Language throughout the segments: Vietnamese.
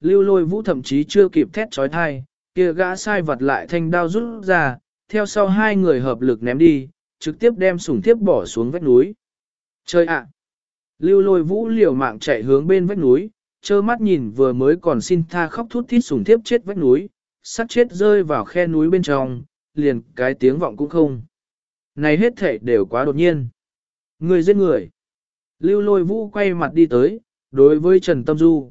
lưu lôi vũ thậm chí chưa kịp thét trói thai, kia gã sai vật lại thanh đao rút ra, theo sau hai người hợp lực ném đi, trực tiếp đem sủng thiếp bỏ xuống vách núi. Chơi ạ! Lưu lôi vũ liều mạng chạy hướng bên vách núi, trơ mắt nhìn vừa mới còn xin tha khóc thút thít sủng thiếp chết vách núi, sắt chết rơi vào khe núi bên trong, liền cái tiếng vọng cũng không. Này hết thể đều quá đột nhiên. Người giết người. Lưu lôi vũ quay mặt đi tới, đối với Trần Tâm Du.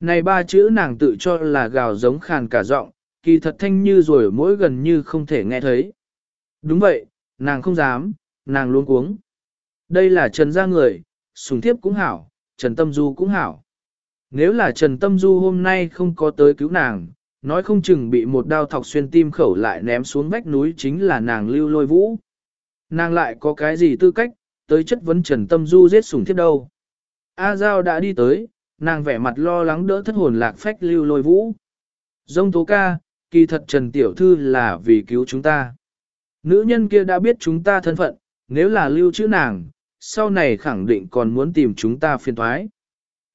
Này ba chữ nàng tự cho là gào giống khàn cả giọng, kỳ thật thanh như rồi mỗi gần như không thể nghe thấy. Đúng vậy, nàng không dám, nàng luôn cuống. Đây là Trần gia người, sùng thiếp cũng hảo, Trần Tâm Du cũng hảo. Nếu là Trần Tâm Du hôm nay không có tới cứu nàng, nói không chừng bị một đao thọc xuyên tim khẩu lại ném xuống vách núi chính là nàng lưu lôi vũ. Nàng lại có cái gì tư cách, tới chất vấn Trần Tâm Du giết sủng thiếp đâu. A Giao đã đi tới, nàng vẻ mặt lo lắng đỡ thất hồn lạc phách lưu lôi vũ. Dông tố ca, kỳ thật Trần Tiểu Thư là vì cứu chúng ta. Nữ nhân kia đã biết chúng ta thân phận, nếu là lưu chữ nàng, sau này khẳng định còn muốn tìm chúng ta phiền thoái.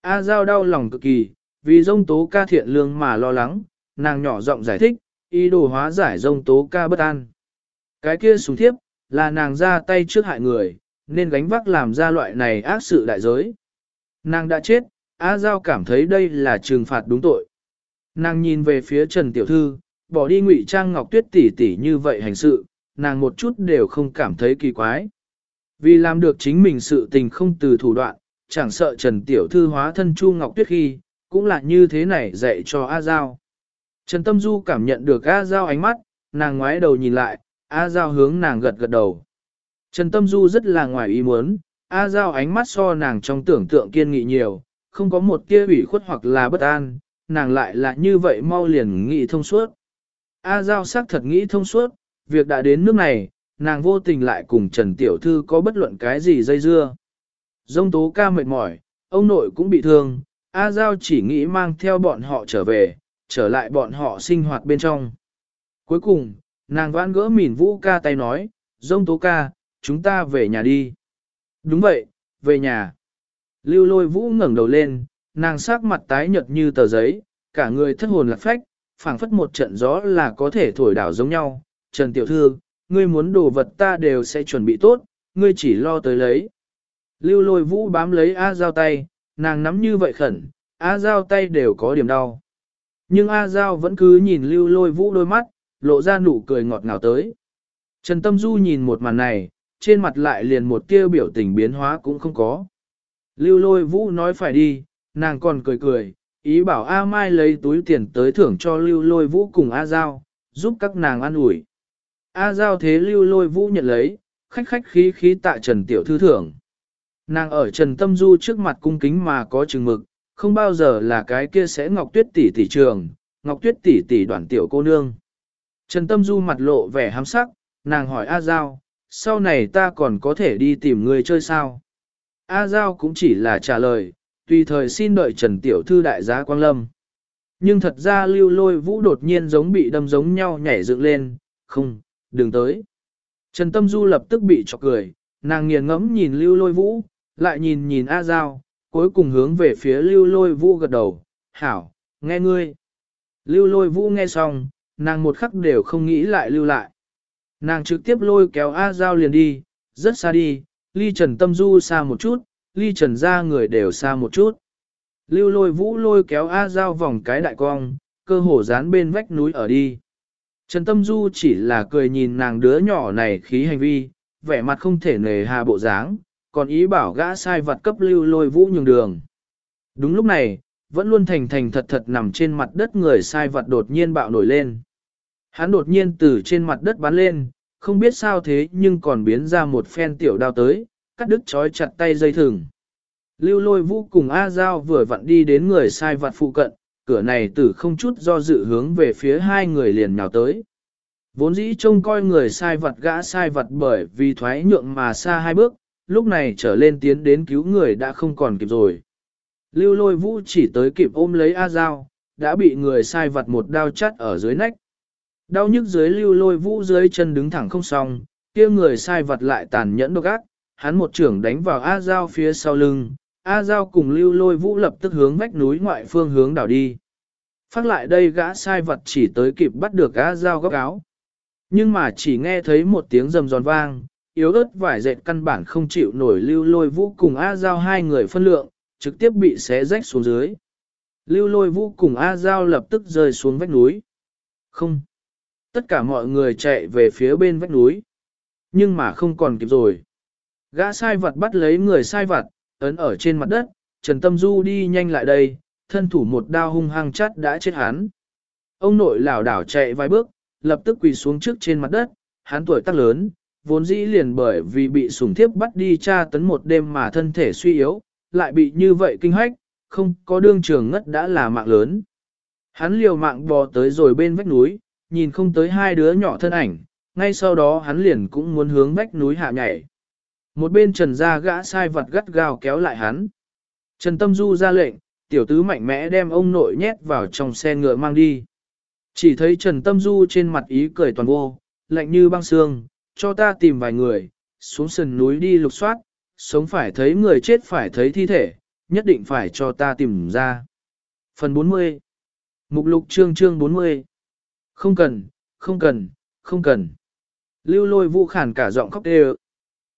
A Giao đau lòng cực kỳ, vì dông tố ca thiện lương mà lo lắng, nàng nhỏ giọng giải thích, ý đồ hóa giải dông tố ca bất an. Cái kia súng thiếp, là nàng ra tay trước hại người, nên gánh vác làm ra loại này ác sự đại giới. Nàng đã chết, A Giao cảm thấy đây là trừng phạt đúng tội. Nàng nhìn về phía Trần Tiểu Thư, bỏ đi ngụy trang ngọc tuyết tỷ tỷ như vậy hành sự, nàng một chút đều không cảm thấy kỳ quái. Vì làm được chính mình sự tình không từ thủ đoạn, chẳng sợ Trần Tiểu Thư hóa thân Chu Ngọc Tuyết khi, cũng là như thế này dạy cho A Giao. Trần Tâm Du cảm nhận được A Giao ánh mắt, nàng ngoái đầu nhìn lại, A Giao hướng nàng gật gật đầu. Trần Tâm Du rất là ngoài ý muốn, A Giao ánh mắt so nàng trong tưởng tượng kiên nghị nhiều, không có một tia ủy khuất hoặc là bất an, nàng lại là như vậy mau liền nghĩ thông suốt. A Giao xác thật nghĩ thông suốt, việc đã đến nước này, nàng vô tình lại cùng Trần Tiểu Thư có bất luận cái gì dây dưa. Dông tố ca mệt mỏi, ông nội cũng bị thương, A Giao chỉ nghĩ mang theo bọn họ trở về, trở lại bọn họ sinh hoạt bên trong. Cuối cùng, nàng vãn gỡ mỉn vũ ca tay nói, dông tố ca, chúng ta về nhà đi. Đúng vậy, về nhà. Lưu lôi vũ ngẩng đầu lên, nàng sắc mặt tái nhợt như tờ giấy, cả người thất hồn lạc phách, phảng phất một trận gió là có thể thổi đảo giống nhau. Trần Tiểu Thư, ngươi muốn đồ vật ta đều sẽ chuẩn bị tốt, ngươi chỉ lo tới lấy. Lưu lôi vũ bám lấy A Giao tay, nàng nắm như vậy khẩn, A Giao tay đều có điểm đau. Nhưng A Giao vẫn cứ nhìn lưu lôi vũ đôi mắt, lộ ra nụ cười ngọt ngào tới. Trần Tâm Du nhìn một màn này, trên mặt lại liền một tia biểu tình biến hóa cũng không có. Lưu lôi vũ nói phải đi, nàng còn cười cười, ý bảo A Mai lấy túi tiền tới thưởng cho lưu lôi vũ cùng A Giao, giúp các nàng ăn ủi. A Giao thế lưu lôi vũ nhận lấy, khách khách khí khí tạ Trần Tiểu Thư thưởng. Nàng ở Trần Tâm Du trước mặt cung kính mà có chừng mực, không bao giờ là cái kia sẽ Ngọc Tuyết tỷ tỷ trường, Ngọc Tuyết tỷ tỷ đoàn tiểu cô nương. Trần Tâm Du mặt lộ vẻ hám sắc, nàng hỏi A Giao, sau này ta còn có thể đi tìm người chơi sao? A Giao cũng chỉ là trả lời, tùy thời xin đợi Trần Tiểu Thư đại giá Quang Lâm. Nhưng thật ra lưu lôi vũ đột nhiên giống bị đâm giống nhau nhảy dựng lên, không, đừng tới. Trần Tâm Du lập tức bị chọc cười, nàng nghiền ngẫm nhìn lưu lôi vũ, lại nhìn nhìn A Giao, cuối cùng hướng về phía lưu lôi vũ gật đầu, hảo, nghe ngươi. Lưu lôi vũ nghe xong, nàng một khắc đều không nghĩ lại lưu lại. Nàng trực tiếp lôi kéo A Giao liền đi, rất xa đi, ly trần tâm du xa một chút, ly trần ra người đều xa một chút. Lưu lôi vũ lôi kéo A Giao vòng cái đại cong, cơ hồ dán bên vách núi ở đi. Trần Tâm Du chỉ là cười nhìn nàng đứa nhỏ này khí hành vi, vẻ mặt không thể nề hà bộ dáng, còn ý bảo gã sai vật cấp lưu lôi vũ nhường đường. Đúng lúc này, vẫn luôn thành thành thật thật nằm trên mặt đất người sai vật đột nhiên bạo nổi lên. Hắn đột nhiên từ trên mặt đất bắn lên, không biết sao thế nhưng còn biến ra một phen tiểu đao tới, cắt đứt chói chặt tay dây thừng. Lưu lôi vũ cùng A Giao vừa vặn đi đến người sai vật phụ cận, cửa này tử không chút do dự hướng về phía hai người liền nhào tới. Vốn dĩ trông coi người sai vật gã sai vật bởi vì thoái nhượng mà xa hai bước, lúc này trở lên tiến đến cứu người đã không còn kịp rồi. Lưu lôi vũ chỉ tới kịp ôm lấy A Giao, đã bị người sai vật một đao chắt ở dưới nách. Đau nhức dưới lưu lôi vũ dưới chân đứng thẳng không xong, kia người sai vật lại tàn nhẫn độc ác, hắn một trưởng đánh vào A Giao phía sau lưng, A Giao cùng lưu lôi vũ lập tức hướng vách núi ngoại phương hướng đảo đi. Phát lại đây gã sai vật chỉ tới kịp bắt được a dao góc áo. Nhưng mà chỉ nghe thấy một tiếng rầm giòn vang, yếu ớt vải dệt căn bản không chịu nổi lưu lôi vũ cùng A Giao hai người phân lượng, trực tiếp bị xé rách xuống dưới. Lưu lôi vũ cùng A Giao lập tức rơi xuống vách núi. Không. Tất cả mọi người chạy về phía bên vách núi. Nhưng mà không còn kịp rồi. Gã sai vật bắt lấy người sai vật, ấn ở trên mặt đất, Trần Tâm Du đi nhanh lại đây, thân thủ một đao hung hăng chắt đã chết hắn. Ông nội lảo đảo chạy vài bước, lập tức quỳ xuống trước trên mặt đất, hắn tuổi tác lớn, vốn dĩ liền bởi vì bị sủng thiếp bắt đi tra tấn một đêm mà thân thể suy yếu, lại bị như vậy kinh hách, không có đương trường ngất đã là mạng lớn. Hắn liều mạng bò tới rồi bên vách núi, nhìn không tới hai đứa nhỏ thân ảnh, ngay sau đó hắn liền cũng muốn hướng vách núi hạ nhảy. Một bên trần ra gã sai vật gắt gao kéo lại hắn. Trần Tâm Du ra lệnh, tiểu tứ mạnh mẽ đem ông nội nhét vào trong xe ngựa mang đi. Chỉ thấy Trần Tâm Du trên mặt ý cười toàn vô, lạnh như băng xương, cho ta tìm vài người, xuống sườn núi đi lục soát, sống phải thấy người chết phải thấy thi thể, nhất định phải cho ta tìm ra. Phần 40 Mục lục chương chương 40 không cần, không cần, không cần. Lưu lôi vũ khản cả giọng khóc đê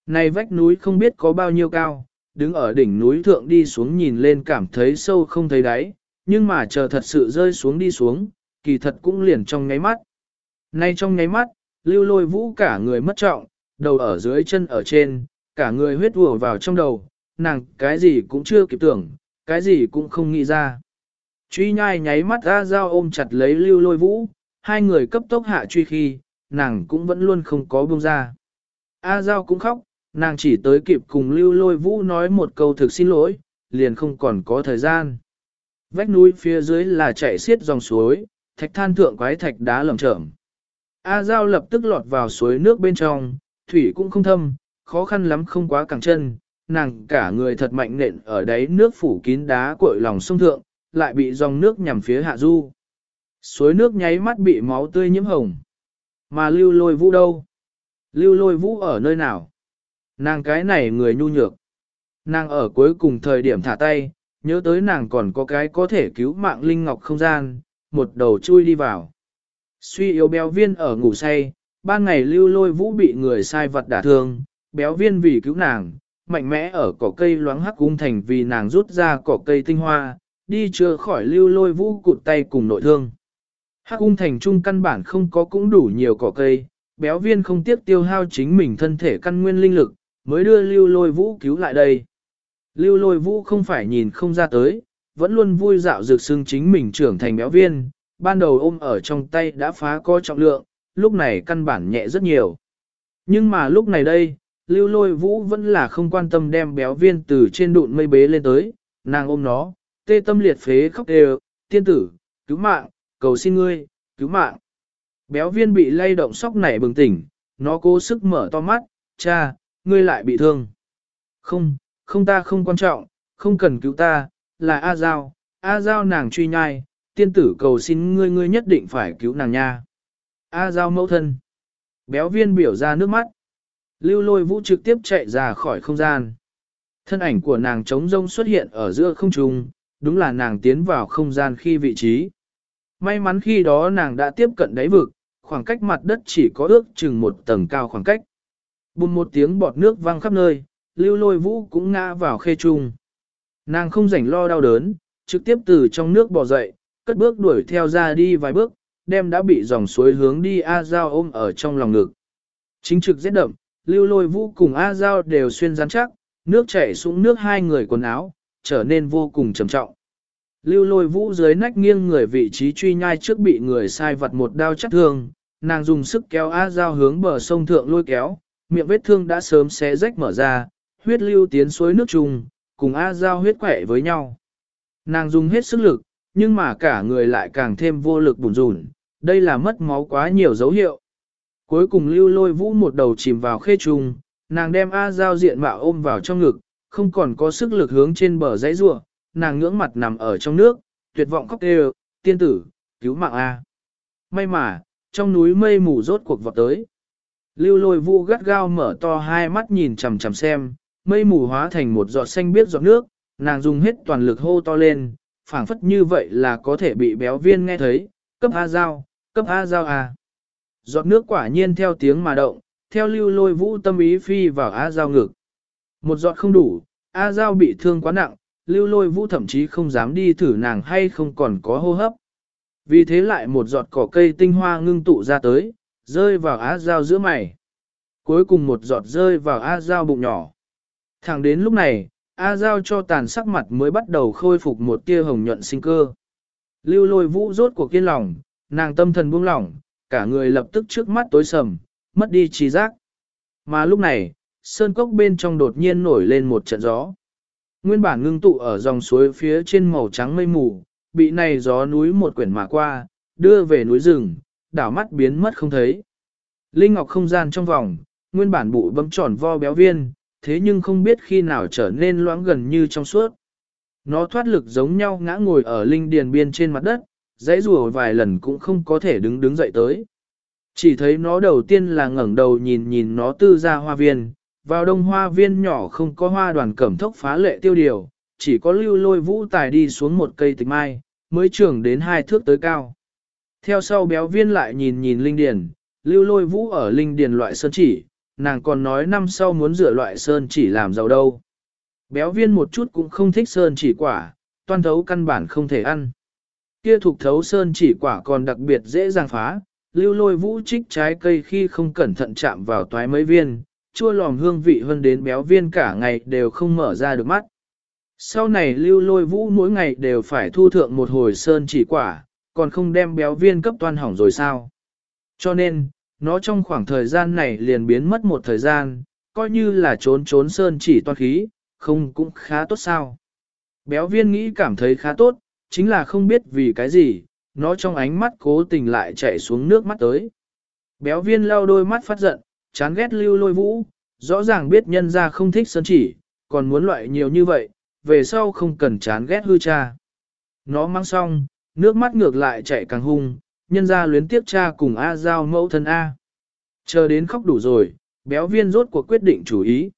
Này vách núi không biết có bao nhiêu cao, đứng ở đỉnh núi thượng đi xuống nhìn lên cảm thấy sâu không thấy đáy, nhưng mà chờ thật sự rơi xuống đi xuống, kỳ thật cũng liền trong nháy mắt. Nay trong nháy mắt, lưu lôi vũ cả người mất trọng, đầu ở dưới chân ở trên, cả người huyết vùa vào trong đầu, nàng cái gì cũng chưa kịp tưởng, cái gì cũng không nghĩ ra. Truy nhai nháy mắt ra dao ôm chặt lấy lưu lôi vũ, hai người cấp tốc hạ truy khi, nàng cũng vẫn luôn không có buông ra. A Giao cũng khóc, nàng chỉ tới kịp cùng lưu lôi vũ nói một câu thực xin lỗi, liền không còn có thời gian. Vách núi phía dưới là chạy xiết dòng suối, thạch than thượng quái thạch đá lởm chởm. A Giao lập tức lọt vào suối nước bên trong, thủy cũng không thâm, khó khăn lắm không quá cẳng chân, nàng cả người thật mạnh nện ở đáy nước phủ kín đá cội lòng sông thượng, lại bị dòng nước nhằm phía hạ du. Suối nước nháy mắt bị máu tươi nhiễm hồng. Mà lưu lôi vũ đâu? Lưu lôi vũ ở nơi nào? Nàng cái này người nhu nhược. Nàng ở cuối cùng thời điểm thả tay, nhớ tới nàng còn có cái có thể cứu mạng linh ngọc không gian, một đầu chui đi vào. Suy yếu béo viên ở ngủ say, ban ngày lưu lôi vũ bị người sai vật đả thương, béo viên vì cứu nàng, mạnh mẽ ở cỏ cây loáng hắc cung thành vì nàng rút ra cỏ cây tinh hoa, đi chưa khỏi lưu lôi vũ cụt tay cùng nội thương. Hắc ung thành trung căn bản không có cũng đủ nhiều cỏ cây, béo viên không tiếc tiêu hao chính mình thân thể căn nguyên linh lực, mới đưa lưu lôi vũ cứu lại đây. Lưu lôi vũ không phải nhìn không ra tới, vẫn luôn vui dạo dược xưng chính mình trưởng thành béo viên, ban đầu ôm ở trong tay đã phá co trọng lượng, lúc này căn bản nhẹ rất nhiều. Nhưng mà lúc này đây, lưu lôi vũ vẫn là không quan tâm đem béo viên từ trên đụn mây bế lên tới, nàng ôm nó, tê tâm liệt phế khóc đều, tiên tử, cứu mạng, cầu xin ngươi, cứu mạng. Béo viên bị lay động sóc nảy bừng tỉnh, nó cố sức mở to mắt, cha, ngươi lại bị thương. Không, không ta không quan trọng, không cần cứu ta, là A Giao, A Giao nàng truy nhai, tiên tử cầu xin ngươi ngươi nhất định phải cứu nàng nha. A Giao mẫu thân. Béo viên biểu ra nước mắt. Lưu lôi vũ trực tiếp chạy ra khỏi không gian. Thân ảnh của nàng trống rông xuất hiện ở giữa không trung, đúng là nàng tiến vào không gian khi vị trí. May mắn khi đó nàng đã tiếp cận đáy vực, khoảng cách mặt đất chỉ có ước chừng một tầng cao khoảng cách. Bùm một tiếng bọt nước văng khắp nơi, lưu lôi vũ cũng ngã vào khê trung. Nàng không rảnh lo đau đớn, trực tiếp từ trong nước bò dậy, cất bước đuổi theo ra đi vài bước, đem đã bị dòng suối hướng đi A Giao ôm ở trong lòng ngực. Chính trực rét đậm, lưu lôi vũ cùng A Giao đều xuyên rắn chắc, nước chảy xuống nước hai người quần áo, trở nên vô cùng trầm trọng. Lưu lôi vũ dưới nách nghiêng người vị trí truy nhai trước bị người sai vật một đao chắc thương, nàng dùng sức kéo A Giao hướng bờ sông thượng lôi kéo, miệng vết thương đã sớm xé rách mở ra, huyết lưu tiến suối nước trùng, cùng A Giao huyết quẻ với nhau. Nàng dùng hết sức lực, nhưng mà cả người lại càng thêm vô lực bùn rùn, đây là mất máu quá nhiều dấu hiệu. Cuối cùng lưu lôi vũ một đầu chìm vào khê trùng, nàng đem A Giao diện mạo ôm vào trong ngực, không còn có sức lực hướng trên bờ dãy rua, nàng ngưỡng mặt nằm ở trong nước, tuyệt vọng khóc kêu, tiên tử, cứu mạng A. May mà, trong núi mây mù rốt cuộc vọt tới. Lưu lôi vũ gắt gao mở to hai mắt nhìn chằm chằm xem, mây mù hóa thành một giọt xanh biết giọt nước, nàng dùng hết toàn lực hô to lên, phảng phất như vậy là có thể bị béo viên nghe thấy, cấp A dao cấp A dao a Giọt nước quả nhiên theo tiếng mà động, theo lưu lôi vũ tâm ý phi vào A dao ngực. Một giọt không đủ, A dao bị thương quá nặng, lưu lôi vũ thậm chí không dám đi thử nàng hay không còn có hô hấp. Vì thế lại một giọt cỏ cây tinh hoa ngưng tụ ra tới, rơi vào A Giao giữa mày. Cuối cùng một giọt rơi vào A Giao bụng nhỏ. Thẳng đến lúc này, A Giao cho tàn sắc mặt mới bắt đầu khôi phục một tia hồng nhuận sinh cơ. Lưu lôi vũ rốt cuộc kiên lòng, nàng tâm thần buông lỏng, cả người lập tức trước mắt tối sầm, mất đi trí giác. Mà lúc này, sơn cốc bên trong đột nhiên nổi lên một trận gió. Nguyên bản ngưng tụ ở dòng suối phía trên màu trắng mây mù, bị này gió núi một quyển mà qua, đưa về núi rừng, đảo mắt biến mất không thấy. Linh ngọc không gian trong vòng, nguyên bản bụi bấm tròn vo béo viên, thế nhưng không biết khi nào trở nên loãng gần như trong suốt. Nó thoát lực giống nhau ngã ngồi ở linh điền biên trên mặt đất, dãy rùa vài lần cũng không có thể đứng đứng dậy tới. Chỉ thấy nó đầu tiên là ngẩng đầu nhìn nhìn nó tư ra hoa viên, vào đông hoa viên nhỏ không có hoa đoàn cẩm thốc phá lệ tiêu điều, chỉ có lưu lôi vũ tài đi xuống một cây tịch mai, mới trưởng đến hai thước tới cao. Theo sau béo viên lại nhìn nhìn linh điền, lưu lôi vũ ở linh điền loại sơn chỉ, nàng còn nói năm sau muốn rửa loại sơn chỉ làm giàu đâu. Béo viên một chút cũng không thích sơn chỉ quả, toan thấu căn bản không thể ăn. Kia thuộc thấu sơn chỉ quả còn đặc biệt dễ dàng phá, lưu lôi vũ trích trái cây khi không cẩn thận chạm vào toái mấy viên, chua lòm hương vị hơn đến béo viên cả ngày đều không mở ra được mắt. Sau này lưu lôi vũ mỗi ngày đều phải thu thượng một hồi sơn chỉ quả, còn không đem béo viên cấp toan hỏng rồi sao. Cho nên, nó trong khoảng thời gian này liền biến mất một thời gian, coi như là trốn trốn sơn chỉ toan khí, không cũng khá tốt sao. Béo viên nghĩ cảm thấy khá tốt, chính là không biết vì cái gì, nó trong ánh mắt cố tình lại chạy xuống nước mắt tới. Béo viên lau đôi mắt phát giận, chán ghét lưu lôi vũ, rõ ràng biết nhân ra không thích sơn chỉ, còn muốn loại nhiều như vậy, về sau không cần chán ghét hư cha. Nó mang xong, nước mắt ngược lại chạy càng hung, nhân ra luyến tiếc cha cùng A giao mẫu thân A. Chờ đến khóc đủ rồi, béo viên rốt cuộc quyết định chủ ý.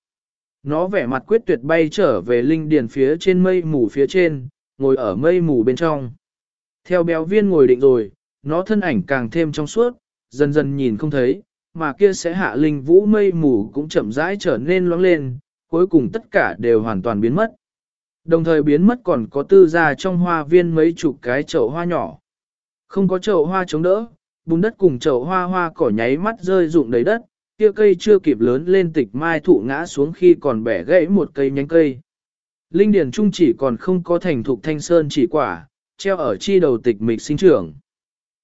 Nó vẻ mặt quyết tuyệt bay trở về linh điền phía trên mây mù phía trên, ngồi ở mây mù bên trong. Theo béo viên ngồi định rồi, nó thân ảnh càng thêm trong suốt, dần dần nhìn không thấy, mà kia sẽ hạ linh vũ mây mù cũng chậm rãi trở nên loáng lên, cuối cùng tất cả đều hoàn toàn biến mất. Đồng thời biến mất còn có tư ra trong hoa viên mấy chục cái chậu hoa nhỏ. Không có chậu hoa chống đỡ, bùn đất cùng chậu hoa hoa cỏ nháy mắt rơi rụng đầy đất, kia cây chưa kịp lớn lên tịch mai thụ ngã xuống khi còn bẻ gãy một cây nhánh cây. Linh điển trung chỉ còn không có thành thục thanh sơn chỉ quả, treo ở chi đầu tịch mịch sinh trưởng.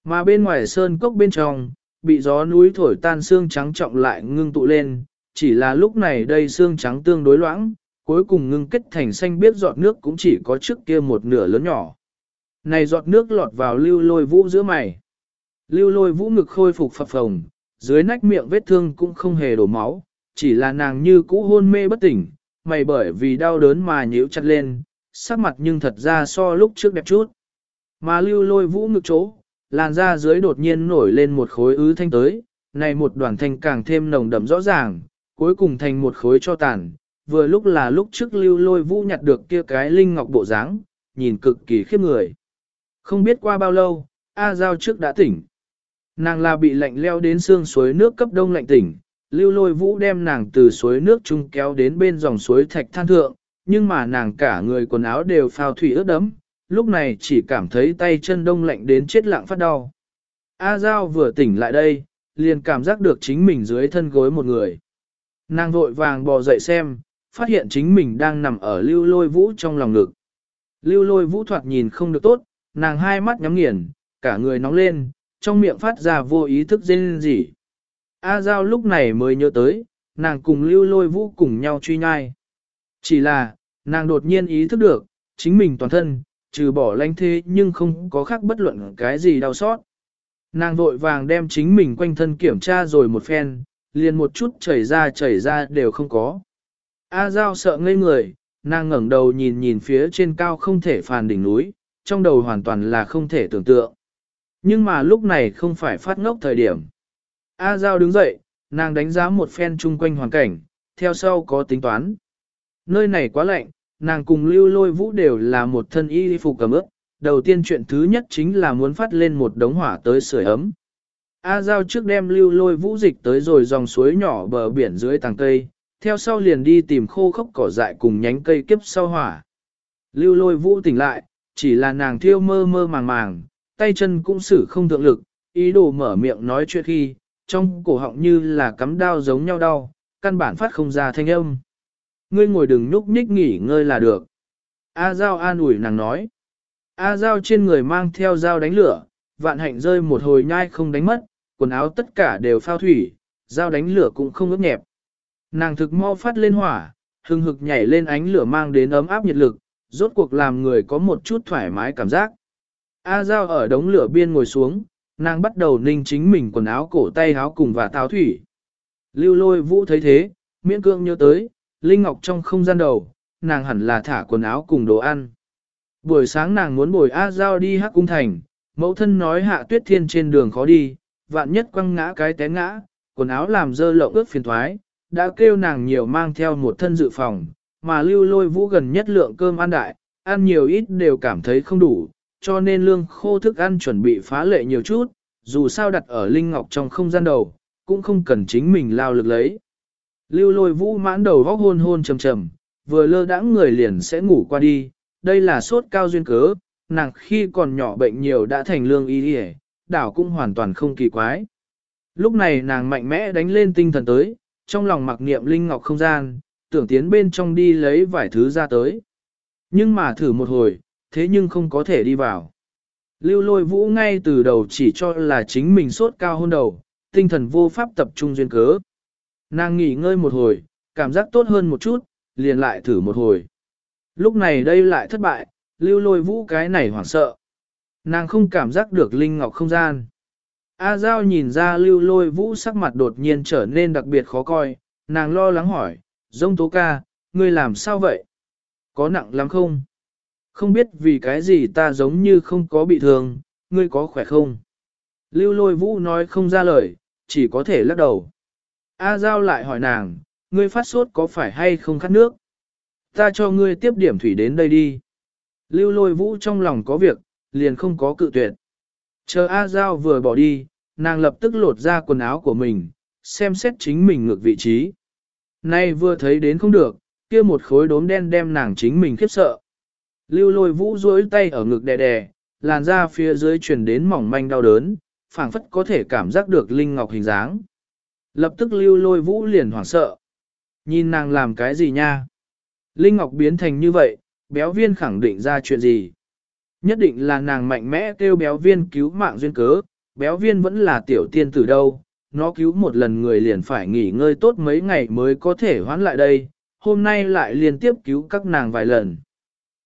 Mà bên ngoài sơn cốc bên trong, bị gió núi thổi tan xương trắng trọng lại ngưng tụ lên, chỉ là lúc này đây xương trắng tương đối loãng, cuối cùng ngưng kết thành xanh biết giọt nước cũng chỉ có trước kia một nửa lớn nhỏ. Này giọt nước lọt vào lưu lôi vũ giữa mày. Lưu lôi vũ ngực khôi phục phập phồng, dưới nách miệng vết thương cũng không hề đổ máu, chỉ là nàng như cũ hôn mê bất tỉnh, mày bởi vì đau đớn mà nhíu chặt lên, sắc mặt nhưng thật ra so lúc trước đẹp chút. Mà lưu lôi vũ ngực chỗ, làn da dưới đột nhiên nổi lên một khối ứ thanh tới, này một đoàn thanh càng thêm nồng đậm rõ ràng, cuối cùng thành một khối cho tàn, vừa lúc là lúc trước lưu lôi vũ nhặt được kia cái linh ngọc bộ dáng, nhìn cực kỳ khiếp người. Không biết qua bao lâu, A Giao trước đã tỉnh. Nàng là bị lạnh leo đến xương suối nước cấp đông lạnh tỉnh, lưu lôi vũ đem nàng từ suối nước chung kéo đến bên dòng suối thạch than thượng, nhưng mà nàng cả người quần áo đều phao thủy ướt đẫm, lúc này chỉ cảm thấy tay chân đông lạnh đến chết lặng phát đau. A Giao vừa tỉnh lại đây, liền cảm giác được chính mình dưới thân gối một người. Nàng vội vàng bò dậy xem, phát hiện chính mình đang nằm ở lưu lôi vũ trong lòng ngực. Lưu lôi vũ thoạt nhìn không được tốt, nàng hai mắt nhắm nghiền, cả người nóng lên, trong miệng phát ra vô ý thức rên rỉ. A Giao lúc này mới nhớ tới, nàng cùng lưu lôi vũ cùng nhau truy nhai. Chỉ là, nàng đột nhiên ý thức được, chính mình toàn thân, trừ bỏ lanh thế nhưng không có khác bất luận cái gì đau xót. Nàng vội vàng đem chính mình quanh thân kiểm tra rồi một phen, liền một chút chảy ra chảy ra đều không có. A Giao sợ ngây người, nàng ngẩng đầu nhìn nhìn phía trên cao không thể phàn đỉnh núi, trong đầu hoàn toàn là không thể tưởng tượng. Nhưng mà lúc này không phải phát ngốc thời điểm. A Giao đứng dậy, nàng đánh giá một phen chung quanh hoàn cảnh, theo sau có tính toán. Nơi này quá lạnh, nàng cùng lưu lôi vũ đều là một thân y phục cầm ướp, đầu tiên chuyện thứ nhất chính là muốn phát lên một đống hỏa tới sưởi ấm. A Giao trước đem lưu lôi vũ dịch tới rồi dòng suối nhỏ bờ biển dưới tàng cây, theo sau liền đi tìm khô khốc cỏ dại cùng nhánh cây kiếp sau hỏa. Lưu lôi vũ tỉnh lại, chỉ là nàng thiêu mơ mơ màng màng, tay chân cũng xử không thượng lực, ý đồ mở miệng nói chuyện khi, trong cổ họng như là cắm đao giống nhau đau, căn bản phát không ra thanh âm. Ngươi ngồi đừng nhúc nhích nghỉ ngơi là được. A Giao an ủi nàng nói. A Giao trên người mang theo dao đánh lửa, vạn hạnh rơi một hồi nhai không đánh mất, quần áo tất cả đều phao thủy, dao đánh lửa cũng không ướt nhẹp. Nàng thực mau phát lên hỏa, hừng hực nhảy lên ánh lửa mang đến ấm áp nhiệt lực, rốt cuộc làm người có một chút thoải mái cảm giác. A Giao ở đống lửa biên ngồi xuống, nàng bắt đầu ninh chính mình quần áo cổ tay áo cùng và táo thủy. Lưu lôi vũ thấy thế, miễn cương nhớ tới, Linh Ngọc trong không gian đầu, nàng hẳn là thả quần áo cùng đồ ăn. Buổi sáng nàng muốn bồi A Giao đi hắc cung thành, mẫu thân nói hạ tuyết thiên trên đường khó đi, vạn nhất quăng ngã cái té ngã, quần áo làm dơ lộng ướt phiền thoái, đã kêu nàng nhiều mang theo một thân dự phòng, mà lưu lôi vũ gần nhất lượng cơm ăn đại, ăn nhiều ít đều cảm thấy không đủ, cho nên lương khô thức ăn chuẩn bị phá lệ nhiều chút, dù sao đặt ở Linh Ngọc trong không gian đầu, cũng không cần chính mình lao lực lấy. Lưu lôi vũ mãn đầu vóc hôn hôn trầm trầm, vừa lơ đãng người liền sẽ ngủ qua đi, đây là sốt cao duyên cớ, nàng khi còn nhỏ bệnh nhiều đã thành lương y đi đảo cũng hoàn toàn không kỳ quái. Lúc này nàng mạnh mẽ đánh lên tinh thần tới, trong lòng mặc niệm linh ngọc không gian, tưởng tiến bên trong đi lấy vài thứ ra tới. Nhưng mà thử một hồi, thế nhưng không có thể đi vào. Lưu lôi vũ ngay từ đầu chỉ cho là chính mình sốt cao hôn đầu, tinh thần vô pháp tập trung duyên cớ. Nàng nghỉ ngơi một hồi, cảm giác tốt hơn một chút, liền lại thử một hồi. Lúc này đây lại thất bại, lưu lôi vũ cái này hoảng sợ. Nàng không cảm giác được linh ngọc không gian. A Giao nhìn ra lưu lôi vũ sắc mặt đột nhiên trở nên đặc biệt khó coi, nàng lo lắng hỏi, dông tố ca, ngươi làm sao vậy? Có nặng lắm không? Không biết vì cái gì ta giống như không có bị thương, ngươi có khỏe không? Lưu lôi vũ nói không ra lời, chỉ có thể lắc đầu. A Giao lại hỏi nàng, ngươi phát sốt có phải hay không khát nước? Ta cho ngươi tiếp điểm thủy đến đây đi. Lưu lôi vũ trong lòng có việc, liền không có cự tuyệt. Chờ A Giao vừa bỏ đi, nàng lập tức lột ra quần áo của mình, xem xét chính mình ngược vị trí. Nay vừa thấy đến không được, kia một khối đốm đen đem nàng chính mình khiếp sợ. Lưu lôi vũ duỗi tay ở ngực đè đè, làn da phía dưới truyền đến mỏng manh đau đớn, phảng phất có thể cảm giác được linh ngọc hình dáng. Lập tức lưu lôi vũ liền hoảng sợ. Nhìn nàng làm cái gì nha? Linh ngọc biến thành như vậy, béo viên khẳng định ra chuyện gì? Nhất định là nàng mạnh mẽ kêu béo viên cứu mạng duyên cớ, béo viên vẫn là tiểu tiên từ đâu, nó cứu một lần người liền phải nghỉ ngơi tốt mấy ngày mới có thể hoán lại đây, hôm nay lại liên tiếp cứu các nàng vài lần.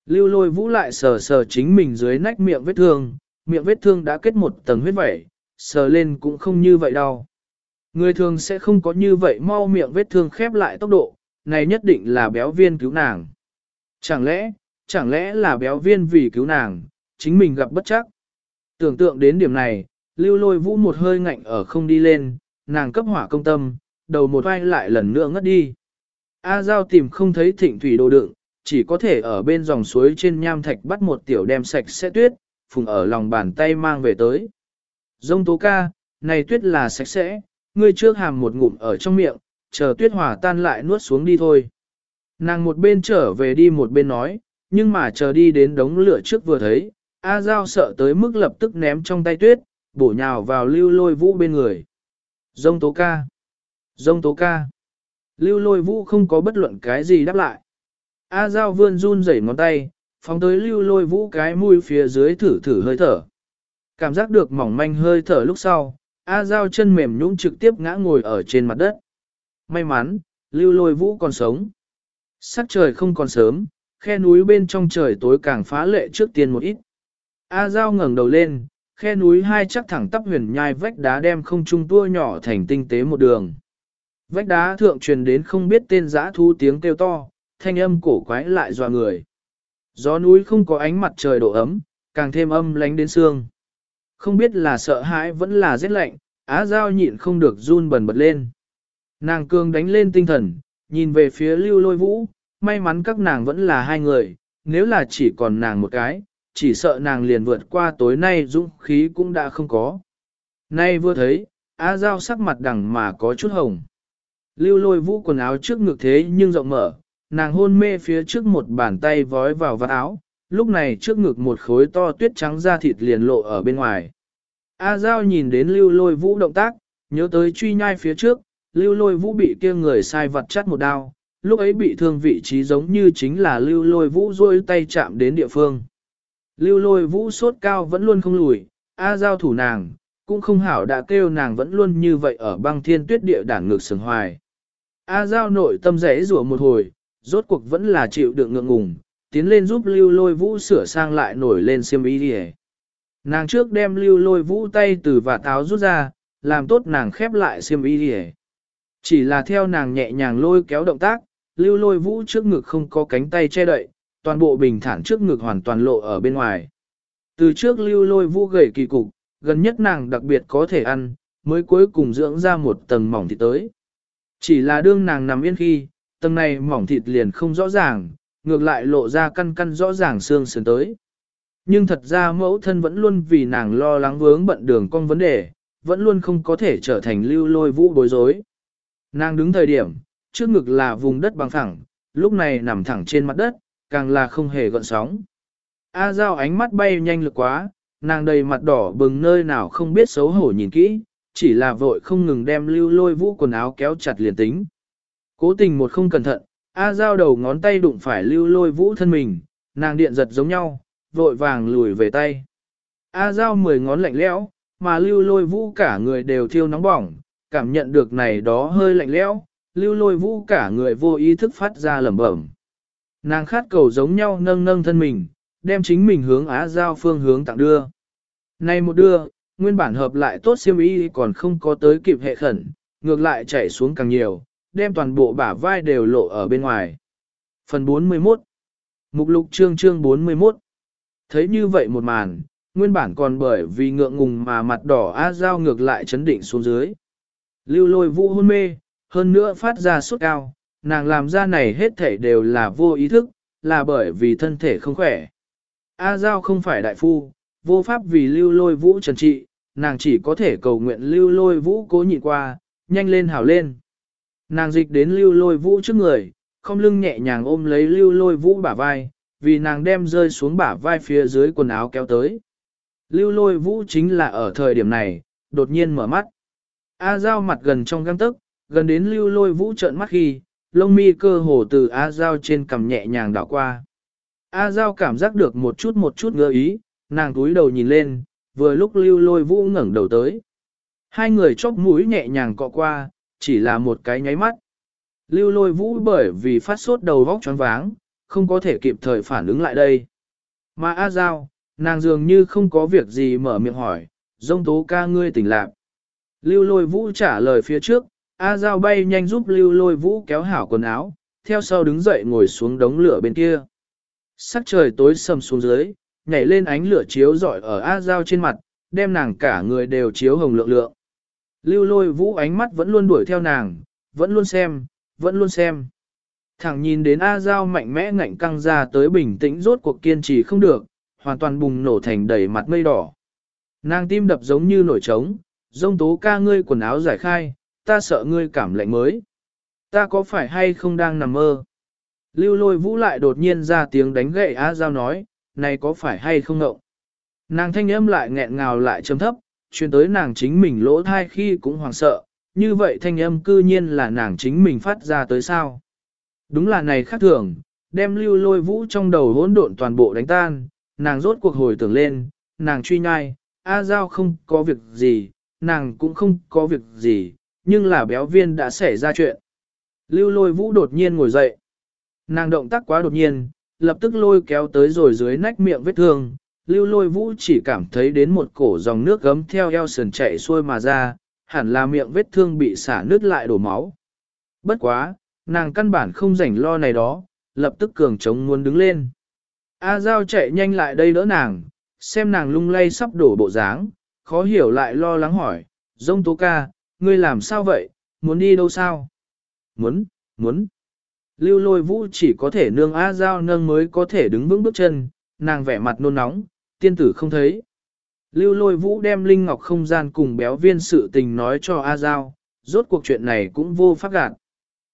Lưu lôi vũ lại sờ sờ chính mình dưới nách miệng vết thương, miệng vết thương đã kết một tầng huyết vẩy, sờ lên cũng không như vậy đâu. Người thường sẽ không có như vậy mau miệng vết thương khép lại tốc độ, này nhất định là béo viên cứu nàng. Chẳng lẽ, chẳng lẽ là béo viên vì cứu nàng, chính mình gặp bất chắc. Tưởng tượng đến điểm này, lưu lôi vũ một hơi ngạnh ở không đi lên, nàng cấp hỏa công tâm, đầu một vai lại lần nữa ngất đi. A Giao tìm không thấy thịnh thủy đồ đựng, chỉ có thể ở bên dòng suối trên nham thạch bắt một tiểu đem sạch sẽ tuyết, phùng ở lòng bàn tay mang về tới. Dông tố ca, này tuyết là sạch sẽ, ngươi trước hàm một ngụm ở trong miệng, chờ tuyết hòa tan lại nuốt xuống đi thôi. Nàng một bên trở về đi một bên nói, nhưng mà chờ đi đến đống lửa trước vừa thấy, A Giao sợ tới mức lập tức ném trong tay tuyết, bổ nhào vào lưu lôi vũ bên người. Dông tố ca. Dông tố ca. Lưu lôi vũ không có bất luận cái gì đáp lại. A Giao vươn run rẩy ngón tay, phóng tới lưu lôi vũ cái mũi phía dưới thử thử hơi thở. Cảm giác được mỏng manh hơi thở lúc sau, A Giao chân mềm nhũn trực tiếp ngã ngồi ở trên mặt đất. May mắn, lưu lôi vũ còn sống. Sắc trời không còn sớm, khe núi bên trong trời tối càng phá lệ trước tiên một ít. A Giao ngẩng đầu lên, khe núi hai chắc thẳng tắp huyền nhai vách đá đem không trung tua nhỏ thành tinh tế một đường. Vách đá thượng truyền đến không biết tên giã thu tiếng kêu to, thanh âm cổ quái lại dọa người. Gió núi không có ánh mặt trời độ ấm, càng thêm âm lánh đến xương. Không biết là sợ hãi vẫn là rét lạnh, á giao nhịn không được run bần bật lên. Nàng cương đánh lên tinh thần, nhìn về phía lưu lôi vũ, may mắn các nàng vẫn là hai người, nếu là chỉ còn nàng một cái, chỉ sợ nàng liền vượt qua tối nay dũng khí cũng đã không có. Nay vừa thấy, Á Giao sắc mặt đằng mà có chút hồng. Lưu lôi vũ quần áo trước ngực thế nhưng rộng mở, nàng hôn mê phía trước một bàn tay vói vào vạt áo, lúc này trước ngực một khối to tuyết trắng da thịt liền lộ ở bên ngoài. A Giao nhìn đến lưu lôi vũ động tác, nhớ tới truy nhai phía trước, lưu lôi vũ bị kia người sai vật chắt một đao, lúc ấy bị thương vị trí giống như chính là lưu lôi vũ rôi tay chạm đến địa phương. Lưu lôi vũ sốt cao vẫn luôn không lùi, A Giao thủ nàng, cũng không hảo đã kêu nàng vẫn luôn như vậy ở băng thiên tuyết địa đảng ngược sừng hoài. A Giao nội tâm rẽ rủa một hồi, rốt cuộc vẫn là chịu đựng ngượng ngùng, tiến lên giúp lưu lôi vũ sửa sang lại nổi lên xiêm y đi Nàng trước đem lưu lôi vũ tay từ và táo rút ra, làm tốt nàng khép lại xiêm y đi Chỉ là theo nàng nhẹ nhàng lôi kéo động tác, lưu lôi vũ trước ngực không có cánh tay che đậy, toàn bộ bình thản trước ngực hoàn toàn lộ ở bên ngoài. Từ trước lưu lôi vũ gầy kỳ cục, gần nhất nàng đặc biệt có thể ăn, mới cuối cùng dưỡng ra một tầng mỏng thịt tới. Chỉ là đương nàng nằm yên khi, tầng này mỏng thịt liền không rõ ràng, ngược lại lộ ra căn căn rõ ràng xương sườn tới. Nhưng thật ra mẫu thân vẫn luôn vì nàng lo lắng vướng bận đường con vấn đề, vẫn luôn không có thể trở thành lưu lôi vũ bối rối. Nàng đứng thời điểm, trước ngực là vùng đất bằng phẳng, lúc này nằm thẳng trên mặt đất, càng là không hề gợn sóng. A Giao ánh mắt bay nhanh lực quá, nàng đầy mặt đỏ bừng nơi nào không biết xấu hổ nhìn kỹ, chỉ là vội không ngừng đem lưu lôi vũ quần áo kéo chặt liền tính. Cố tình một không cẩn thận, A Giao đầu ngón tay đụng phải lưu lôi vũ thân mình, nàng điện giật giống nhau, vội vàng lùi về tay. A Giao mười ngón lạnh lẽo, mà lưu lôi vũ cả người đều thiêu nóng bỏng, cảm nhận được này đó hơi lạnh lẽo, lưu lôi vũ cả người vô ý thức phát ra lẩm bẩm. Nàng khát cầu giống nhau nâng nâng thân mình, đem chính mình hướng Á Giao phương hướng tặng đưa. Này một đưa, nguyên bản hợp lại tốt siêm y còn không có tới kịp hệ khẩn, ngược lại chảy xuống càng nhiều, đem toàn bộ bả vai đều lộ ở bên ngoài. Phần 41 Mục lục chương chương 41 Thấy như vậy một màn, nguyên bản còn bởi vì ngượng ngùng mà mặt đỏ á giao ngược lại chấn định xuống dưới. Lưu lôi vũ hôn mê, hơn nữa phát ra sốt cao, nàng làm ra này hết thể đều là vô ý thức, là bởi vì thân thể không khỏe. A Giao không phải đại phu, vô pháp vì lưu lôi vũ trần trị, nàng chỉ có thể cầu nguyện lưu lôi vũ cố nhịn qua, nhanh lên hảo lên. Nàng dịch đến lưu lôi vũ trước người, không lưng nhẹ nhàng ôm lấy lưu lôi vũ bả vai, vì nàng đem rơi xuống bả vai phía dưới quần áo kéo tới. Lưu lôi vũ chính là ở thời điểm này, đột nhiên mở mắt. A Giao mặt gần trong găng tức, gần đến lưu lôi vũ trợn mắt khi, lông mi cơ hồ từ A Giao trên cằm nhẹ nhàng đảo qua. A Giao cảm giác được một chút một chút ngơ ý, nàng túi đầu nhìn lên, vừa lúc lưu lôi vũ ngẩng đầu tới. Hai người chóc mũi nhẹ nhàng cọ qua, chỉ là một cái nháy mắt. Lưu lôi vũ bởi vì phát sốt đầu vóc choáng váng, không có thể kịp thời phản ứng lại đây. Mà A Giao, nàng dường như không có việc gì mở miệng hỏi, dông tố ca ngươi tỉnh lạc. Lưu lôi vũ trả lời phía trước, A Giao bay nhanh giúp lưu lôi vũ kéo hảo quần áo, theo sau đứng dậy ngồi xuống đống lửa bên kia. Sắc trời tối sầm xuống dưới, nhảy lên ánh lửa chiếu rọi ở A Giao trên mặt, đem nàng cả người đều chiếu hồng lượng lượng. Lưu lôi vũ ánh mắt vẫn luôn đuổi theo nàng, vẫn luôn xem, vẫn luôn xem. Thẳng nhìn đến A Giao mạnh mẽ ngạnh căng ra tới bình tĩnh rốt cuộc kiên trì không được, hoàn toàn bùng nổ thành đầy mặt mây đỏ. Nàng tim đập giống như nổi trống, dông tố ca ngươi quần áo giải khai, ta sợ ngươi cảm lạnh mới. Ta có phải hay không đang nằm mơ? Lưu lôi vũ lại đột nhiên ra tiếng đánh gậy A Giao nói, này có phải hay không ngậu? Nàng thanh âm lại nghẹn ngào lại trầm thấp, truyền tới nàng chính mình lỗ thai khi cũng hoảng sợ, như vậy thanh âm cư nhiên là nàng chính mình phát ra tới sao. Đúng là này khác thường, đem lưu lôi vũ trong đầu hỗn độn toàn bộ đánh tan, nàng rốt cuộc hồi tưởng lên, nàng truy nhai, A Giao không có việc gì, nàng cũng không có việc gì, nhưng là béo viên đã xảy ra chuyện. Lưu lôi vũ đột nhiên ngồi dậy. Nàng động tác quá đột nhiên, lập tức lôi kéo tới rồi dưới nách miệng vết thương. Lưu lôi vũ chỉ cảm thấy đến một cổ dòng nước gấm theo eo sườn chạy xuôi mà ra, hẳn là miệng vết thương bị xả nứt lại đổ máu. Bất quá, nàng căn bản không rảnh lo này đó, lập tức cường trống muốn đứng lên. A Giao chạy nhanh lại đây đỡ nàng, xem nàng lung lay sắp đổ bộ dáng, khó hiểu lại lo lắng hỏi, dông tố ca, ngươi làm sao vậy, muốn đi đâu sao? Muốn, muốn. Lưu lôi vũ chỉ có thể nương A Giao nâng mới có thể đứng vững bước chân, nàng vẻ mặt nôn nóng, tiên tử không thấy. Lưu lôi vũ đem Linh Ngọc không gian cùng béo viên sự tình nói cho A Giao, rốt cuộc chuyện này cũng vô pháp gạt.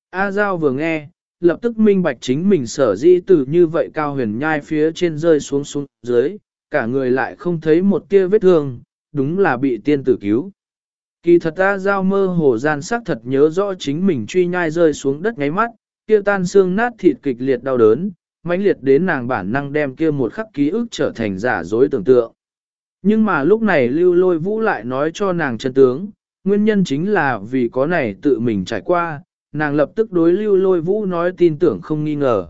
A Giao vừa nghe, lập tức minh bạch chính mình sở di từ như vậy cao huyền nhai phía trên rơi xuống xuống dưới, cả người lại không thấy một tia vết thương, đúng là bị tiên tử cứu. Kỳ thật A Giao mơ hồ gian sắc thật nhớ rõ chính mình truy nhai rơi xuống đất ngáy mắt, kia tan xương nát thịt kịch liệt đau đớn, mãnh liệt đến nàng bản năng đem kia một khắc ký ức trở thành giả dối tưởng tượng. Nhưng mà lúc này lưu lôi vũ lại nói cho nàng chân tướng, nguyên nhân chính là vì có này tự mình trải qua, nàng lập tức đối lưu lôi vũ nói tin tưởng không nghi ngờ.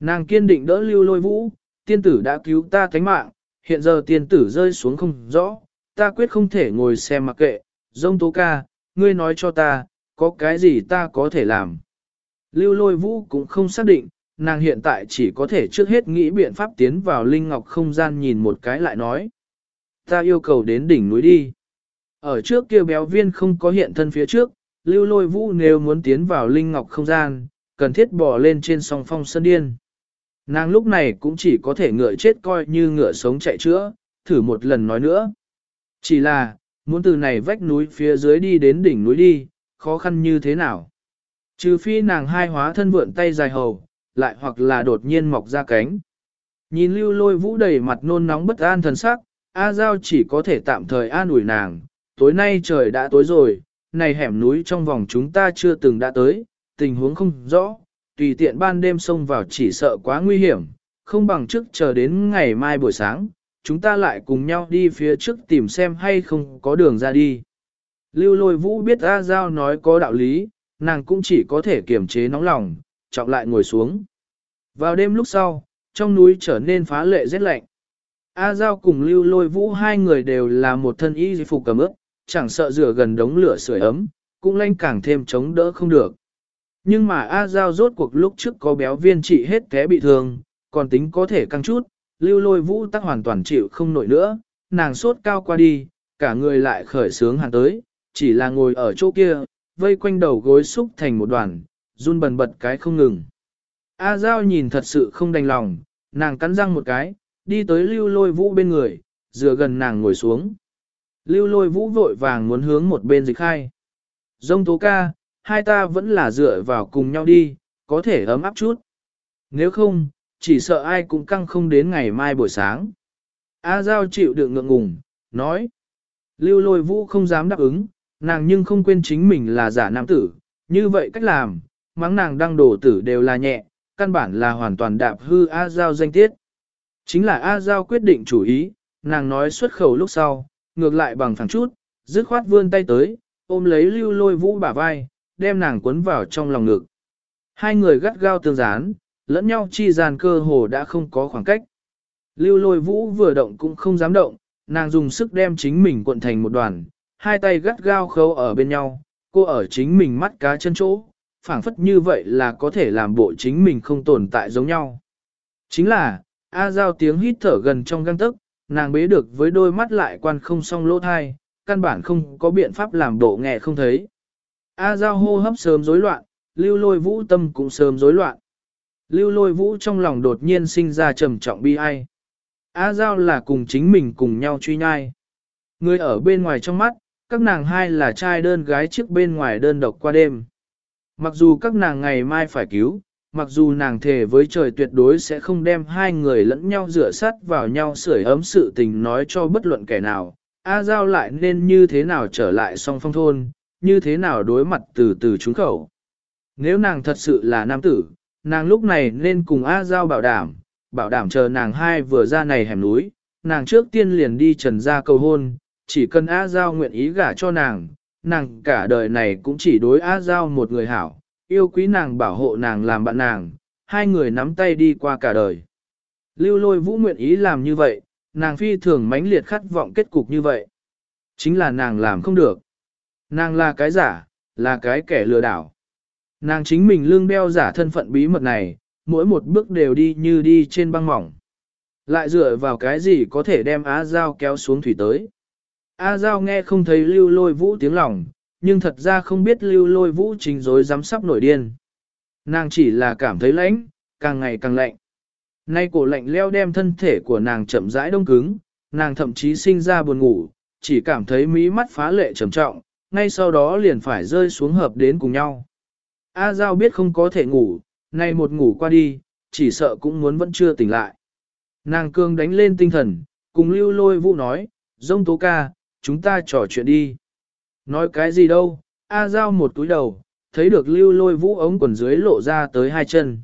Nàng kiên định đỡ lưu lôi vũ, tiên tử đã cứu ta thánh mạng, hiện giờ tiên tử rơi xuống không rõ, ta quyết không thể ngồi xem mặc kệ, dông tố ca, ngươi nói cho ta, có cái gì ta có thể làm. Lưu lôi vũ cũng không xác định, nàng hiện tại chỉ có thể trước hết nghĩ biện pháp tiến vào linh ngọc không gian nhìn một cái lại nói. Ta yêu cầu đến đỉnh núi đi. Ở trước kia béo viên không có hiện thân phía trước, lưu lôi vũ nếu muốn tiến vào linh ngọc không gian, cần thiết bỏ lên trên song phong sơn điên. Nàng lúc này cũng chỉ có thể ngựa chết coi như ngựa sống chạy chữa, thử một lần nói nữa. Chỉ là, muốn từ này vách núi phía dưới đi đến đỉnh núi đi, khó khăn như thế nào. Trừ phi nàng hai hóa thân vượn tay dài hầu, lại hoặc là đột nhiên mọc ra cánh. Nhìn lưu lôi vũ đầy mặt nôn nóng bất an thần sắc, A Giao chỉ có thể tạm thời an ủi nàng, tối nay trời đã tối rồi, này hẻm núi trong vòng chúng ta chưa từng đã tới, tình huống không rõ, tùy tiện ban đêm xông vào chỉ sợ quá nguy hiểm, không bằng trước chờ đến ngày mai buổi sáng, chúng ta lại cùng nhau đi phía trước tìm xem hay không có đường ra đi. Lưu lôi vũ biết A Giao nói có đạo lý, nàng cũng chỉ có thể kiềm chế nóng lòng, trọng lại ngồi xuống. Vào đêm lúc sau, trong núi trở nên phá lệ rét lạnh. A Giao cùng lưu lôi vũ hai người đều là một thân y phục cầm ướp, chẳng sợ rửa gần đống lửa sưởi ấm, cũng lanh càng thêm chống đỡ không được. Nhưng mà A Giao rốt cuộc lúc trước có béo viên trị hết té bị thương, còn tính có thể căng chút, lưu lôi vũ tắc hoàn toàn chịu không nổi nữa, nàng sốt cao qua đi, cả người lại khởi sướng hàng tới, chỉ là ngồi ở chỗ kia, vây quanh đầu gối xúc thành một đoàn, run bần bật cái không ngừng. A Giao nhìn thật sự không đành lòng, nàng cắn răng một cái, đi tới lưu lôi vũ bên người, dựa gần nàng ngồi xuống. Lưu lôi vũ vội vàng muốn hướng một bên dịch khai. Dông tố ca, hai ta vẫn là dựa vào cùng nhau đi, có thể ấm áp chút. Nếu không, chỉ sợ ai cũng căng không đến ngày mai buổi sáng. A Giao chịu đựng ngượng ngùng, nói. Lưu lôi vũ không dám đáp ứng, nàng nhưng không quên chính mình là giả nam tử, như vậy cách làm, mắng nàng đăng đổ tử đều là nhẹ, căn bản là hoàn toàn đạp hư A Giao danh tiết. Chính là A Giao quyết định chủ ý, nàng nói xuất khẩu lúc sau, ngược lại bằng phẳng chút, dứt khoát vươn tay tới, ôm lấy lưu lôi vũ bả vai, đem nàng cuốn vào trong lòng ngực. Hai người gắt gao tương gián, lẫn nhau chi gian cơ hồ đã không có khoảng cách. Lưu lôi vũ vừa động cũng không dám động, nàng dùng sức đem chính mình cuộn thành một đoàn, hai tay gắt gao khâu ở bên nhau, cô ở chính mình mắt cá chân chỗ, phảng phất như vậy là có thể làm bộ chính mình không tồn tại giống nhau. Chính là, A Giao tiếng hít thở gần trong găng tức, nàng bế được với đôi mắt lại quan không song lỗ thai, căn bản không có biện pháp làm bộ nghe không thấy. A Giao hô hấp sớm rối loạn, lưu lôi vũ tâm cũng sớm rối loạn. Lưu lôi vũ trong lòng đột nhiên sinh ra trầm trọng bi ai. A Giao là cùng chính mình cùng nhau truy nhai. Người ở bên ngoài trong mắt, các nàng hai là trai đơn gái trước bên ngoài đơn độc qua đêm. Mặc dù các nàng ngày mai phải cứu, mặc dù nàng thề với trời tuyệt đối sẽ không đem hai người lẫn nhau rửa sát vào nhau sưởi ấm sự tình nói cho bất luận kẻ nào, A Giao lại nên như thế nào trở lại song phong thôn, như thế nào đối mặt từ từ trúng khẩu. Nếu nàng thật sự là nam tử, nàng lúc này nên cùng A Giao bảo đảm, bảo đảm chờ nàng hai vừa ra này hẻm núi, nàng trước tiên liền đi trần ra cầu hôn, chỉ cần A Giao nguyện ý gả cho nàng, nàng cả đời này cũng chỉ đối á Giao một người hảo, yêu quý nàng bảo hộ nàng làm bạn nàng, hai người nắm tay đi qua cả đời. Lưu lôi vũ nguyện ý làm như vậy, nàng phi thường mãnh liệt khát vọng kết cục như vậy. Chính là nàng làm không được. Nàng là cái giả, là cái kẻ lừa đảo. Nàng chính mình lương đeo giả thân phận bí mật này, mỗi một bước đều đi như đi trên băng mỏng. Lại dựa vào cái gì có thể đem Á Giao kéo xuống thủy tới. A Giao nghe không thấy lưu lôi vũ tiếng lòng, nhưng thật ra không biết lưu lôi vũ chính dối dám sắp nổi điên. Nàng chỉ là cảm thấy lạnh, càng ngày càng lạnh. Nay cổ lạnh leo đem thân thể của nàng chậm rãi đông cứng, nàng thậm chí sinh ra buồn ngủ, chỉ cảm thấy mí mắt phá lệ trầm trọng, ngay sau đó liền phải rơi xuống hợp đến cùng nhau. A Giao biết không có thể ngủ, nay một ngủ qua đi, chỉ sợ cũng muốn vẫn chưa tỉnh lại. Nàng cương đánh lên tinh thần, cùng lưu lôi vũ nói, dông tố ca, chúng ta trò chuyện đi. Nói cái gì đâu, A Giao một túi đầu, thấy được lưu lôi vũ ống quần dưới lộ ra tới hai chân.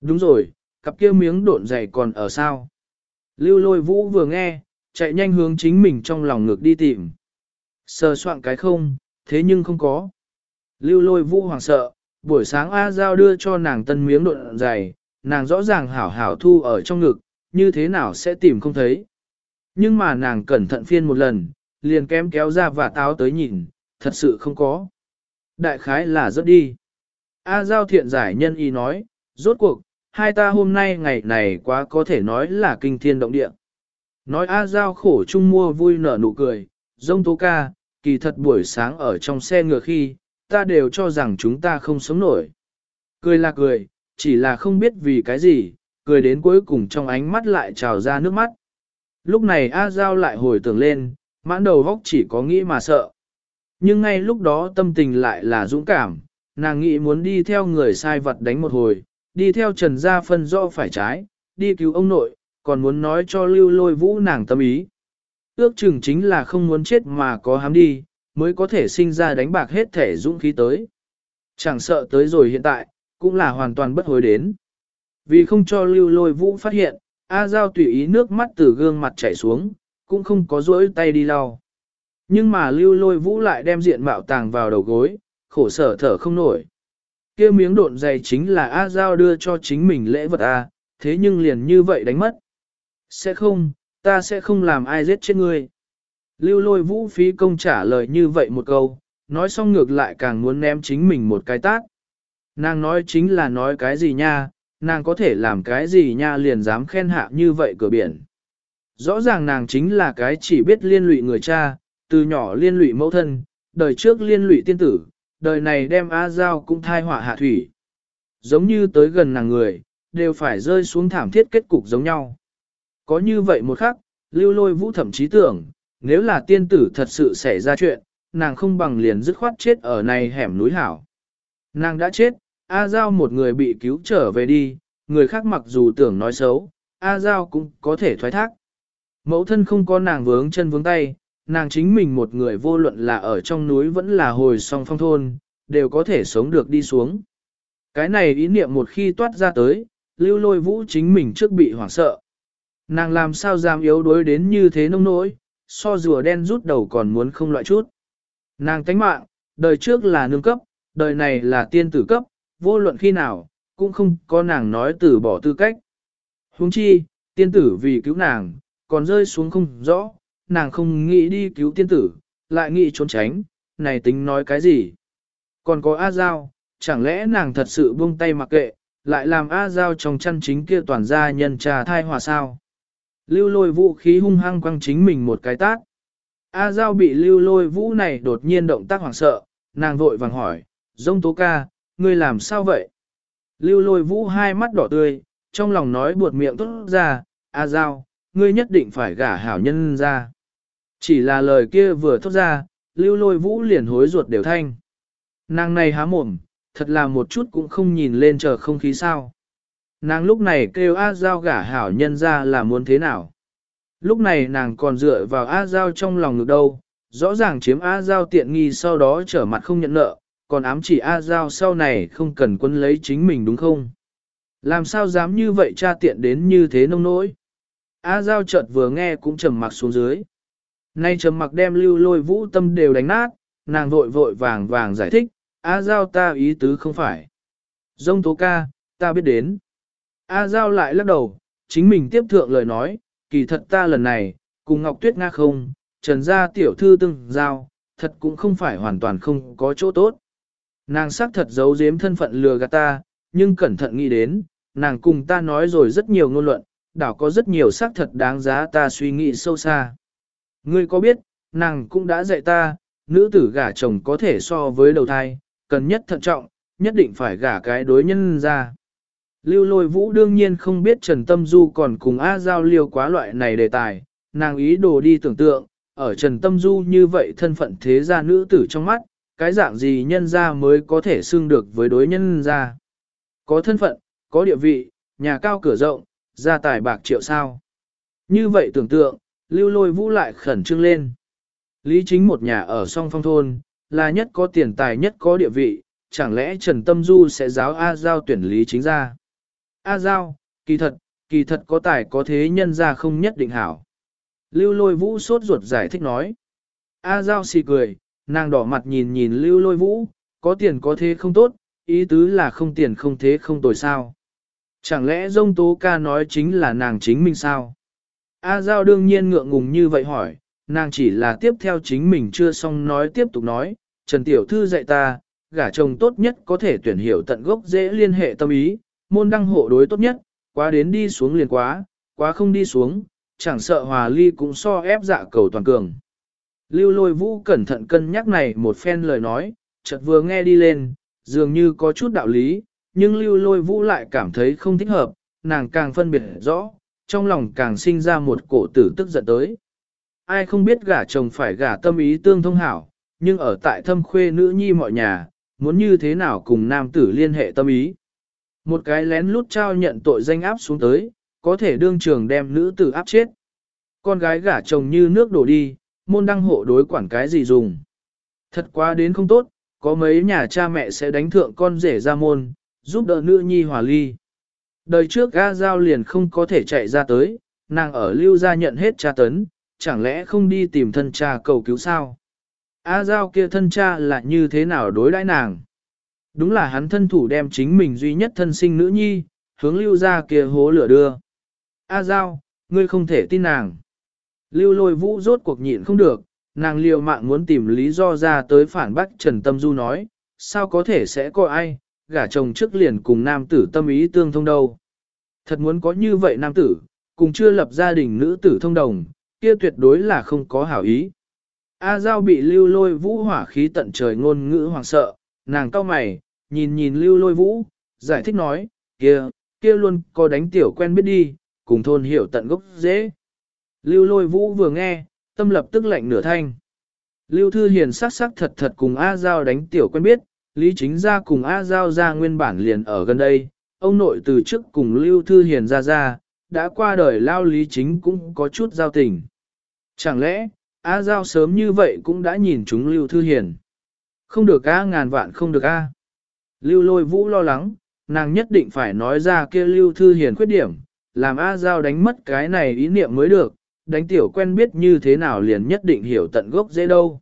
Đúng rồi, cặp kia miếng độn dày còn ở sao. Lưu lôi vũ vừa nghe, chạy nhanh hướng chính mình trong lòng ngực đi tìm. Sờ soạn cái không, thế nhưng không có. Lưu lôi vũ hoàng sợ, buổi sáng A Giao đưa cho nàng tân miếng độn dày, nàng rõ ràng hảo hảo thu ở trong ngực, như thế nào sẽ tìm không thấy. Nhưng mà nàng cẩn thận phiên một lần, liền kém kéo ra và táo tới nhìn, thật sự không có. Đại khái là rất đi. A Giao thiện giải nhân y nói, rốt cuộc, hai ta hôm nay ngày này quá có thể nói là kinh thiên động địa. Nói A Giao khổ chung mua vui nở nụ cười, dông tố ca, kỳ thật buổi sáng ở trong xe ngựa khi, ta đều cho rằng chúng ta không sống nổi. Cười là cười, chỉ là không biết vì cái gì, cười đến cuối cùng trong ánh mắt lại trào ra nước mắt. Lúc này A Giao lại hồi tưởng lên, mãn đầu góc chỉ có nghĩ mà sợ. Nhưng ngay lúc đó tâm tình lại là dũng cảm, nàng nghĩ muốn đi theo người sai vật đánh một hồi, đi theo trần gia phân rõ phải trái, đi cứu ông nội, còn muốn nói cho lưu lôi vũ nàng tâm ý. Ước chừng chính là không muốn chết mà có hám đi, mới có thể sinh ra đánh bạc hết thể dũng khí tới. Chẳng sợ tới rồi hiện tại, cũng là hoàn toàn bất hối đến. Vì không cho lưu lôi vũ phát hiện, A Giao tùy ý nước mắt từ gương mặt chảy xuống, cũng không có rỗi tay đi lau. Nhưng mà lưu lôi vũ lại đem diện mạo tàng vào đầu gối, khổ sở thở không nổi. kia miếng độn dày chính là A Giao đưa cho chính mình lễ vật A, thế nhưng liền như vậy đánh mất. Sẽ không, ta sẽ không làm ai giết chết ngươi. Lưu lôi vũ phí công trả lời như vậy một câu, nói xong ngược lại càng muốn ném chính mình một cái tát. Nàng nói chính là nói cái gì nha, nàng có thể làm cái gì nha liền dám khen hạ như vậy cửa biển. Rõ ràng nàng chính là cái chỉ biết liên lụy người cha, từ nhỏ liên lụy mẫu thân, đời trước liên lụy tiên tử, đời này đem A Giao cũng thai họa hạ thủy. Giống như tới gần nàng người, đều phải rơi xuống thảm thiết kết cục giống nhau. Có như vậy một khắc, lưu lôi vũ thậm chí tưởng, nếu là tiên tử thật sự xảy ra chuyện, nàng không bằng liền dứt khoát chết ở này hẻm núi hảo. Nàng đã chết, A Giao một người bị cứu trở về đi, người khác mặc dù tưởng nói xấu, A Giao cũng có thể thoái thác. Mẫu thân không có nàng vướng chân vướng tay, nàng chính mình một người vô luận là ở trong núi vẫn là hồi song phong thôn, đều có thể sống được đi xuống. Cái này ý niệm một khi toát ra tới, lưu lôi vũ chính mình trước bị hoảng sợ. Nàng làm sao dám yếu đuối đến như thế nông nỗi, so rùa đen rút đầu còn muốn không loại chút. Nàng tánh mạng, đời trước là nương cấp, đời này là tiên tử cấp, vô luận khi nào, cũng không có nàng nói từ bỏ tư cách. Huống chi, tiên tử vì cứu nàng, còn rơi xuống không rõ, nàng không nghĩ đi cứu tiên tử, lại nghĩ trốn tránh, này tính nói cái gì. Còn có A Giao, chẳng lẽ nàng thật sự buông tay mặc kệ, lại làm A Giao trong chăn chính kia toàn gia nhân trà thai hòa sao. Lưu lôi vũ khí hung hăng quăng chính mình một cái tát. A Giao bị lưu lôi vũ này đột nhiên động tác hoảng sợ, nàng vội vàng hỏi, dông tố ca, ngươi làm sao vậy? Lưu lôi vũ hai mắt đỏ tươi, trong lòng nói buột miệng tốt ra, A Giao, ngươi nhất định phải gả hảo nhân ra. Chỉ là lời kia vừa thốt ra, lưu lôi vũ liền hối ruột đều thanh. Nàng này há mồm, thật là một chút cũng không nhìn lên chờ không khí sao. Nàng lúc này kêu A Giao gả hảo nhân ra là muốn thế nào. Lúc này nàng còn dựa vào A Giao trong lòng ngực đâu, rõ ràng chiếm A Giao tiện nghi sau đó trở mặt không nhận nợ, còn ám chỉ A Giao sau này không cần quân lấy chính mình đúng không? Làm sao dám như vậy cha tiện đến như thế nông nỗi? A Giao chợt vừa nghe cũng trầm mặc xuống dưới. Nay trầm mặc đem lưu lôi vũ tâm đều đánh nát, nàng vội vội vàng vàng giải thích, A Giao ta ý tứ không phải. Dông tố ca, ta biết đến. A Giao lại lắc đầu, chính mình tiếp thượng lời nói, kỳ thật ta lần này, cùng Ngọc Tuyết Nga không, trần gia tiểu thư từng giao, thật cũng không phải hoàn toàn không có chỗ tốt. Nàng xác thật giấu giếm thân phận lừa gạt ta, nhưng cẩn thận nghĩ đến, nàng cùng ta nói rồi rất nhiều ngôn luận, đảo có rất nhiều xác thật đáng giá ta suy nghĩ sâu xa. Ngươi có biết, nàng cũng đã dạy ta, nữ tử gả chồng có thể so với đầu thai, cần nhất thận trọng, nhất định phải gả cái đối nhân ra. Lưu lôi vũ đương nhiên không biết Trần Tâm Du còn cùng A Giao liêu quá loại này đề tài, nàng ý đồ đi tưởng tượng, ở Trần Tâm Du như vậy thân phận thế gia nữ tử trong mắt, cái dạng gì nhân gia mới có thể xưng được với đối nhân gia. Có thân phận, có địa vị, nhà cao cửa rộng, gia tài bạc triệu sao. Như vậy tưởng tượng, lưu lôi vũ lại khẩn trương lên. Lý chính một nhà ở song phong thôn, là nhất có tiền tài nhất có địa vị, chẳng lẽ Trần Tâm Du sẽ giáo A Giao tuyển Lý chính ra? A Giao, kỳ thật, kỳ thật có tài có thế nhân ra không nhất định hảo. Lưu lôi vũ sốt ruột giải thích nói. A Giao xì cười, nàng đỏ mặt nhìn nhìn lưu lôi vũ, có tiền có thế không tốt, ý tứ là không tiền không thế không tồi sao. Chẳng lẽ dông tố ca nói chính là nàng chính mình sao? A Giao đương nhiên ngượng ngùng như vậy hỏi, nàng chỉ là tiếp theo chính mình chưa xong nói tiếp tục nói, Trần Tiểu Thư dạy ta, gả chồng tốt nhất có thể tuyển hiểu tận gốc dễ liên hệ tâm ý, môn đăng hộ đối tốt nhất, quá đến đi xuống liền quá, quá không đi xuống, chẳng sợ hòa ly cũng so ép dạ cầu toàn cường. Lưu lôi vũ cẩn thận cân nhắc này một phen lời nói, chợt vừa nghe đi lên, dường như có chút đạo lý, nhưng lưu lôi vũ lại cảm thấy không thích hợp, nàng càng phân biệt rõ, trong lòng càng sinh ra một cổ tử tức giận tới. Ai không biết gả chồng phải gả tâm ý tương thông hảo, nhưng ở tại thâm khuê nữ nhi mọi nhà, muốn như thế nào cùng nam tử liên hệ tâm ý. Một cái lén lút trao nhận tội danh áp xuống tới, có thể đương trường đem nữ tử áp chết. Con gái gả chồng như nước đổ đi, môn đăng hộ đối quản cái gì dùng. Thật quá đến không tốt, có mấy nhà cha mẹ sẽ đánh thượng con rể ra môn, giúp đỡ nữ nhi hòa ly. Đời trước A giao liền không có thể chạy ra tới, nàng ở lưu gia nhận hết cha tấn, chẳng lẽ không đi tìm thân cha cầu cứu sao? A giao kia thân cha là như thế nào đối đãi nàng? Đúng là hắn thân thủ đem chính mình duy nhất thân sinh nữ nhi, hướng lưu ra kia hố lửa đưa. A giao, ngươi không thể tin nàng. Lưu lôi vũ rốt cuộc nhịn không được, nàng liều mạng muốn tìm lý do ra tới phản bác Trần Tâm Du nói, sao có thể sẽ có ai, gả chồng trước liền cùng nam tử tâm ý tương thông đâu. Thật muốn có như vậy nam tử, cùng chưa lập gia đình nữ tử thông đồng, kia tuyệt đối là không có hảo ý. A Giao bị lưu lôi vũ hỏa khí tận trời ngôn ngữ hoàng sợ, nàng cao mày, nhìn nhìn lưu lôi vũ, giải thích nói, kia, kia luôn có đánh tiểu quen biết đi, cùng thôn hiểu tận gốc dễ. Lưu lôi vũ vừa nghe, tâm lập tức lạnh nửa thanh. Lưu Thư Hiền sắc sắc thật thật cùng A Giao đánh tiểu quen biết, Lý Chính ra cùng A Giao ra nguyên bản liền ở gần đây, ông nội từ trước cùng Lưu Thư Hiền ra ra, đã qua đời lao Lý Chính cũng có chút giao tình. Chẳng lẽ, A Giao sớm như vậy cũng đã nhìn chúng Lưu Thư Hiền. Không được A ngàn vạn không được A. Lưu lôi vũ lo lắng, nàng nhất định phải nói ra kia Lưu Thư Hiền khuyết điểm, làm A Giao đánh mất cái này ý niệm mới được, đánh tiểu quen biết như thế nào liền nhất định hiểu tận gốc dễ đâu.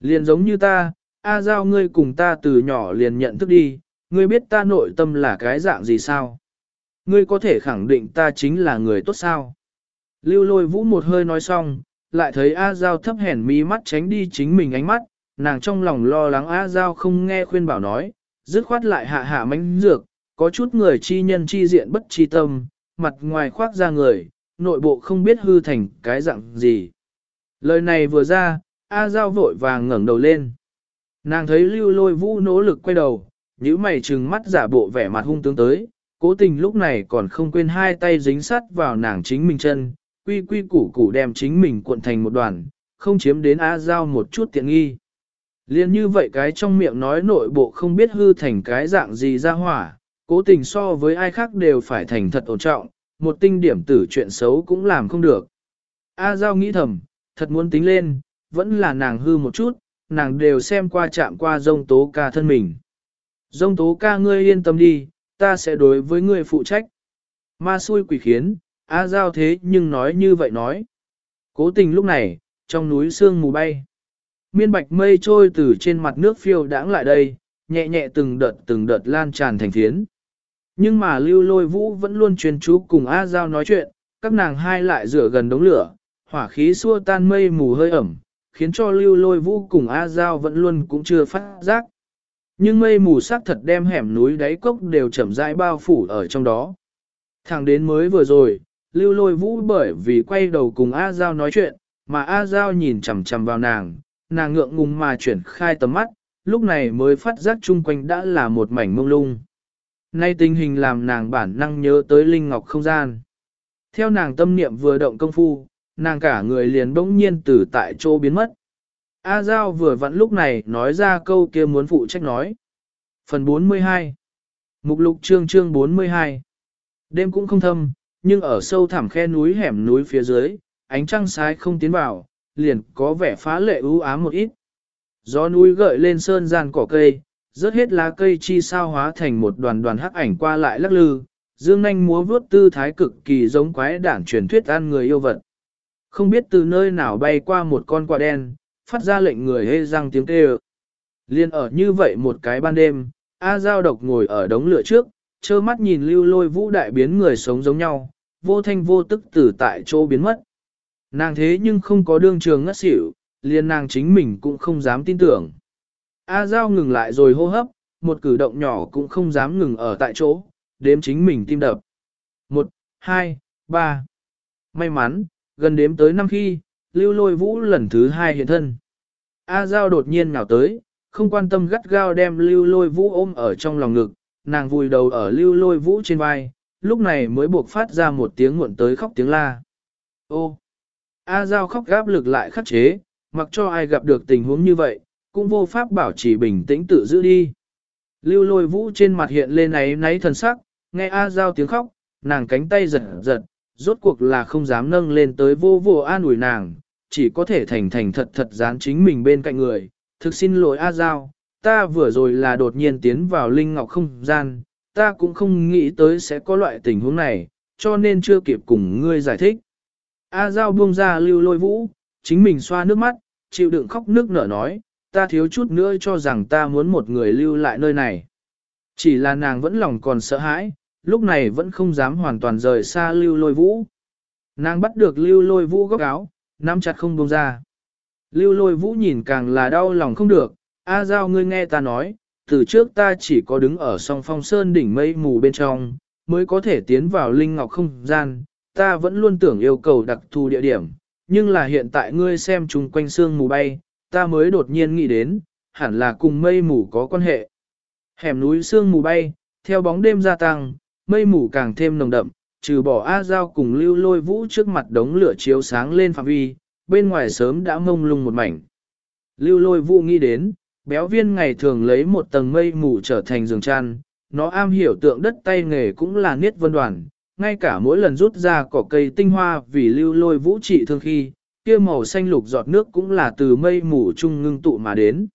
Liền giống như ta, A Giao ngươi cùng ta từ nhỏ liền nhận thức đi, ngươi biết ta nội tâm là cái dạng gì sao? Ngươi có thể khẳng định ta chính là người tốt sao? Lưu lôi vũ một hơi nói xong, lại thấy A Giao thấp hèn mi mắt tránh đi chính mình ánh mắt, nàng trong lòng lo lắng A Giao không nghe khuyên bảo nói, dứt khoát lại hạ hạ mánh dược, có chút người chi nhân chi diện bất chi tâm, mặt ngoài khoác ra người, nội bộ không biết hư thành cái dạng gì. Lời này vừa ra, A Giao vội vàng ngẩng đầu lên. Nàng thấy lưu lôi vũ nỗ lực quay đầu, nhíu mày trừng mắt giả bộ vẻ mặt hung tướng tới, cố tình lúc này còn không quên hai tay dính sắt vào nàng chính mình chân, quy quy củ củ đem chính mình cuộn thành một đoàn, không chiếm đến A Giao một chút tiện nghi. Liên như vậy cái trong miệng nói nội bộ không biết hư thành cái dạng gì ra hỏa, cố tình so với ai khác đều phải thành thật ổn trọng, một tinh điểm tử chuyện xấu cũng làm không được. A Giao nghĩ thầm, thật muốn tính lên, vẫn là nàng hư một chút, nàng đều xem qua chạm qua dông tố ca thân mình. Dông tố ca ngươi yên tâm đi, ta sẽ đối với ngươi phụ trách. Ma xui quỷ khiến, A Giao thế nhưng nói như vậy nói. Cố tình lúc này, trong núi sương mù bay. Miên bạch mây trôi từ trên mặt nước phiêu đãng lại đây, nhẹ nhẹ từng đợt từng đợt lan tràn thành phiến. Nhưng mà lưu lôi vũ vẫn luôn chuyên chú cùng A Giao nói chuyện, các nàng hai lại rửa gần đống lửa, hỏa khí xua tan mây mù hơi ẩm, khiến cho lưu lôi vũ cùng A Giao vẫn luôn cũng chưa phát giác. Nhưng mây mù sắc thật đem hẻm núi đáy cốc đều chậm rãi bao phủ ở trong đó. Thẳng đến mới vừa rồi, lưu lôi vũ bởi vì quay đầu cùng A Giao nói chuyện, mà A Giao nhìn chằm chằm vào nàng, nàng ngượng ngùng mà chuyển khai tầm mắt, lúc này mới phát giác chung quanh đã là một mảnh mông lung. Nay tình hình làm nàng bản năng nhớ tới Linh Ngọc không gian. Theo nàng tâm niệm vừa động công phu, nàng cả người liền bỗng nhiên từ tại chỗ biến mất. A Giao vừa vặn lúc này nói ra câu kia muốn phụ trách nói. Phần 42 Mục lục chương chương 42 Đêm cũng không thâm, nhưng ở sâu thẳm khe núi hẻm núi phía dưới, ánh trăng sái không tiến vào, liền có vẻ phá lệ ưu ám một ít. Gió núi gợi lên sơn gian cỏ cây, rớt hết lá cây chi sao hóa thành một đoàn đoàn hắc ảnh qua lại lắc lư, dương nanh múa vuốt tư thái cực kỳ giống quái đản truyền thuyết ăn người yêu vật. Không biết từ nơi nào bay qua một con quạ đen, phát ra lệnh người hê răng tiếng kêu. Liên ở như vậy một cái ban đêm, A Giao độc ngồi ở đống lửa trước, trơ mắt nhìn lưu lôi vũ đại biến người sống giống nhau, vô thanh vô tức tử tại chỗ biến mất. Nàng thế nhưng không có đương trường ngất xỉu, liền nàng chính mình cũng không dám tin tưởng. A Giao ngừng lại rồi hô hấp, một cử động nhỏ cũng không dám ngừng ở tại chỗ, đếm chính mình tim đập. Một, hai, ba. May mắn, gần đếm tới năm khi, lưu lôi vũ lần thứ hai hiện thân. A Giao đột nhiên nào tới, không quan tâm gắt gao đem lưu lôi vũ ôm ở trong lòng ngực, nàng vùi đầu ở lưu lôi vũ trên vai, lúc này mới buộc phát ra một tiếng muộn tới khóc tiếng la. Ô! A Giao khóc gáp lực lại khắc chế, mặc cho ai gặp được tình huống như vậy, cũng vô pháp bảo trì bình tĩnh tự giữ đi. Lưu lôi vũ trên mặt hiện lên náy náy thần sắc, nghe A Giao tiếng khóc, nàng cánh tay giật giật, rốt cuộc là không dám nâng lên tới vô vô an ủi nàng, chỉ có thể thành thành thật thật dán chính mình bên cạnh người. Thực xin lỗi A Giao, ta vừa rồi là đột nhiên tiến vào linh ngọc không gian, ta cũng không nghĩ tới sẽ có loại tình huống này, cho nên chưa kịp cùng ngươi giải thích. A Giao buông ra lưu lôi vũ, chính mình xoa nước mắt, chịu đựng khóc nước nở nói, ta thiếu chút nữa cho rằng ta muốn một người lưu lại nơi này. Chỉ là nàng vẫn lòng còn sợ hãi, lúc này vẫn không dám hoàn toàn rời xa lưu lôi vũ. Nàng bắt được lưu lôi vũ góc áo, nắm chặt không buông ra. Lưu lôi vũ nhìn càng là đau lòng không được, A Giao ngươi nghe ta nói, từ trước ta chỉ có đứng ở song phong sơn đỉnh mây mù bên trong, mới có thể tiến vào linh ngọc không gian, ta vẫn luôn tưởng yêu cầu đặc thù địa điểm, nhưng là hiện tại ngươi xem chung quanh sương mù bay, ta mới đột nhiên nghĩ đến, hẳn là cùng mây mù có quan hệ. Hẻm núi sương mù bay, theo bóng đêm gia tăng, mây mù càng thêm nồng đậm, trừ bỏ A Giao cùng lưu lôi vũ trước mặt đống lửa chiếu sáng lên phạm vi, bên ngoài sớm đã mông lung một mảnh. Lưu lôi vũ nghĩ đến, béo viên ngày thường lấy một tầng mây mù trở thành giường chăn, nó am hiểu tượng đất tay nghề cũng là niết vân đoàn, ngay cả mỗi lần rút ra cỏ cây tinh hoa vì lưu lôi vũ trị thương khi, kia màu xanh lục giọt nước cũng là từ mây mù trung ngưng tụ mà đến.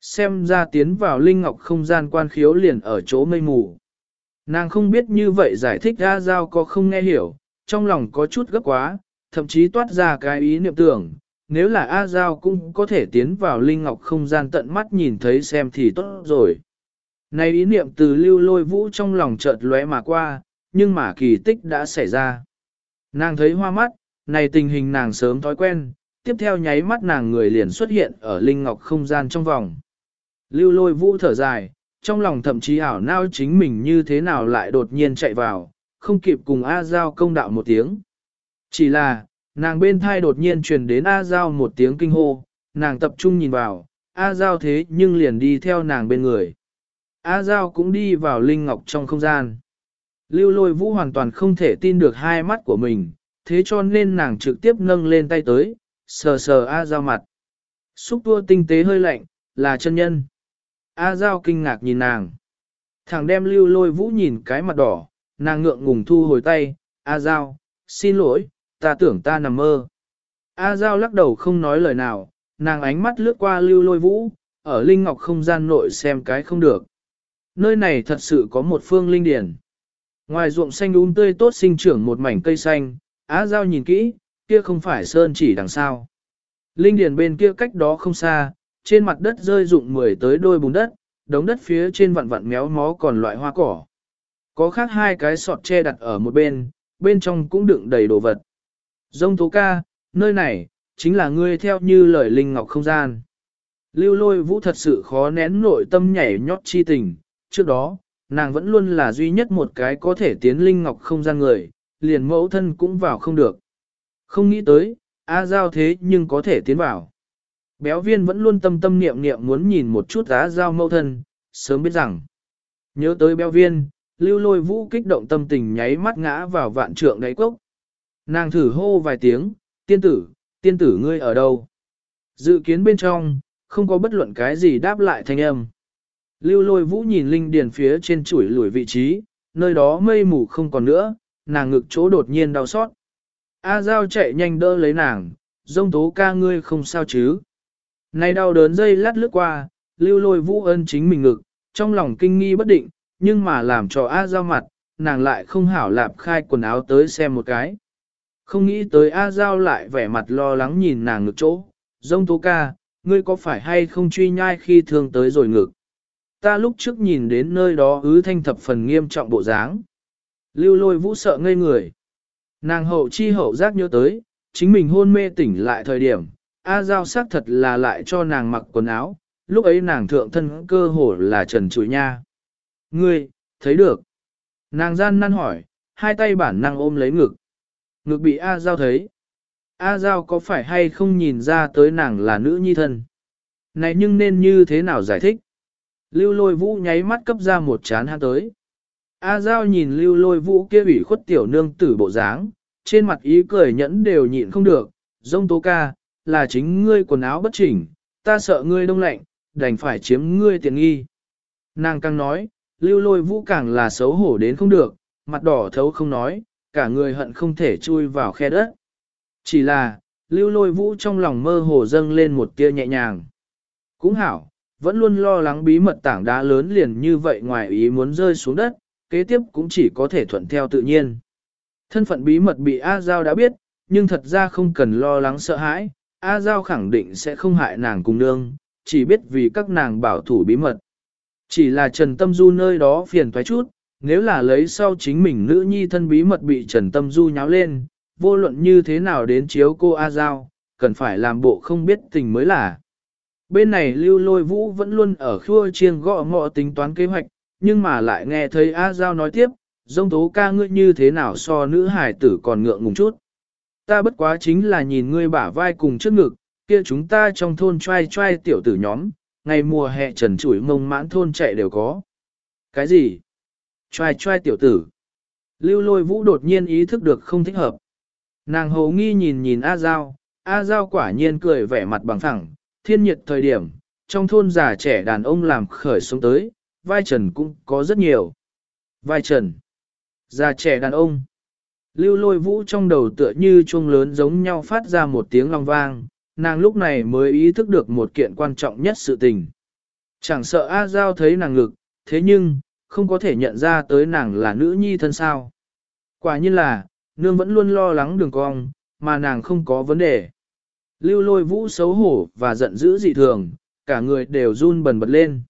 Xem ra tiến vào linh ngọc không gian quan khiếu liền ở chỗ mây mù. Nàng không biết như vậy giải thích ra giao có không nghe hiểu, trong lòng có chút gấp quá, thậm chí toát ra cái ý niệm tưởng, nếu là A Giao cũng có thể tiến vào linh ngọc không gian tận mắt nhìn thấy xem thì tốt rồi. Này ý niệm từ lưu lôi vũ trong lòng chợt lóe mà qua, nhưng mà kỳ tích đã xảy ra. Nàng thấy hoa mắt, này tình hình nàng sớm thói quen, tiếp theo nháy mắt nàng người liền xuất hiện ở linh ngọc không gian trong vòng. Lưu lôi vũ thở dài, trong lòng thậm chí ảo nao chính mình như thế nào lại đột nhiên chạy vào, không kịp cùng A Giao công đạo một tiếng. Chỉ là, nàng bên thai đột nhiên truyền đến A Giao một tiếng kinh hô, nàng tập trung nhìn vào, A Giao thế nhưng liền đi theo nàng bên người. A Giao cũng đi vào linh ngọc trong không gian. Lưu lôi vũ hoàn toàn không thể tin được hai mắt của mình, thế cho nên nàng trực tiếp nâng lên tay tới, sờ sờ A Giao mặt. Xúc tua tinh tế hơi lạnh, là chân nhân. A Giao kinh ngạc nhìn nàng. Thằng đem lưu lôi vũ nhìn cái mặt đỏ, nàng ngượng ngùng thu hồi tay, A Giao, xin lỗi, ta tưởng ta nằm mơ. A Giao lắc đầu không nói lời nào, nàng ánh mắt lướt qua lưu lôi vũ, ở Linh Ngọc không gian nội xem cái không được. Nơi này thật sự có một phương linh điển. Ngoài ruộng xanh um tươi tốt sinh trưởng một mảnh cây xanh, Á Giao nhìn kỹ, kia không phải sơn chỉ đằng sau. Linh điển bên kia cách đó không xa, trên mặt đất rơi rụng mười tới đôi bùn đất, đống đất phía trên vặn vặn méo mó còn loại hoa cỏ. Có khác hai cái sọt tre đặt ở một bên, bên trong cũng đựng đầy đồ vật. Dông tố ca, nơi này, chính là ngươi theo như lời linh ngọc không gian. Lưu lôi vũ thật sự khó nén nội tâm nhảy nhót chi tình, trước đó, nàng vẫn luôn là duy nhất một cái có thể tiến linh ngọc không gian người, liền mẫu thân cũng vào không được. Không nghĩ tới, A Giao thế nhưng có thể tiến vào. Béo viên vẫn luôn tâm tâm niệm niệm muốn nhìn một chút giá Giao mâu thân, sớm biết rằng. Nhớ tới béo viên, lưu lôi vũ kích động tâm tình nháy mắt ngã vào vạn trượng đáy cốc. Nàng thử hô vài tiếng, tiên tử, tiên tử ngươi ở đâu? Dự kiến bên trong, không có bất luận cái gì đáp lại thanh âm. Lưu lôi vũ nhìn linh điền phía trên chuỗi lùi vị trí, nơi đó mây mù không còn nữa, nàng ngực chỗ đột nhiên đau xót. A Giao chạy nhanh đỡ lấy nàng, dông tố ca ngươi không sao chứ. Này đau đớn dây lát lướt qua, lưu lôi vũ ân chính mình ngực, trong lòng kinh nghi bất định, nhưng mà làm cho A Giao mặt, nàng lại không hảo lạp khai quần áo tới xem một cái. Không nghĩ tới A Giao lại vẻ mặt lo lắng nhìn nàng ngực chỗ, dông tố ca, ngươi có phải hay không truy nhai khi thương tới rồi ngực. Ta lúc trước nhìn đến nơi đó ứ thanh thập phần nghiêm trọng bộ dáng. Lưu lôi vũ sợ ngây người. Nàng hậu chi hậu giác nhớ tới, chính mình hôn mê tỉnh lại thời điểm, A Giao xác thật là lại cho nàng mặc quần áo, lúc ấy nàng thượng thân cơ hồ là trần trụi nha. Ngươi, thấy được. Nàng gian năn hỏi, hai tay bản năng ôm lấy ngực. Ngực bị A Giao thấy. A Giao có phải hay không nhìn ra tới nàng là nữ nhi thân? Này nhưng nên như thế nào giải thích? Lưu lôi vũ nháy mắt cấp ra một chán hắn tới. A Giao nhìn lưu lôi vũ kia ủy khuất tiểu nương tử bộ dáng, trên mặt ý cười nhẫn đều nhịn không được, dông tố ca, là chính ngươi quần áo bất chỉnh, ta sợ ngươi đông lạnh, đành phải chiếm ngươi tiện nghi. Nàng càng nói, lưu lôi vũ càng là xấu hổ đến không được, mặt đỏ thấu không nói, cả người hận không thể chui vào khe đất. Chỉ là, lưu lôi vũ trong lòng mơ hồ dâng lên một tia nhẹ nhàng. Cũng hảo, vẫn luôn lo lắng bí mật tảng đá lớn liền như vậy ngoài ý muốn rơi xuống đất, kế tiếp cũng chỉ có thể thuận theo tự nhiên. Thân phận bí mật bị A Giao đã biết, nhưng thật ra không cần lo lắng sợ hãi, A Giao khẳng định sẽ không hại nàng cùng nương, chỉ biết vì các nàng bảo thủ bí mật. Chỉ là Trần Tâm Du nơi đó phiền thoái chút, nếu là lấy sau chính mình nữ nhi thân bí mật bị Trần Tâm Du nháo lên, vô luận như thế nào đến chiếu cô A Giao, cần phải làm bộ không biết tình mới là. Bên này lưu lôi vũ vẫn luôn ở khua chiêng gõ ngọ tính toán kế hoạch, nhưng mà lại nghe thấy A Giao nói tiếp, dông tố ca ngươi như thế nào so nữ hải tử còn ngượng ngùng chút. Ta bất quá chính là nhìn ngươi bả vai cùng trước ngực, kia chúng ta trong thôn trai trai tiểu tử nhóm, ngày mùa hè trần chuỗi mông mãn thôn chạy đều có. Cái gì? Trai trai tiểu tử. Lưu lôi vũ đột nhiên ý thức được không thích hợp. Nàng hầu nghi nhìn nhìn A Giao, A Giao quả nhiên cười vẻ mặt bằng thẳng, thiên nhiệt thời điểm, trong thôn già trẻ đàn ông làm khởi sống tới, vai trần cũng có rất nhiều. Vai trần, già trẻ đàn ông. Lưu lôi vũ trong đầu tựa như chuông lớn giống nhau phát ra một tiếng long vang, nàng lúc này mới ý thức được một kiện quan trọng nhất sự tình. Chẳng sợ A Giao thấy nàng ngực, thế nhưng, không có thể nhận ra tới nàng là nữ nhi thân sao. Quả nhiên là, nương vẫn luôn lo lắng đường cong, mà nàng không có vấn đề. Lưu lôi vũ xấu hổ và giận dữ dị thường, cả người đều run bần bật lên.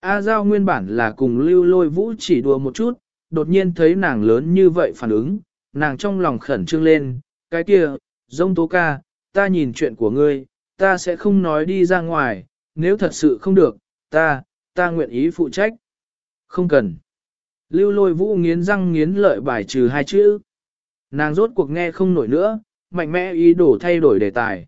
A Giao nguyên bản là cùng lưu lôi vũ chỉ đùa một chút, đột nhiên thấy nàng lớn như vậy phản ứng, nàng trong lòng khẩn trương lên, cái kia, dông tố ca, ta nhìn chuyện của ngươi, ta sẽ không nói đi ra ngoài, nếu thật sự không được, ta, ta nguyện ý phụ trách. Không cần. Lưu lôi vũ nghiến răng nghiến lợi bài trừ hai chữ. Nàng rốt cuộc nghe không nổi nữa, mạnh mẽ ý đồ thay đổi đề tài.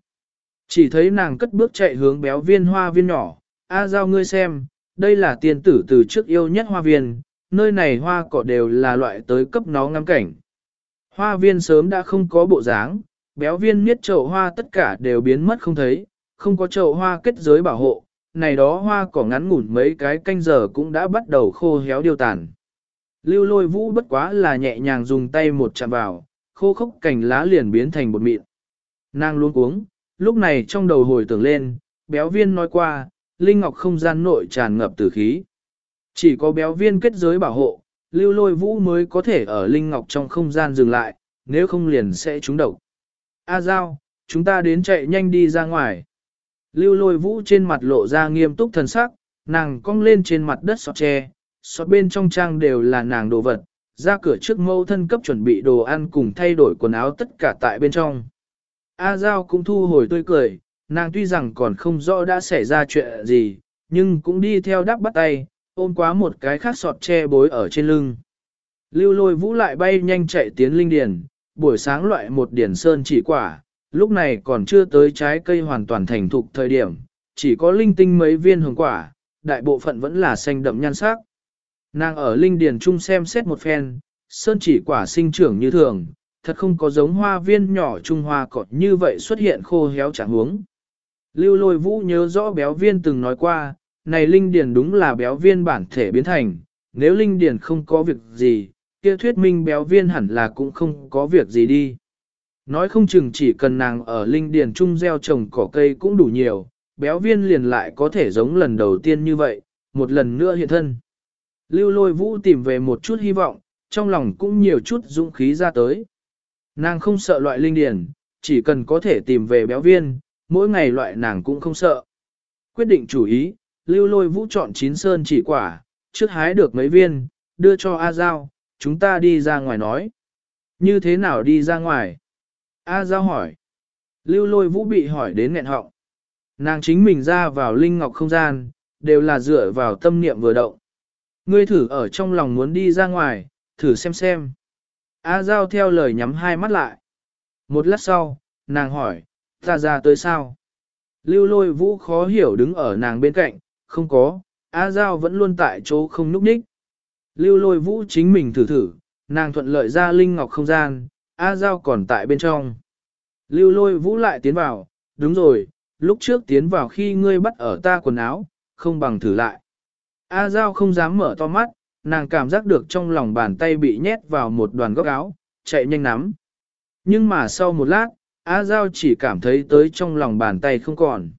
Chỉ thấy nàng cất bước chạy hướng béo viên hoa viên nhỏ, A giao ngươi xem, đây là tiền tử từ trước yêu nhất hoa viên, nơi này hoa cỏ đều là loại tới cấp nó ngắm cảnh. Hoa viên sớm đã không có bộ dáng, béo viên miết chậu hoa tất cả đều biến mất không thấy, không có chậu hoa kết giới bảo hộ, này đó hoa cỏ ngắn ngủn mấy cái canh giờ cũng đã bắt đầu khô héo điều tàn. Lưu lôi vũ bất quá là nhẹ nhàng dùng tay một chạm vào, khô khốc cành lá liền biến thành bột mịn. Nàng luôn uống, lúc này trong đầu hồi tưởng lên, béo viên nói qua, linh ngọc không gian nội tràn ngập tử khí. Chỉ có béo viên kết giới bảo hộ, lưu lôi vũ mới có thể ở linh ngọc trong không gian dừng lại, nếu không liền sẽ trúng độc. A à Giao, chúng ta đến chạy nhanh đi ra ngoài. Lưu lôi vũ trên mặt lộ ra nghiêm túc thần sắc, nàng cong lên trên mặt đất sọt tre, sọt bên trong trang đều là nàng đồ vật, ra cửa trước mâu thân cấp chuẩn bị đồ ăn cùng thay đổi quần áo tất cả tại bên trong. A à Giao cũng thu hồi tươi cười, nàng tuy rằng còn không rõ đã xảy ra chuyện gì, nhưng cũng đi theo đáp bắt tay, ôm quá một cái khác sọt che bối ở trên lưng. Lưu lôi vũ lại bay nhanh chạy tiến linh điền, buổi sáng loại một điển sơn chỉ quả, lúc này còn chưa tới trái cây hoàn toàn thành thục thời điểm, chỉ có linh tinh mấy viên hồng quả, đại bộ phận vẫn là xanh đậm nhan sắc. Nàng ở linh điền trung xem xét một phen, sơn chỉ quả sinh trưởng như thường, thật không có giống hoa viên nhỏ trung hoa cọt như vậy xuất hiện khô héo chẳng huống. Lưu lôi vũ nhớ rõ béo viên từng nói qua, này linh điền đúng là béo viên bản thể biến thành, nếu linh điền không có việc gì, kia thuyết minh béo viên hẳn là cũng không có việc gì đi. Nói không chừng chỉ cần nàng ở linh điền trung gieo trồng cỏ cây cũng đủ nhiều, béo viên liền lại có thể giống lần đầu tiên như vậy, một lần nữa hiện thân. Lưu lôi vũ tìm về một chút hy vọng, trong lòng cũng nhiều chút dũng khí ra tới. Nàng không sợ loại linh điền, chỉ cần có thể tìm về béo viên, mỗi ngày loại nàng cũng không sợ. Quyết định chủ ý, lưu lôi vũ chọn chín sơn chỉ quả, trước hái được mấy viên, đưa cho A Giao, chúng ta đi ra ngoài nói. Như thế nào đi ra ngoài? A Giao hỏi. Lưu lôi vũ bị hỏi đến nghẹn họng. Nàng chính mình ra vào linh ngọc không gian, đều là dựa vào tâm niệm vừa động. Ngươi thử ở trong lòng muốn đi ra ngoài, thử xem xem. A Giao theo lời nhắm hai mắt lại. Một lát sau, nàng hỏi, ta ra tới sao? Lưu lôi vũ khó hiểu đứng ở nàng bên cạnh, không có, A Giao vẫn luôn tại chỗ không núp ních. Lưu lôi vũ chính mình thử thử, nàng thuận lợi ra linh ngọc không gian, A Giao còn tại bên trong. Lưu lôi vũ lại tiến vào, đúng rồi, lúc trước tiến vào khi ngươi bắt ở ta quần áo, không bằng thử lại. A Giao không dám mở to mắt, nàng cảm giác được trong lòng bàn tay bị nhét vào một đoàn góc áo, chạy nhanh nắm. Nhưng mà sau một lát, A Giao chỉ cảm thấy tới trong lòng bàn tay không còn.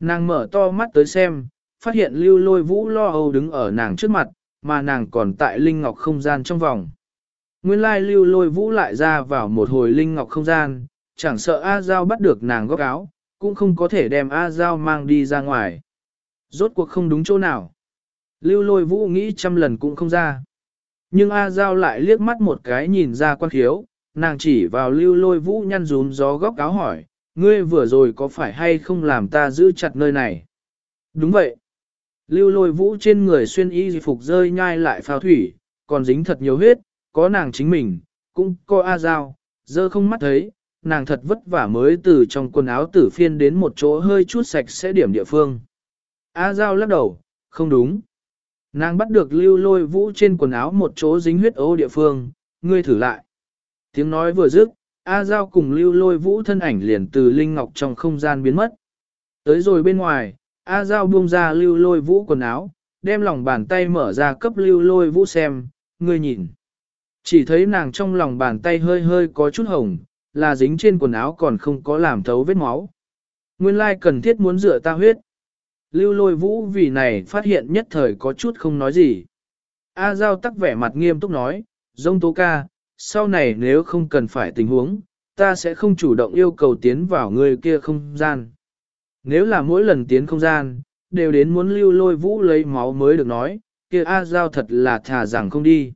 Nàng mở to mắt tới xem, phát hiện lưu lôi vũ lo âu đứng ở nàng trước mặt, mà nàng còn tại linh ngọc không gian trong vòng. Nguyên lai lưu lôi vũ lại ra vào một hồi linh ngọc không gian, chẳng sợ A Giao bắt được nàng góc áo, cũng không có thể đem A Giao mang đi ra ngoài. Rốt cuộc không đúng chỗ nào. Lưu lôi vũ nghĩ trăm lần cũng không ra. Nhưng A Giao lại liếc mắt một cái nhìn ra quan khiếu, nàng chỉ vào lưu lôi vũ nhăn rúm gió góc áo hỏi, ngươi vừa rồi có phải hay không làm ta giữ chặt nơi này? Đúng vậy. Lưu lôi vũ trên người xuyên y phục rơi nhai lại phao thủy, còn dính thật nhiều huyết, có nàng chính mình, cũng có A Giao, dơ không mắt thấy, nàng thật vất vả mới từ trong quần áo tử phiên đến một chỗ hơi chút sạch sẽ điểm địa phương. A Giao lắc đầu, không đúng. Nàng bắt được lưu lôi vũ trên quần áo một chỗ dính huyết ô địa phương, ngươi thử lại. Tiếng nói vừa dứt, A Giao cùng lưu lôi vũ thân ảnh liền từ Linh Ngọc trong không gian biến mất. Tới rồi bên ngoài, A Giao buông ra lưu lôi vũ quần áo, đem lòng bàn tay mở ra cấp lưu lôi vũ xem, ngươi nhìn. Chỉ thấy nàng trong lòng bàn tay hơi hơi có chút hồng, là dính trên quần áo còn không có làm thấu vết máu. Nguyên lai cần thiết muốn rửa ta huyết. Lưu lôi vũ vì này phát hiện nhất thời có chút không nói gì. A Giao tắc vẻ mặt nghiêm túc nói, dông tố ca, sau này nếu không cần phải tình huống, ta sẽ không chủ động yêu cầu tiến vào người kia không gian. Nếu là mỗi lần tiến không gian, đều đến muốn lưu lôi vũ lấy máu mới được nói, kia A Giao thật là thà rằng không đi.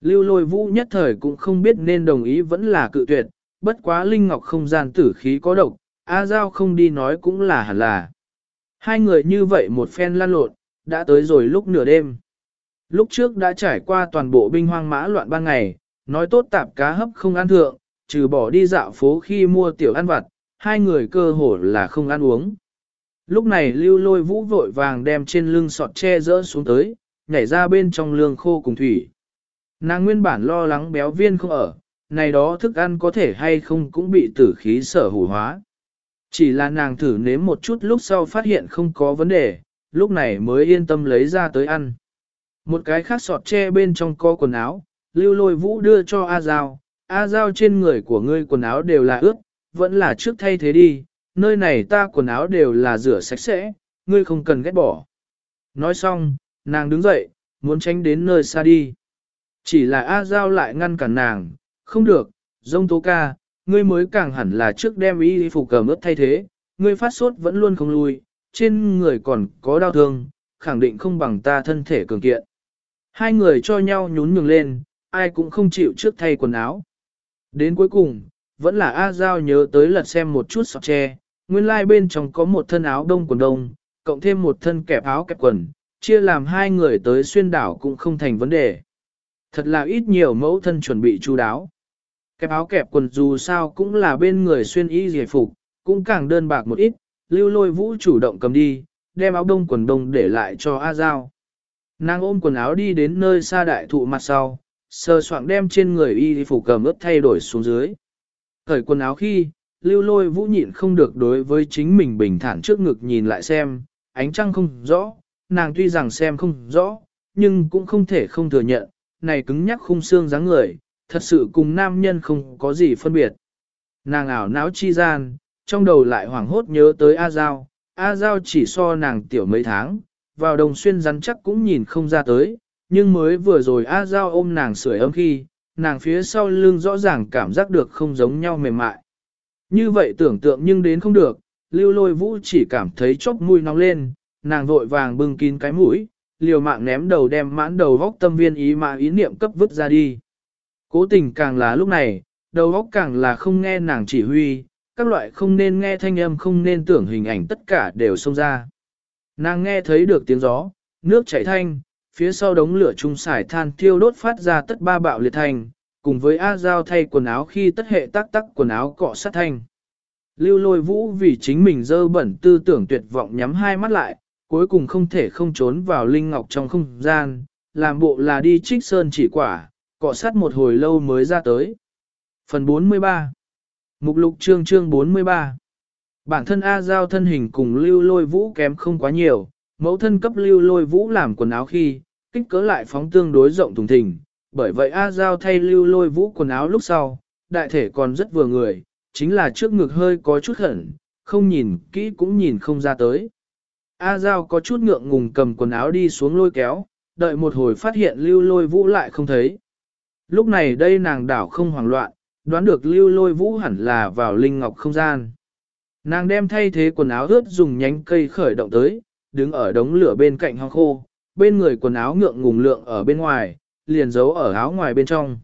Lưu lôi vũ nhất thời cũng không biết nên đồng ý vẫn là cự tuyệt, bất quá Linh Ngọc không gian tử khí có độc, A Giao không đi nói cũng là hẳn là. Hai người như vậy một phen lan lộn, đã tới rồi lúc nửa đêm. Lúc trước đã trải qua toàn bộ binh hoang mã loạn ban ngày, nói tốt tạp cá hấp không ăn thượng, trừ bỏ đi dạo phố khi mua tiểu ăn vặt, hai người cơ hồ là không ăn uống. Lúc này lưu lôi vũ vội vàng đem trên lưng sọt che rỡ xuống tới, nhảy ra bên trong lương khô cùng thủy. Nàng nguyên bản lo lắng béo viên không ở, này đó thức ăn có thể hay không cũng bị tử khí sở hủ hóa. Chỉ là nàng thử nếm một chút lúc sau phát hiện không có vấn đề, lúc này mới yên tâm lấy ra tới ăn. Một cái khác sọt tre bên trong co quần áo, lưu lôi vũ đưa cho A Giao, A Giao trên người của ngươi quần áo đều là ướt, vẫn là trước thay thế đi, nơi này ta quần áo đều là rửa sạch sẽ, ngươi không cần ghét bỏ. Nói xong, nàng đứng dậy, muốn tránh đến nơi xa đi. Chỉ là A Giao lại ngăn cản nàng, không được, dông tố ca, ngươi mới càng hẳn là trước đem y phục cầm ướt thay thế, ngươi phát sốt vẫn luôn không lui, trên người còn có đau thương, khẳng định không bằng ta thân thể cường kiện. Hai người cho nhau nhún nhường lên, ai cũng không chịu trước thay quần áo. Đến cuối cùng, vẫn là A Giao nhớ tới lật xem một chút sọt tre, nguyên lai like bên trong có một thân áo đông quần đông, cộng thêm một thân kẹp áo kẹp quần, chia làm hai người tới xuyên đảo cũng không thành vấn đề. Thật là ít nhiều mẫu thân chuẩn bị chu đáo. Kẹp áo kẹp quần dù sao cũng là bên người xuyên y giải phục, cũng càng đơn bạc một ít, lưu lôi vũ chủ động cầm đi, đem áo đông quần đông để lại cho A Giao. Nàng ôm quần áo đi đến nơi xa đại thụ mặt sau, sờ soạng đem trên người y phục cầm ướt thay đổi xuống dưới. Cởi quần áo khi, lưu lôi vũ nhịn không được đối với chính mình bình thản trước ngực nhìn lại xem, ánh trăng không rõ, nàng tuy rằng xem không rõ, nhưng cũng không thể không thừa nhận, này cứng nhắc khung xương dáng người, thật sự cùng nam nhân không có gì phân biệt. Nàng ảo não chi gian, trong đầu lại hoảng hốt nhớ tới A Giao, A Giao chỉ so nàng tiểu mấy tháng, vào đồng xuyên rắn chắc cũng nhìn không ra tới, nhưng mới vừa rồi A Giao ôm nàng sưởi ấm khi, nàng phía sau lưng rõ ràng cảm giác được không giống nhau mềm mại. Như vậy tưởng tượng nhưng đến không được, lưu lôi vũ chỉ cảm thấy chốc mũi nóng lên, nàng vội vàng bưng kín cái mũi, liều mạng ném đầu đem mãn đầu góc tâm viên ý mà ý niệm cấp vứt ra đi. Cố tình càng là lúc này, đầu góc càng là không nghe nàng chỉ huy, các loại không nên nghe thanh âm không nên tưởng hình ảnh tất cả đều xông ra. Nàng nghe thấy được tiếng gió, nước chảy thanh, phía sau đống lửa trung sải than thiêu đốt phát ra tất ba bạo liệt thành cùng với A Giao thay quần áo khi tất hệ tắc tắc quần áo cọ sát thanh. Lưu lôi vũ vì chính mình dơ bẩn tư tưởng tuyệt vọng nhắm hai mắt lại, cuối cùng không thể không trốn vào linh ngọc trong không gian, làm bộ là đi trích sơn chỉ quả, cọ sát một hồi lâu mới ra tới. Phần 43 Mục lục chương chương 43 Bản thân A Giao thân hình cùng lưu lôi vũ kém không quá nhiều, mẫu thân cấp lưu lôi vũ làm quần áo khi, kích cỡ lại phóng tương đối rộng thùng thình, bởi vậy A Giao thay lưu lôi vũ quần áo lúc sau, đại thể còn rất vừa người, chính là trước ngực hơi có chút hẩn, không nhìn kỹ cũng nhìn không ra tới. A Giao có chút ngượng ngùng cầm quần áo đi xuống lôi kéo, đợi một hồi phát hiện lưu lôi vũ lại không thấy. Lúc này đây nàng đảo không hoảng loạn, đoán được lưu lôi vũ hẳn là vào linh ngọc không gian. Nàng đem thay thế quần áo ướt dùng nhánh cây khởi động tới, đứng ở đống lửa bên cạnh hong khô, bên người quần áo ngượng ngùng lượng ở bên ngoài, liền giấu ở áo ngoài bên trong.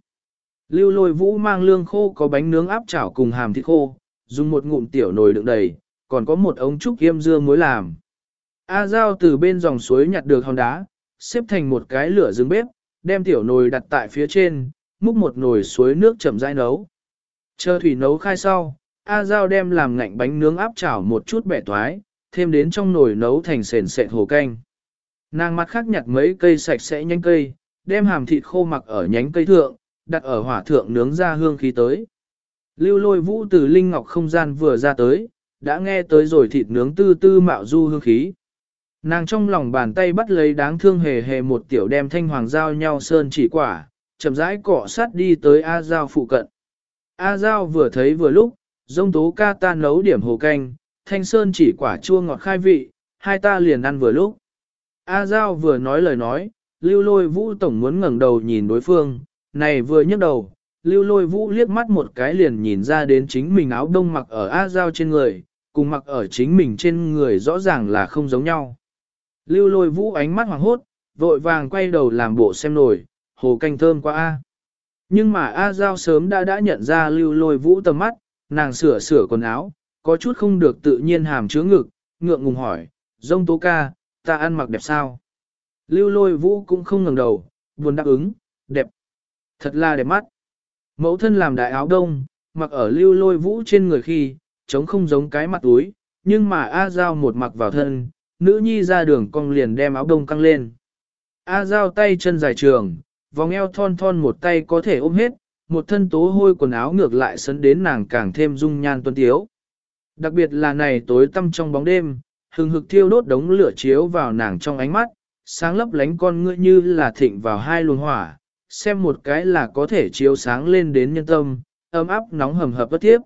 Lưu lôi vũ mang lương khô có bánh nướng áp chảo cùng hàm thịt khô, dùng một ngụm tiểu nồi đựng đầy, còn có một ống trúc yêm dưa muối làm. A Giao từ bên dòng suối nhặt được hòn đá, xếp thành một cái lửa dưới bếp, đem tiểu nồi đặt tại phía trên, múc một nồi suối nước chậm rãi nấu. Chờ thủy nấu khai sau, A Giao đem làm ngạnh bánh nướng áp chảo một chút bẻ toái, thêm đến trong nồi nấu thành sền sệt hồ canh. Nàng mặt khác nhặt mấy cây sạch sẽ nhánh cây, đem hàm thịt khô mặc ở nhánh cây thượng, đặt ở hỏa thượng nướng ra hương khí tới. Lưu lôi vũ từ linh ngọc không gian vừa ra tới, đã nghe tới rồi thịt nướng tư tư mạo du hương khí. Nàng trong lòng bàn tay bắt lấy đáng thương hề hề một tiểu đem thanh hoàng giao nhau sơn chỉ quả, chậm rãi cọ sát đi tới A Giao phụ cận. A Giao vừa thấy vừa lúc, dông tố ca ta nấu điểm hồ canh, thanh sơn chỉ quả chua ngọt khai vị, hai ta liền ăn vừa lúc. A Giao vừa nói lời nói, lưu lôi vũ tổng muốn ngẩng đầu nhìn đối phương, này vừa nhấc đầu, lưu lôi vũ liếc mắt một cái liền nhìn ra đến chính mình áo đông mặc ở A Giao trên người, cùng mặc ở chính mình trên người rõ ràng là không giống nhau. Lưu lôi vũ ánh mắt hoàng hốt, vội vàng quay đầu làm bộ xem nổi, hồ canh thơm quá A. Nhưng mà A Giao sớm đã đã nhận ra lưu lôi vũ tầm mắt, nàng sửa sửa quần áo, có chút không được tự nhiên hàm chứa ngực, ngượng ngùng hỏi, dông tố ca, ta ăn mặc đẹp sao? Lưu lôi vũ cũng không ngẩng đầu, buồn đáp ứng, đẹp. Thật là đẹp mắt. Mẫu thân làm đại áo đông, mặc ở lưu lôi vũ trên người khi, trống không giống cái mặt túi, nhưng mà A Giao một mặc vào thân, nữ nhi ra đường cong liền đem áo đông căng lên. A Giao tay chân dài trường, vòng eo thon thon một tay có thể ôm hết, một thân tố hôi quần áo ngược lại sấn đến nàng càng thêm dung nhan tuân tiếu. Đặc biệt là này tối tăm trong bóng đêm, hừng hực thiêu đốt đống lửa chiếu vào nàng trong ánh mắt, sáng lấp lánh con ngươi như là thịnh vào hai luồng hỏa, xem một cái là có thể chiếu sáng lên đến nhân tâm, ấm áp nóng hầm hập bất tiếp.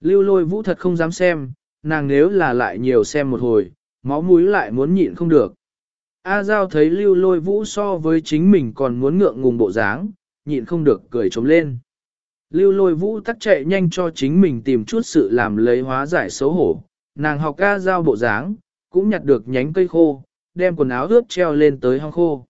Lưu lôi vũ thật không dám xem, nàng nếu là lại nhiều xem một hồi, máu mũi lại muốn nhịn không được. A Giao thấy lưu lôi vũ so với chính mình còn muốn ngượng ngùng bộ dáng, nhịn không được cười trống lên. Lưu lôi vũ tắc chạy nhanh cho chính mình tìm chút sự làm lấy hóa giải xấu hổ. Nàng học ca Giao bộ dáng, cũng nhặt được nhánh cây khô, đem quần áo ướt treo lên tới hong khô.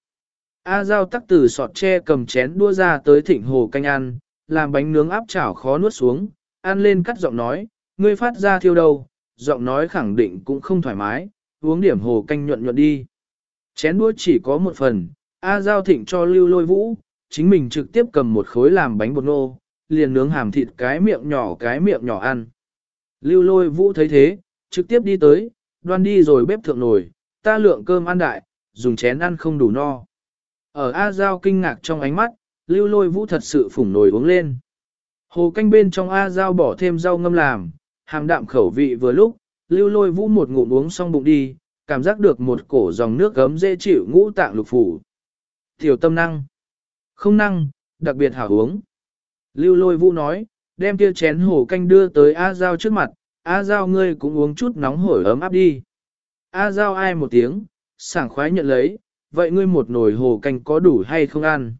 A Giao tắc từ sọt tre cầm chén đua ra tới thịnh hồ canh ăn, làm bánh nướng áp chảo khó nuốt xuống, ăn lên cắt giọng nói, ngươi phát ra thiêu đâu, giọng nói khẳng định cũng không thoải mái, uống điểm hồ canh nhuận nhuận đi. Chén đua chỉ có một phần, A Giao thịnh cho lưu lôi vũ, chính mình trực tiếp cầm một khối làm bánh bột nô, liền nướng hàm thịt cái miệng nhỏ cái miệng nhỏ ăn. Lưu lôi vũ thấy thế, trực tiếp đi tới, đoan đi rồi bếp thượng nồi, ta lượng cơm ăn đại, dùng chén ăn không đủ no. Ở A Giao kinh ngạc trong ánh mắt, lưu lôi vũ thật sự phủng nồi uống lên. Hồ canh bên trong A Giao bỏ thêm rau ngâm làm, hàm đạm khẩu vị vừa lúc, lưu lôi vũ một ngụm uống xong bụng đi, cảm giác được một cổ dòng nước gấm dễ chịu ngũ tạng lục phủ. Tiểu tâm năng, không năng, đặc biệt hảo uống. Lưu lôi vũ nói, đem kia chén hồ canh đưa tới A Giao trước mặt, A Giao ngươi cũng uống chút nóng hổi ấm áp đi. A Giao ai một tiếng, sảng khoái nhận lấy, vậy ngươi một nồi hồ canh có đủ hay không ăn?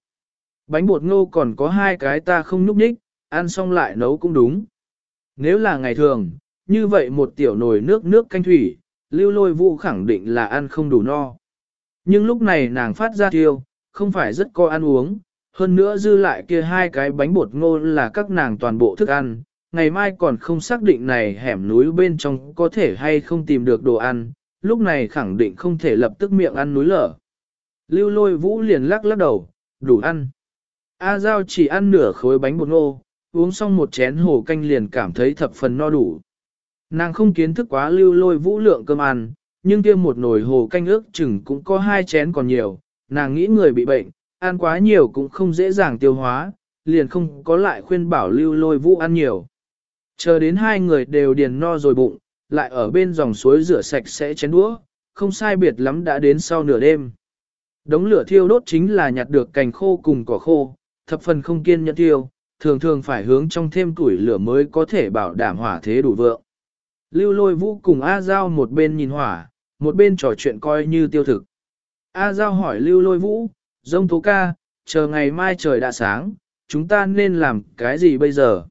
Bánh bột ngô còn có hai cái ta không núp ních, ăn xong lại nấu cũng đúng. Nếu là ngày thường, như vậy một tiểu nồi nước nước canh thủy, lưu lôi vũ khẳng định là ăn không đủ no. Nhưng lúc này nàng phát ra tiêu, không phải rất có ăn uống, hơn nữa dư lại kia hai cái bánh bột ngô là các nàng toàn bộ thức ăn, ngày mai còn không xác định này hẻm núi bên trong có thể hay không tìm được đồ ăn, lúc này khẳng định không thể lập tức miệng ăn núi lở. Lưu lôi vũ liền lắc lắc đầu, đủ ăn. A Giao chỉ ăn nửa khối bánh bột ngô, uống xong một chén hồ canh liền cảm thấy thập phần no đủ. Nàng không kiến thức quá lưu lôi vũ lượng cơm ăn, nhưng kia một nồi hồ canh ước chừng cũng có hai chén còn nhiều, nàng nghĩ người bị bệnh, ăn quá nhiều cũng không dễ dàng tiêu hóa, liền không có lại khuyên bảo lưu lôi vũ ăn nhiều. Chờ đến hai người đều điền no rồi bụng, lại ở bên dòng suối rửa sạch sẽ chén đũa, không sai biệt lắm đã đến sau nửa đêm. Đống lửa thiêu đốt chính là nhặt được cành khô cùng cỏ khô, thập phần không kiên nhẫn thiêu, thường thường phải hướng trong thêm tuổi lửa mới có thể bảo đảm hỏa thế đủ vượng. Lưu lôi vũ cùng A Giao một bên nhìn hỏa, một bên trò chuyện coi như tiêu thực. A Giao hỏi Lưu lôi vũ, dông tố ca, chờ ngày mai trời đã sáng, chúng ta nên làm cái gì bây giờ?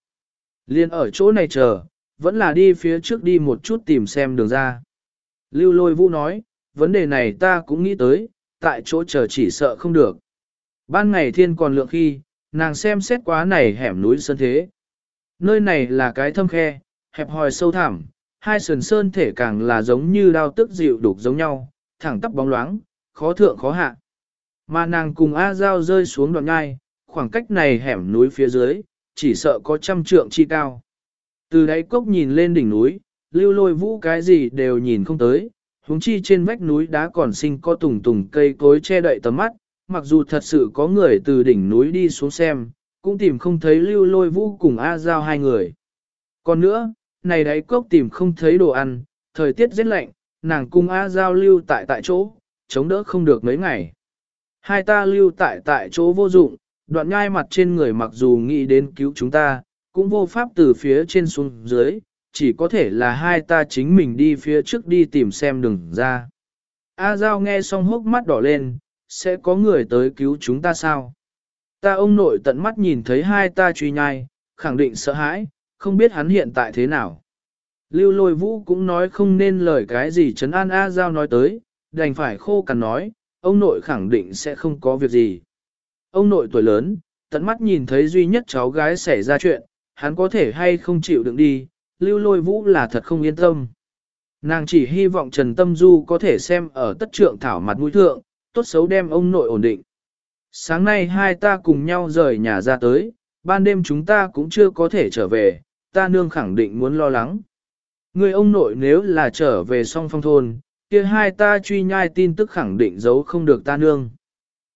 Liên ở chỗ này chờ, vẫn là đi phía trước đi một chút tìm xem đường ra. Lưu lôi vũ nói, vấn đề này ta cũng nghĩ tới, tại chỗ chờ chỉ sợ không được. Ban ngày thiên còn lượng khi, nàng xem xét quá này hẻm núi sơn thế. Nơi này là cái thâm khe, hẹp hòi sâu thẳm, hai sườn sơn thể càng là giống như đao tức dịu đục giống nhau, thẳng tắp bóng loáng, khó thượng khó hạ. Mà nàng cùng A Giao rơi xuống đoạn ngai, khoảng cách này hẻm núi phía dưới, chỉ sợ có trăm trượng chi cao. Từ đáy cốc nhìn lên đỉnh núi, lưu lôi vũ cái gì đều nhìn không tới, huống chi trên vách núi đá còn sinh có tùng tùng cây cối che đậy tầm mắt, mặc dù thật sự có người từ đỉnh núi đi xuống xem, cũng tìm không thấy lưu lôi vũ cùng A Giao hai người. Còn nữa, này đáy cốc tìm không thấy đồ ăn, thời tiết rất lạnh, nàng cùng A Giao lưu tại tại chỗ, chống đỡ không được mấy ngày. Hai ta lưu tại tại chỗ vô dụng, đoạn nhai mặt trên người mặc dù nghĩ đến cứu chúng ta, cũng vô pháp từ phía trên xuống dưới, chỉ có thể là hai ta chính mình đi phía trước đi tìm xem đường ra. A Giao nghe xong hốc mắt đỏ lên, sẽ có người tới cứu chúng ta sao? Ta ông nội tận mắt nhìn thấy hai ta truy nhai, khẳng định sợ hãi, không biết hắn hiện tại thế nào. Lưu lôi vũ cũng nói không nên lời cái gì Trấn An A Giao nói tới, đành phải khô cằn nói, ông nội khẳng định sẽ không có việc gì. Ông nội tuổi lớn, tận mắt nhìn thấy duy nhất cháu gái xảy ra chuyện, hắn có thể hay không chịu đựng đi, lưu lôi vũ là thật không yên tâm. Nàng chỉ hy vọng Trần Tâm Du có thể xem ở tất trượng thảo mặt mũi thượng, tốt xấu đem ông nội ổn định. Sáng nay hai ta cùng nhau rời nhà ra tới, ban đêm chúng ta cũng chưa có thể trở về, ta nương khẳng định muốn lo lắng. Người ông nội nếu là trở về song phong thôn, kia hai ta truy nhai tin tức khẳng định giấu không được ta nương.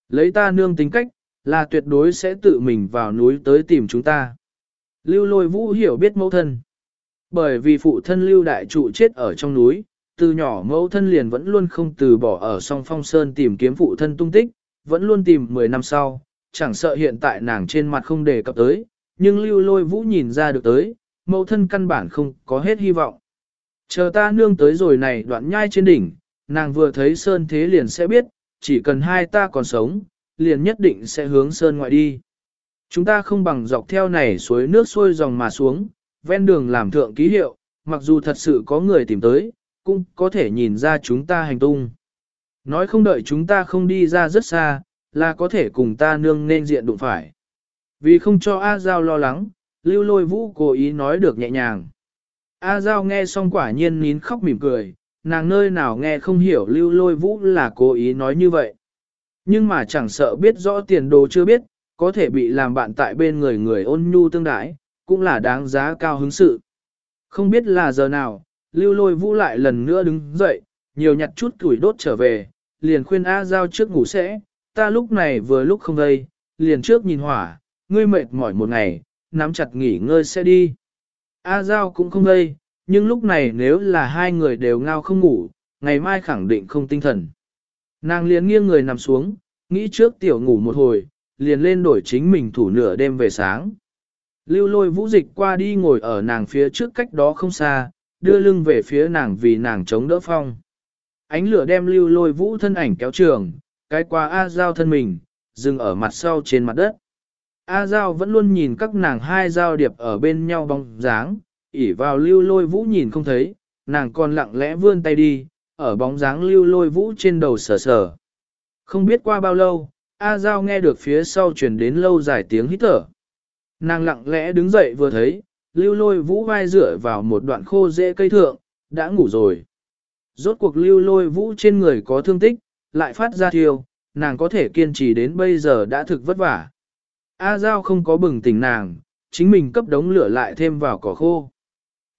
Lấy ta nương tính cách, là tuyệt đối sẽ tự mình vào núi tới tìm chúng ta. Lưu lôi vũ hiểu biết mẫu thân. Bởi vì phụ thân lưu đại trụ chết ở trong núi, từ nhỏ mẫu thân liền vẫn luôn không từ bỏ ở song phong sơn tìm kiếm phụ thân tung tích, vẫn luôn tìm 10 năm sau, chẳng sợ hiện tại nàng trên mặt không đề cập tới, nhưng lưu lôi vũ nhìn ra được tới, mẫu thân căn bản không có hết hy vọng. Chờ ta nương tới rồi này đoạn nhai trên đỉnh, nàng vừa thấy sơn thế liền sẽ biết, chỉ cần hai ta còn sống, liền nhất định sẽ hướng sơn ngoại đi. Chúng ta không bằng dọc theo này suối nước xuôi dòng mà xuống, ven đường làm thượng ký hiệu, mặc dù thật sự có người tìm tới, cũng có thể nhìn ra chúng ta hành tung. Nói không đợi chúng ta không đi ra rất xa, là có thể cùng ta nương nên diện đụng phải. Vì không cho A Giao lo lắng, lưu lôi vũ cố ý nói được nhẹ nhàng. A Giao nghe xong quả nhiên nín khóc mỉm cười, nàng nơi nào nghe không hiểu lưu lôi vũ là cố ý nói như vậy. Nhưng mà chẳng sợ biết rõ tiền đồ chưa biết, có thể bị làm bạn tại bên người người ôn nhu tương đái, cũng là đáng giá cao hứng sự. Không biết là giờ nào, lưu lôi vũ lại lần nữa đứng dậy, nhiều nhặt chút củi đốt trở về, liền khuyên A Giao trước ngủ sẽ, ta lúc này vừa lúc không đây, liền trước nhìn hỏa, ngươi mệt mỏi một ngày, nắm chặt nghỉ ngơi sẽ đi. A Giao cũng không đây, nhưng lúc này nếu là hai người đều ngao không ngủ, ngày mai khẳng định không tinh thần. Nàng liền nghiêng người nằm xuống, nghĩ trước tiểu ngủ một hồi, liền lên đổi chính mình thủ nửa đêm về sáng. Lưu lôi vũ dịch qua đi ngồi ở nàng phía trước cách đó không xa, đưa lưng về phía nàng vì nàng chống đỡ phong. Ánh lửa đem lưu lôi vũ thân ảnh kéo trường, cái qua A Giao thân mình, dừng ở mặt sau trên mặt đất. A Giao vẫn luôn nhìn các nàng hai giao điệp ở bên nhau bóng dáng, ỉ vào lưu lôi vũ nhìn không thấy, nàng còn lặng lẽ vươn tay đi, ở bóng dáng lưu lôi vũ trên đầu sờ sờ. Không biết qua bao lâu, A Giao nghe được phía sau truyền đến lâu dài tiếng hít thở. Nàng lặng lẽ đứng dậy vừa thấy, lưu lôi vũ vai dựa vào một đoạn khô dễ cây thượng, đã ngủ rồi. Rốt cuộc lưu lôi vũ trên người có thương tích, lại phát ra thiêu, nàng có thể kiên trì đến bây giờ đã thực vất vả. A Giao không có bừng tỉnh nàng, chính mình cấp đống lửa lại thêm vào cỏ khô.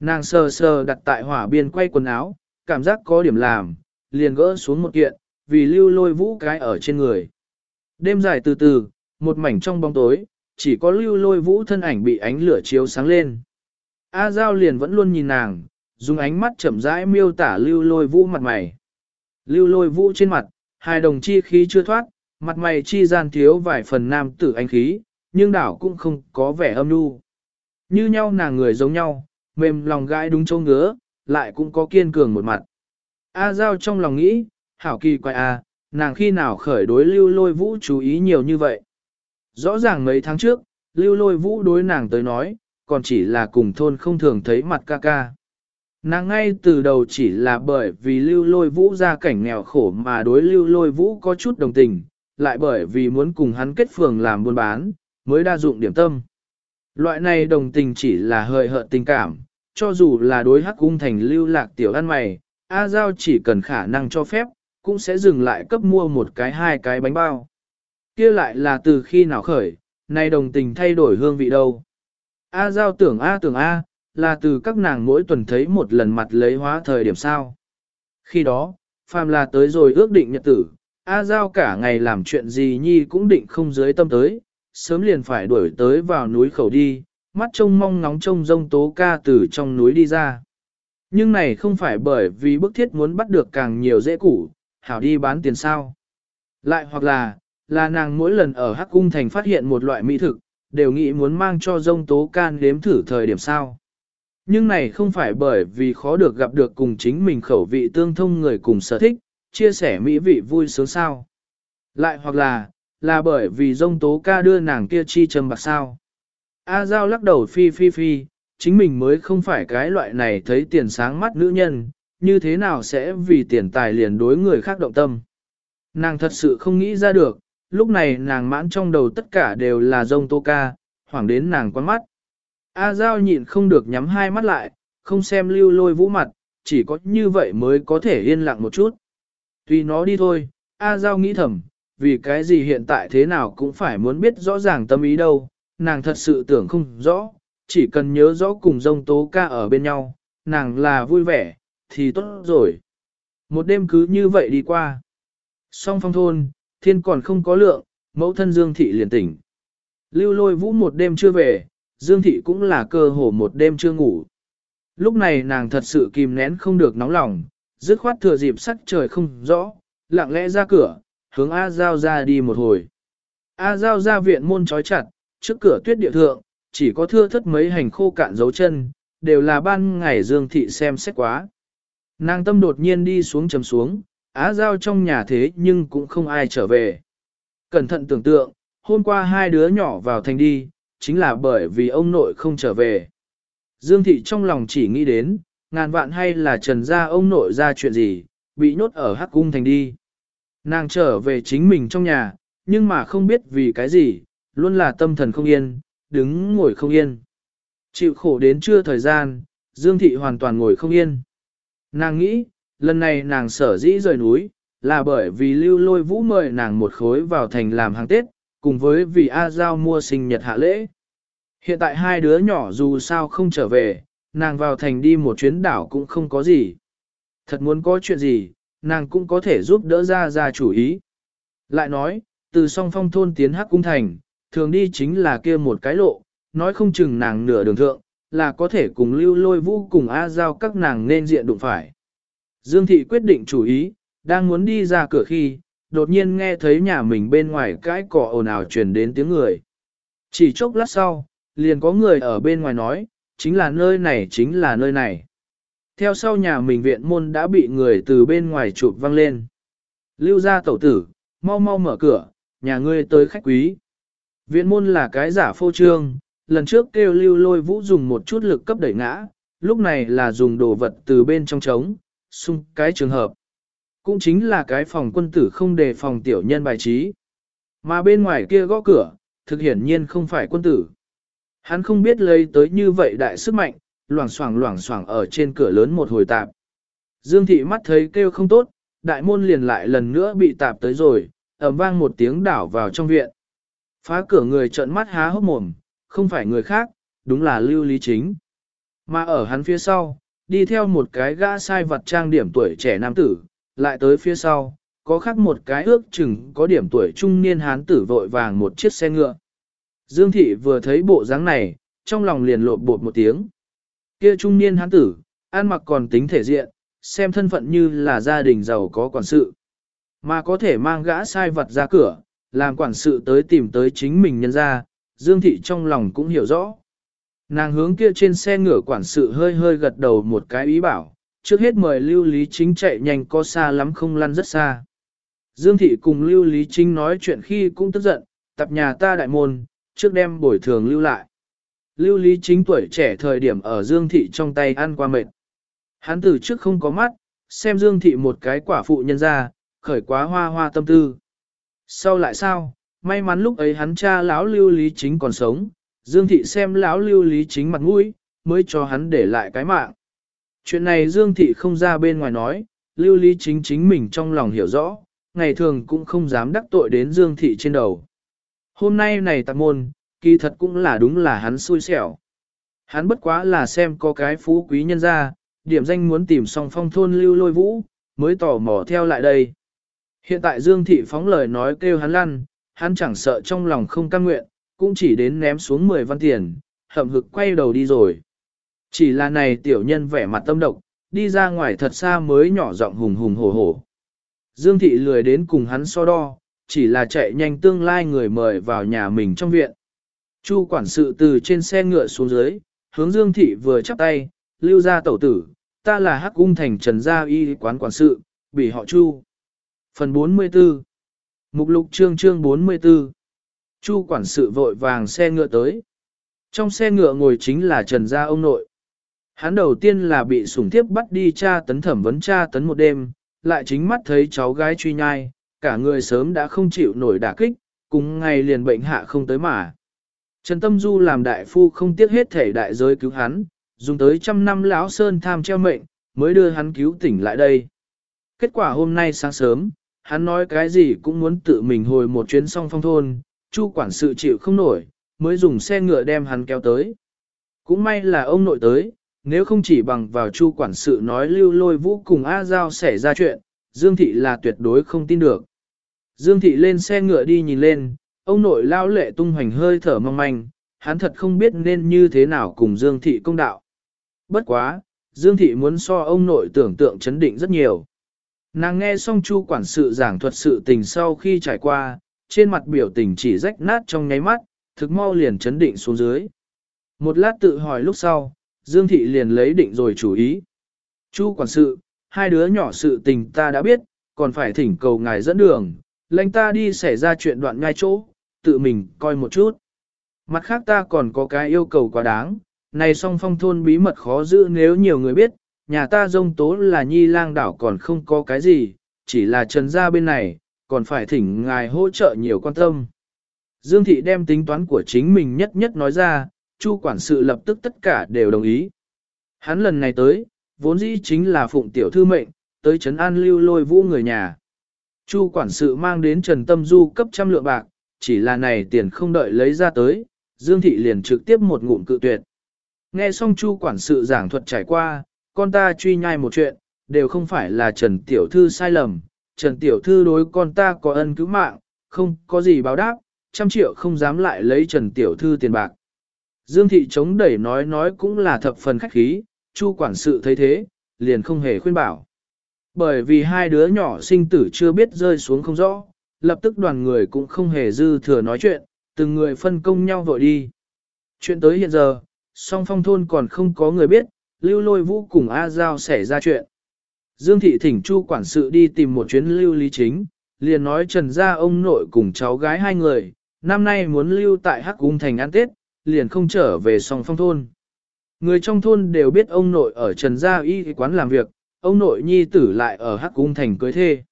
Nàng sờ sờ đặt tại hỏa biên quay quần áo, cảm giác có điểm làm, liền gỡ xuống một kiện, vì lưu lôi vũ cái ở trên người. Đêm dài từ từ, một mảnh trong bóng tối, chỉ có lưu lôi vũ thân ảnh bị ánh lửa chiếu sáng lên. A Giao liền vẫn luôn nhìn nàng, dùng ánh mắt chậm rãi miêu tả lưu lôi vũ mặt mày. Lưu lôi vũ trên mặt, hai đồng chi khí chưa thoát, mặt mày chi gian thiếu vài phần nam tử anh khí, nhưng đảo cũng không có vẻ âm nhu. Như nhau nàng người giống nhau, mềm lòng gãi đúng châu ngứa, lại cũng có kiên cường một mặt. A Giao trong lòng nghĩ, hảo kỳ quay A, à, nàng khi nào khởi đối lưu lôi vũ chú ý nhiều như vậy. Rõ ràng mấy tháng trước, lưu lôi vũ đối nàng tới nói, còn chỉ là cùng thôn không thường thấy mặt ca ca. Nàng ngay từ đầu chỉ là bởi vì lưu lôi vũ ra cảnh nghèo khổ mà đối lưu lôi vũ có chút đồng tình, lại bởi vì muốn cùng hắn kết phường làm buôn bán, mới đa dụng điểm tâm. Loại này đồng tình chỉ là hơi hợt tình cảm, cho dù là đối hắc cung thành lưu lạc tiểu ăn mày, A Giao chỉ cần khả năng cho phép, cũng sẽ dừng lại cấp mua một cái hai cái bánh bao. kia lại là từ khi nào khởi, nay đồng tình thay đổi hương vị đâu. A Giao tưởng A tưởng A, là từ các nàng mỗi tuần thấy một lần mặt lấy hóa thời điểm sao. Khi đó, phàm là tới rồi ước định nhật tử, A Giao cả ngày làm chuyện gì nhi cũng định không dưới tâm tới, sớm liền phải đuổi tới vào núi khẩu đi, mắt trông mong ngóng trông rông tố ca từ trong núi đi ra. Nhưng này không phải bởi vì bức thiết muốn bắt được càng nhiều dễ củ, hảo đi bán tiền sao. Lại hoặc là, là nàng mỗi lần ở Hắc Cung Thành phát hiện một loại mỹ thực, đều nghĩ muốn mang cho rông tố can đếm thử thời điểm sao. Nhưng này không phải bởi vì khó được gặp được cùng chính mình khẩu vị tương thông người cùng sở thích, chia sẻ mỹ vị vui sướng sao. Lại hoặc là, là bởi vì rông tố ca đưa nàng kia chi trầm bạc sao. A Giao lắc đầu phi phi phi, chính mình mới không phải cái loại này thấy tiền sáng mắt nữ nhân, như thế nào sẽ vì tiền tài liền đối người khác động tâm. Nàng thật sự không nghĩ ra được, lúc này nàng mãn trong đầu tất cả đều là rông tô ca, hoảng đến nàng quán mắt. A Giao nhịn không được nhắm hai mắt lại, không xem lưu lôi vũ mặt, chỉ có như vậy mới có thể yên lặng một chút. Tuy nó đi thôi, A Giao nghĩ thầm, vì cái gì hiện tại thế nào cũng phải muốn biết rõ ràng tâm ý đâu, nàng thật sự tưởng không rõ, chỉ cần nhớ rõ cùng dông tố ca ở bên nhau, nàng là vui vẻ, thì tốt rồi. Một đêm cứ như vậy đi qua. Song phong thôn, thiên còn không có lượng, mẫu thân Dương Thị liền tỉnh. Lưu lôi vũ một đêm chưa về, Dương Thị cũng là cơ hồ một đêm chưa ngủ. Lúc này nàng thật sự kìm nén không được nóng lòng, dứt khoát thừa dịp sắc trời không rõ, lặng lẽ ra cửa, hướng A Giao ra đi một hồi. A Giao ra viện môn trói chặt, trước cửa tuyết địa thượng, chỉ có thưa thất mấy hành khô cạn dấu chân, đều là ban ngày Dương Thị xem xét quá. Nàng tâm đột nhiên đi xuống chầm xuống, á giao trong nhà thế nhưng cũng không ai trở về. Cẩn thận tưởng tượng, hôm qua hai đứa nhỏ vào thành đi, chính là bởi vì ông nội không trở về. Dương Thị trong lòng chỉ nghĩ đến, ngàn vạn hay là trần gia ông nội ra chuyện gì, bị nhốt ở hắc cung thành đi. Nàng trở về chính mình trong nhà, nhưng mà không biết vì cái gì, luôn là tâm thần không yên, đứng ngồi không yên. Chịu khổ đến trưa thời gian, Dương Thị hoàn toàn ngồi không yên. Nàng nghĩ, lần này nàng sở dĩ rời núi, là bởi vì lưu lôi vũ mời nàng một khối vào thành làm hàng Tết, cùng với vì A Giao mua sinh nhật hạ lễ. Hiện tại hai đứa nhỏ dù sao không trở về, nàng vào thành đi một chuyến đảo cũng không có gì. Thật muốn có chuyện gì, nàng cũng có thể giúp đỡ ra ra chủ ý. Lại nói, từ song phong thôn tiến hắc cung thành, thường đi chính là kia một cái lộ, nói không chừng nàng nửa đường thượng, là có thể cùng lưu lôi vũ cùng A Giao các nàng nên diện đụng phải. Dương Thị quyết định chủ ý, đang muốn đi ra cửa khi, đột nhiên nghe thấy nhà mình bên ngoài cái cỏ ồn ào truyền đến tiếng người. Chỉ chốc lát sau, liền có người ở bên ngoài nói, chính là nơi này chính là nơi này. Theo sau nhà mình viện môn đã bị người từ bên ngoài chụp văng lên. Lưu ra tẩu tử, mau mau mở cửa, nhà ngươi tới khách quý. Viện môn là cái giả phô trương, lần trước kêu lưu lôi vũ dùng một chút lực cấp đẩy ngã, lúc này là dùng đồ vật từ bên trong trống, xung cái trường hợp. Cũng chính là cái phòng quân tử không đề phòng tiểu nhân bài trí. Mà bên ngoài kia gõ cửa, thực hiển nhiên không phải quân tử. Hắn không biết lấy tới như vậy đại sức mạnh, loảng xoảng loảng xoảng ở trên cửa lớn một hồi tạp. Dương thị mắt thấy kêu không tốt, đại môn liền lại lần nữa bị tạp tới rồi, ầm vang một tiếng đảo vào trong viện. Phá cửa người trợn mắt há hốc mồm, không phải người khác, đúng là lưu lý chính. Mà ở hắn phía sau, đi theo một cái gã sai vật trang điểm tuổi trẻ nam tử, lại tới phía sau, có khác một cái ước chừng có điểm tuổi trung niên hán tử vội vàng một chiếc xe ngựa. Dương thị vừa thấy bộ dáng này, trong lòng liền lộn bột một tiếng. Kia trung niên hán tử, ăn mặc còn tính thể diện, xem thân phận như là gia đình giàu có quản sự. Mà có thể mang gã sai vật ra cửa, làm quản sự tới tìm tới chính mình nhân ra, Dương thị trong lòng cũng hiểu rõ. Nàng hướng kia trên xe ngựa quản sự hơi hơi gật đầu một cái ý bảo, trước hết mời Lưu Lý Chính chạy nhanh có xa lắm không lăn rất xa. Dương thị cùng Lưu Lý Chính nói chuyện khi cũng tức giận, tập nhà ta đại môn, trước đem bồi thường lưu lại. Lưu Lý Chính tuổi trẻ thời điểm ở Dương thị trong tay ăn qua mệt. Hắn từ trước không có mắt, xem Dương thị một cái quả phụ nhân ra, khởi quá hoa hoa tâm tư. Sau lại sao, may mắn lúc ấy hắn cha lão Lưu Lý Chính còn sống, Dương thị xem lão Lưu Lý Chính mặt mũi, mới cho hắn để lại cái mạng. Chuyện này Dương Thị không ra bên ngoài nói, lưu lý chính chính mình trong lòng hiểu rõ, ngày thường cũng không dám đắc tội đến Dương Thị trên đầu. Hôm nay này tạc môn, kỳ thật cũng là đúng là hắn xui xẻo. Hắn bất quá là xem có cái phú quý nhân ra, điểm danh muốn tìm song phong thôn lưu lôi vũ, mới tỏ mò theo lại đây. Hiện tại Dương Thị phóng lời nói kêu hắn lăn, hắn chẳng sợ trong lòng không cam nguyện, cũng chỉ đến ném xuống 10 văn tiền, hậm hực quay đầu đi rồi. Chỉ là này tiểu nhân vẻ mặt tâm độc, đi ra ngoài thật xa mới nhỏ giọng hùng hùng hổ hổ. Dương thị lười đến cùng hắn so đo, chỉ là chạy nhanh tương lai người mời vào nhà mình trong viện. Chu quản sự từ trên xe ngựa xuống dưới, hướng Dương thị vừa chắp tay, lưu ra tẩu tử, ta là hắc cung thành trần gia y quán quản sự, bị họ Chu. Phần 44 Mục lục chương chương 44 Chu quản sự vội vàng xe ngựa tới. Trong xe ngựa ngồi chính là trần gia ông nội. Hắn đầu tiên là bị sủng tiếp bắt đi tra tấn thẩm vấn tra tấn một đêm, lại chính mắt thấy cháu gái truy nhai, cả người sớm đã không chịu nổi đả kích, cùng ngày liền bệnh hạ không tới mà. Trần Tâm Du làm đại phu không tiếc hết thể đại giới cứu hắn, dùng tới trăm năm lão sơn tham treo mệnh, mới đưa hắn cứu tỉnh lại đây. Kết quả hôm nay sáng sớm, hắn nói cái gì cũng muốn tự mình hồi một chuyến song phong thôn, chu quản sự chịu không nổi, mới dùng xe ngựa đem hắn kéo tới. Cũng may là ông nội tới, nếu không chỉ bằng vào chu quản sự nói lưu lôi vũ cùng A Giao xảy ra chuyện, Dương Thị là tuyệt đối không tin được. Dương Thị lên xe ngựa đi nhìn lên, ông nội lao lệ tung hoành hơi thở mong manh, hắn thật không biết nên như thế nào cùng Dương Thị công đạo. Bất quá, Dương Thị muốn so ông nội tưởng tượng chấn định rất nhiều. Nàng nghe xong chu quản sự giảng thuật sự tình sau khi trải qua, trên mặt biểu tình chỉ rách nát trong nháy mắt, thực mau liền chấn định xuống dưới. Một lát tự hỏi lúc sau, Dương Thị liền lấy định rồi chủ ý. Chu quản sự, hai đứa nhỏ sự tình ta đã biết, còn phải thỉnh cầu ngài dẫn đường, lãnh ta đi xảy ra chuyện đoạn ngay chỗ, tự mình coi một chút. Mặt khác ta còn có cái yêu cầu quá đáng, này song phong thôn bí mật khó giữ nếu nhiều người biết, nhà ta dông tố là nhi lang đảo còn không có cái gì, chỉ là trần gia bên này, còn phải thỉnh ngài hỗ trợ nhiều quan tâm. Dương thị đem tính toán của chính mình nhất nhất nói ra, Chu quản sự lập tức tất cả đều đồng ý. Hắn lần này tới, vốn dĩ chính là phụng tiểu thư mệnh, tới trấn an lưu lôi vũ người nhà. Chu quản sự mang đến Trần Tâm Du cấp trăm lượng bạc, chỉ là này tiền không đợi lấy ra tới, Dương Thị liền trực tiếp một ngụm cự tuyệt. Nghe xong Chu quản sự giảng thuật trải qua, con ta truy nhai một chuyện, đều không phải là Trần Tiểu Thư sai lầm, Trần Tiểu Thư đối con ta có ân cứu mạng, không có gì báo đáp, trăm triệu không dám lại lấy Trần Tiểu Thư tiền bạc. Dương Thị chống đẩy nói nói cũng là thập phần khách khí, Chu quản sự thấy thế, liền không hề khuyên bảo. Bởi vì hai đứa nhỏ sinh tử chưa biết rơi xuống không rõ, lập tức đoàn người cũng không hề dư thừa nói chuyện, từng người phân công nhau vội đi. Chuyện tới hiện giờ, song phong thôn còn không có người biết, lưu lôi vũ cùng A Giao xảy ra chuyện. Dương thị thỉnh chu quản sự đi tìm một chuyến lưu lý chính, liền nói trần ra ông nội cùng cháu gái hai người, năm nay muốn lưu tại Hắc Cung Thành ăn Tết, liền không trở về song phong thôn. Người trong thôn đều biết ông nội ở Trần Gia Y quán làm việc, ông nội nhi tử lại ở Hắc Cung Thành cưới thê.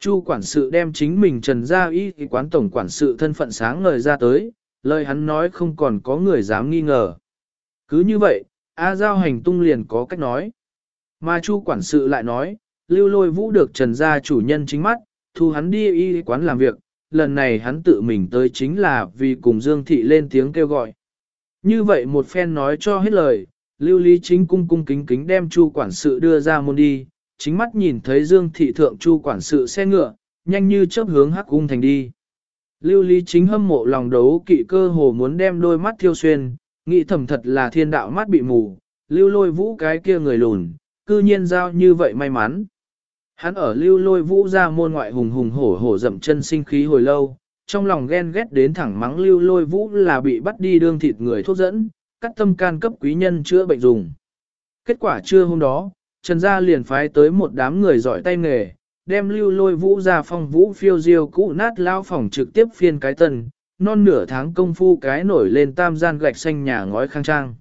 Chu quản sự đem chính mình Trần Gia Y quán tổng quản sự thân phận sáng ngời ra tới, lời hắn nói không còn có người dám nghi ngờ. Cứ như vậy, A Giao hành tung liền có cách nói. Mà Chu quản sự lại nói, lưu lôi vũ được Trần Gia chủ nhân chính mắt, thu hắn đi y quán làm việc, lần này hắn tự mình tới chính là vì cùng Dương Thị lên tiếng kêu gọi. Như vậy một phen nói cho hết lời, lưu lý chính cung cung kính kính đem Chu quản sự đưa ra môn đi, chính mắt nhìn thấy Dương Thị thượng Chu quản sự xe ngựa, nhanh như chớp hướng hắc cung thành đi. Lưu lý chính hâm mộ lòng đấu kỵ cơ hồ muốn đem đôi mắt thiêu xuyên, nghĩ thầm thật là thiên đạo mắt bị mù, lưu lôi vũ cái kia người lùn, cư nhiên giao như vậy may mắn. Hắn ở lưu lôi vũ ra môn ngoại hùng hùng hổ hổ dậm chân sinh khí hồi lâu, trong lòng ghen ghét đến thẳng mắng lưu lôi vũ là bị bắt đi đương thịt người thuốc dẫn, cắt tâm can cấp quý nhân chữa bệnh dùng. Kết quả trưa hôm đó, Trần Gia liền phái tới một đám người giỏi tay nghề, đem lưu lôi vũ ra phong vũ phiêu diêu cũ nát lao phòng trực tiếp phiên cái tân, non nửa tháng công phu cái nổi lên tam gian gạch xanh nhà ngói khang trang.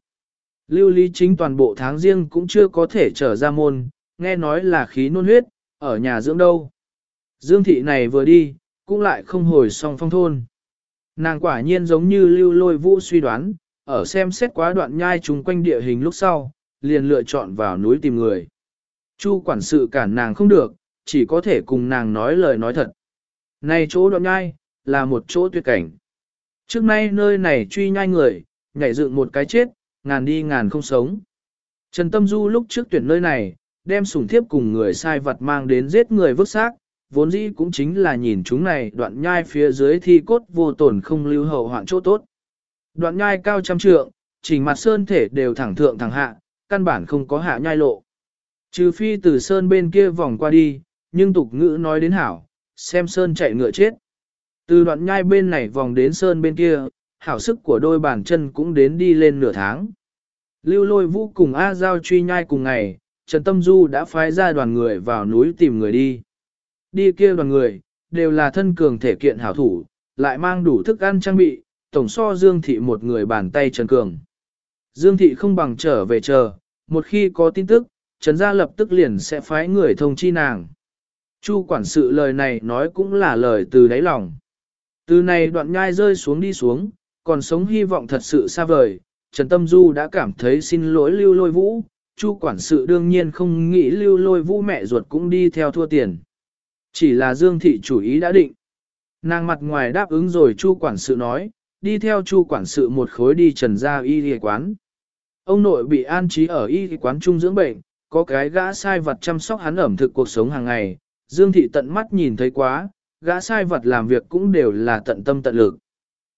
Lưu lý chính toàn bộ tháng riêng cũng chưa có thể trở ra môn, nghe nói là khí nôn huyết, ở nhà dưỡng đâu. Dương thị này vừa đi, cũng lại không hồi song phong thôn. Nàng quả nhiên giống như lưu lôi vũ suy đoán, ở xem xét quá đoạn nhai chung quanh địa hình lúc sau, liền lựa chọn vào núi tìm người. Chu quản sự cản nàng không được, chỉ có thể cùng nàng nói lời nói thật. Này chỗ đoạn nhai, là một chỗ tuyệt cảnh. Trước nay nơi này truy nhai người, nhảy dựng một cái chết, ngàn đi ngàn không sống. Trần Tâm Du lúc trước tuyển nơi này, đem sủng thiếp cùng người sai vật mang đến giết người vứt xác, vốn dĩ cũng chính là nhìn chúng này đoạn nhai phía dưới thi cốt vô tổn không lưu hậu hoạn chỗ tốt. Đoạn nhai cao trăm trượng, chỉnh mặt sơn thể đều thẳng thượng thẳng hạ, căn bản không có hạ nhai lộ. Trừ phi từ sơn bên kia vòng qua đi, nhưng tục ngữ nói đến hảo, xem sơn chạy ngựa chết. Từ đoạn nhai bên này vòng đến sơn bên kia, hảo sức của đôi bàn chân cũng đến đi lên nửa tháng. Lưu lôi vũ cùng A Giao truy nhai cùng ngày, Trần Tâm Du đã phái ra đoàn người vào núi tìm người đi. Đi kia đoàn người, đều là thân cường thể kiện hảo thủ, lại mang đủ thức ăn trang bị, tổng so Dương Thị một người bàn tay Trần Cường. Dương Thị không bằng trở về chờ, một khi có tin tức, Trần Gia lập tức liền sẽ phái người thông chi nàng. Chu quản sự lời này nói cũng là lời từ đáy lòng. Từ này đoạn nhai rơi xuống đi xuống, còn sống hy vọng thật sự xa vời, Trần Tâm Du đã cảm thấy xin lỗi lưu lôi vũ, Chu quản sự đương nhiên không nghĩ lưu lôi vũ mẹ ruột cũng đi theo thua tiền. Chỉ là Dương Thị chủ ý đã định. Nàng mặt ngoài đáp ứng rồi Chu quản sự nói, đi theo Chu quản sự một khối đi trần ra y y quán. Ông nội bị an trí ở y quán trung dưỡng bệnh, có cái gã sai vật chăm sóc hắn ẩm thực cuộc sống hàng ngày, Dương Thị tận mắt nhìn thấy quá, gã sai vật làm việc cũng đều là tận tâm tận lực.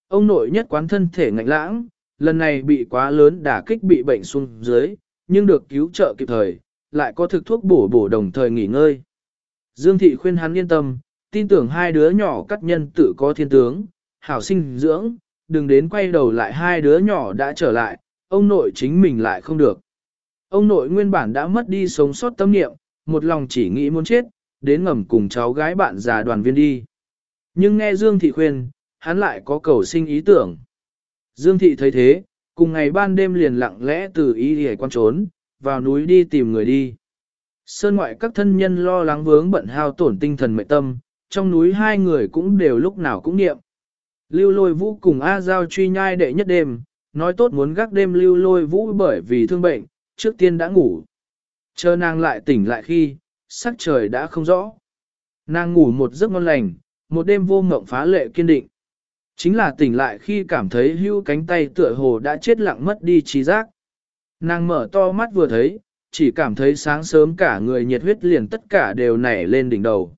Ông nội nhất quán thân thể ngạnh lãng, lần này bị quá lớn đả kích bị bệnh xuống dưới, nhưng được cứu trợ kịp thời, lại có thực thuốc bổ bổ đồng thời nghỉ ngơi. Dương thị khuyên hắn yên tâm, tin tưởng hai đứa nhỏ cắt nhân tự có thiên tướng, hảo sinh dưỡng, đừng đến quay đầu lại hai đứa nhỏ đã trở lại, ông nội chính mình lại không được. Ông nội nguyên bản đã mất đi sống sót tâm niệm, một lòng chỉ nghĩ muốn chết, đến ngầm cùng cháu gái bạn già đoàn viên đi. Nhưng nghe Dương thị khuyên, hắn lại có cầu sinh ý tưởng. Dương thị thấy thế, cùng ngày ban đêm liền lặng lẽ từ ý hề quan trốn, vào núi đi tìm người đi. Sơn ngoại các thân nhân lo lắng vướng bận hao tổn tinh thần mệnh tâm, trong núi hai người cũng đều lúc nào cũng niệm. Lưu lôi vũ cùng A Giao truy nhai đệ nhất đêm, nói tốt muốn gác đêm lưu lôi vũ bởi vì thương bệnh, trước tiên đã ngủ. Chờ nàng lại tỉnh lại khi, sắc trời đã không rõ. Nàng ngủ một giấc ngon lành, một đêm vô mộng phá lệ kiên định. Chính là tỉnh lại khi cảm thấy hưu cánh tay tựa hồ đã chết lặng mất đi trí giác. Nàng mở to mắt vừa thấy, chỉ cảm thấy sáng sớm cả người nhiệt huyết liền tất cả đều nảy lên đỉnh đầu.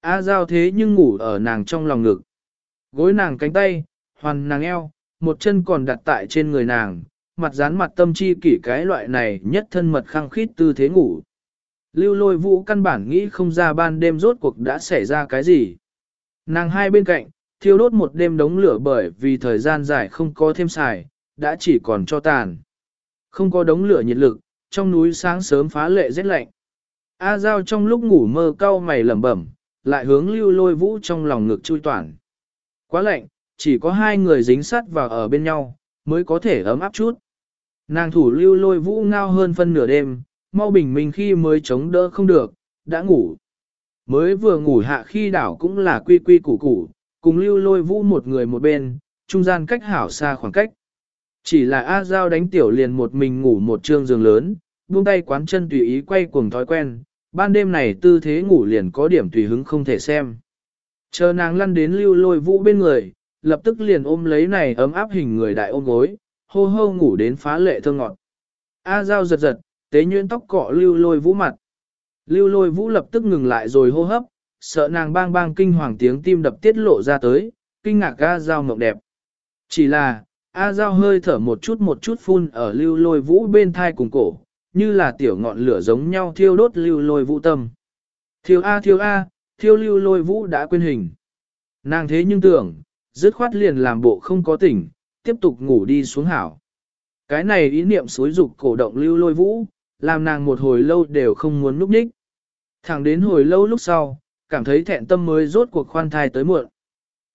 A Giao thế nhưng ngủ ở nàng trong lòng ngực. Gối nàng cánh tay, hoàn nàng eo, một chân còn đặt tại trên người nàng, mặt dán mặt tâm chi kỷ cái loại này nhất thân mật khăng khít tư thế ngủ. Lưu lôi vũ căn bản nghĩ không ra ban đêm rốt cuộc đã xảy ra cái gì. Nàng hai bên cạnh, thiêu đốt một đêm đống lửa bởi vì thời gian dài không có thêm xài, đã chỉ còn cho tàn. Không có đống lửa nhiệt lực, trong núi sáng sớm phá lệ rét lạnh. A Giao trong lúc ngủ mơ cau mày lẩm bẩm, lại hướng lưu lôi vũ trong lòng ngực chui toàn. Quá lạnh, chỉ có hai người dính sát vào ở bên nhau, mới có thể ấm áp chút. Nàng thủ lưu lôi vũ ngao hơn phân nửa đêm, mau bình minh khi mới chống đỡ không được, đã ngủ. Mới vừa ngủ hạ khi đảo cũng là quy quy củ củ, cùng lưu lôi vũ một người một bên, trung gian cách hảo xa khoảng cách. Chỉ là A Giao đánh tiểu liền một mình ngủ một trương giường lớn, buông tay quán chân tùy ý quay cuồng thói quen, ban đêm này tư thế ngủ liền có điểm tùy hứng không thể xem. Chờ nàng lăn đến lưu lôi vũ bên người, lập tức liền ôm lấy này ấm áp hình người đại ôm gối, hô hô ngủ đến phá lệ thơ ngọt. A Giao giật giật, tế nhuyễn tóc cọ lưu lôi vũ mặt. Lưu lôi vũ lập tức ngừng lại rồi hô hấp, sợ nàng bang bang kinh hoàng tiếng tim đập tiết lộ ra tới, kinh ngạc A Giao mộng đẹp. Chỉ là, A Giao hơi thở một chút một chút phun ở lưu lôi vũ bên thai cùng cổ, như là tiểu ngọn lửa giống nhau thiêu đốt lưu lôi vũ tâm. Thiêu A thiêu A, thiêu lưu lôi vũ đã quên hình. Nàng thế nhưng tưởng, dứt khoát liền làm bộ không có tỉnh, tiếp tục ngủ đi xuống hảo. Cái này ý niệm xối dục cổ động lưu lôi vũ, làm nàng một hồi lâu đều không muốn núp ních. Thẳng đến hồi lâu lúc sau, cảm thấy thẹn tâm mới rốt cuộc khoan thai tới muộn.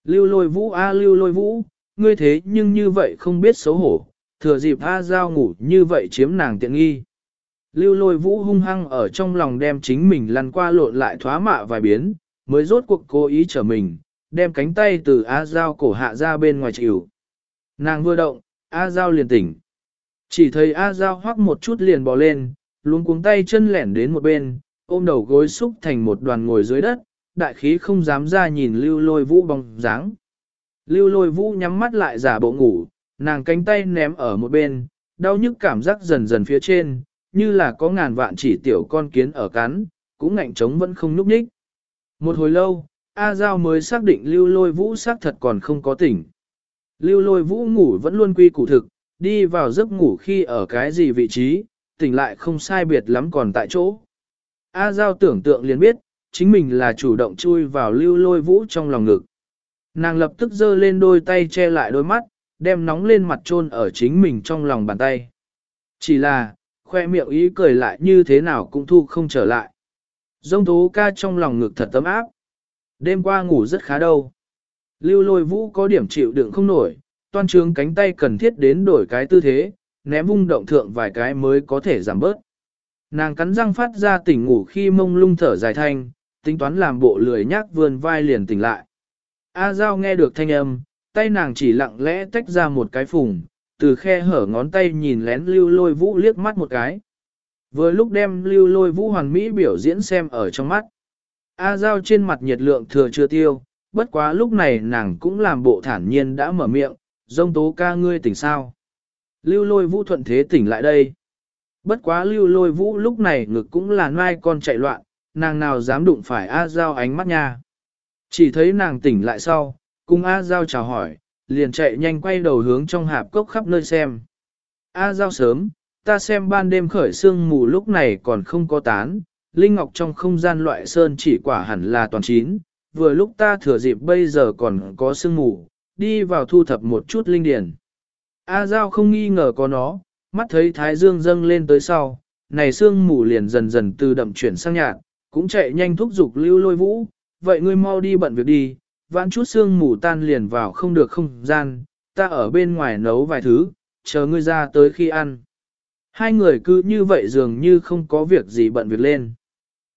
Lưu lôi vũ a lưu lôi vũ, ngươi thế nhưng như vậy không biết xấu hổ, thừa dịp A Giao ngủ như vậy chiếm nàng tiện nghi. Lưu lôi vũ hung hăng ở trong lòng đem chính mình lăn qua lộn lại thoá mạ vài biến, mới rốt cuộc cố ý trở mình, đem cánh tay từ A Giao cổ hạ ra bên ngoài chịu. Nàng vừa động, A Giao liền tỉnh. Chỉ thấy A Giao hoắc một chút liền bò lên, luống cuống tay chân lẻn đến một bên, ôm đầu gối xúc thành một đoàn ngồi dưới đất, đại khí không dám ra nhìn lưu lôi vũ bóng dáng. Lưu lôi vũ nhắm mắt lại giả bộ ngủ, nàng cánh tay ném ở một bên, đau nhức cảm giác dần dần phía trên, như là có ngàn vạn chỉ tiểu con kiến ở cắn, cũng ngạnh trống vẫn không núp nhích. Một hồi lâu, A Giao mới xác định lưu lôi vũ xác thật còn không có tỉnh. Lưu lôi vũ ngủ vẫn luôn quy củ thực, đi vào giấc ngủ khi ở cái gì vị trí, tỉnh lại không sai biệt lắm còn tại chỗ. A Giao tưởng tượng liền biết, chính mình là chủ động chui vào lưu lôi vũ trong lòng ngực. Nàng lập tức giơ lên đôi tay che lại đôi mắt, đem nóng lên mặt trôn ở chính mình trong lòng bàn tay. Chỉ là, khoe miệng ý cười lại như thế nào cũng thu không trở lại. Dông thú ca trong lòng ngực thật tấm áp. Đêm qua ngủ rất khá đâu. Lưu lôi vũ có điểm chịu đựng không nổi, toan trướng cánh tay cần thiết đến đổi cái tư thế, ném vung động thượng vài cái mới có thể giảm bớt. Nàng cắn răng phát ra tỉnh ngủ khi mông lung thở dài thanh, tính toán làm bộ lười nhác vươn vai liền tỉnh lại. A Giao nghe được thanh âm, tay nàng chỉ lặng lẽ tách ra một cái phùng, từ khe hở ngón tay nhìn lén lưu lôi vũ liếc mắt một cái. Vừa lúc đem lưu lôi vũ hoàn mỹ biểu diễn xem ở trong mắt. A Giao trên mặt nhiệt lượng thừa chưa tiêu, bất quá lúc này nàng cũng làm bộ thản nhiên đã mở miệng, dông tố ca ngươi tỉnh sao. Lưu lôi vũ thuận thế tỉnh lại đây. Bất quá lưu lôi vũ lúc này ngực cũng là nai con chạy loạn, nàng nào dám đụng phải A Giao ánh mắt nha. Chỉ thấy nàng tỉnh lại sau, cùng A Giao chào hỏi, liền chạy nhanh quay đầu hướng trong hạp cốc khắp nơi xem. A Giao sớm, ta xem ban đêm khởi sương mù lúc này còn không có tán, linh ngọc trong không gian loại sơn chỉ quả hẳn là toàn chín, vừa lúc ta thừa dịp bây giờ còn có sương mù, đi vào thu thập một chút linh điển. A Giao không nghi ngờ có nó, mắt thấy thái dương dâng lên tới sau, này sương mù liền dần dần từ đậm chuyển sang nhạt, cũng chạy nhanh thúc giục lưu lôi vũ, vậy ngươi mau đi bận việc đi, vãn chút sương mù tan liền vào không được không gian, ta ở bên ngoài nấu vài thứ, chờ ngươi ra tới khi ăn. Hai người cứ như vậy dường như không có việc gì bận việc lên.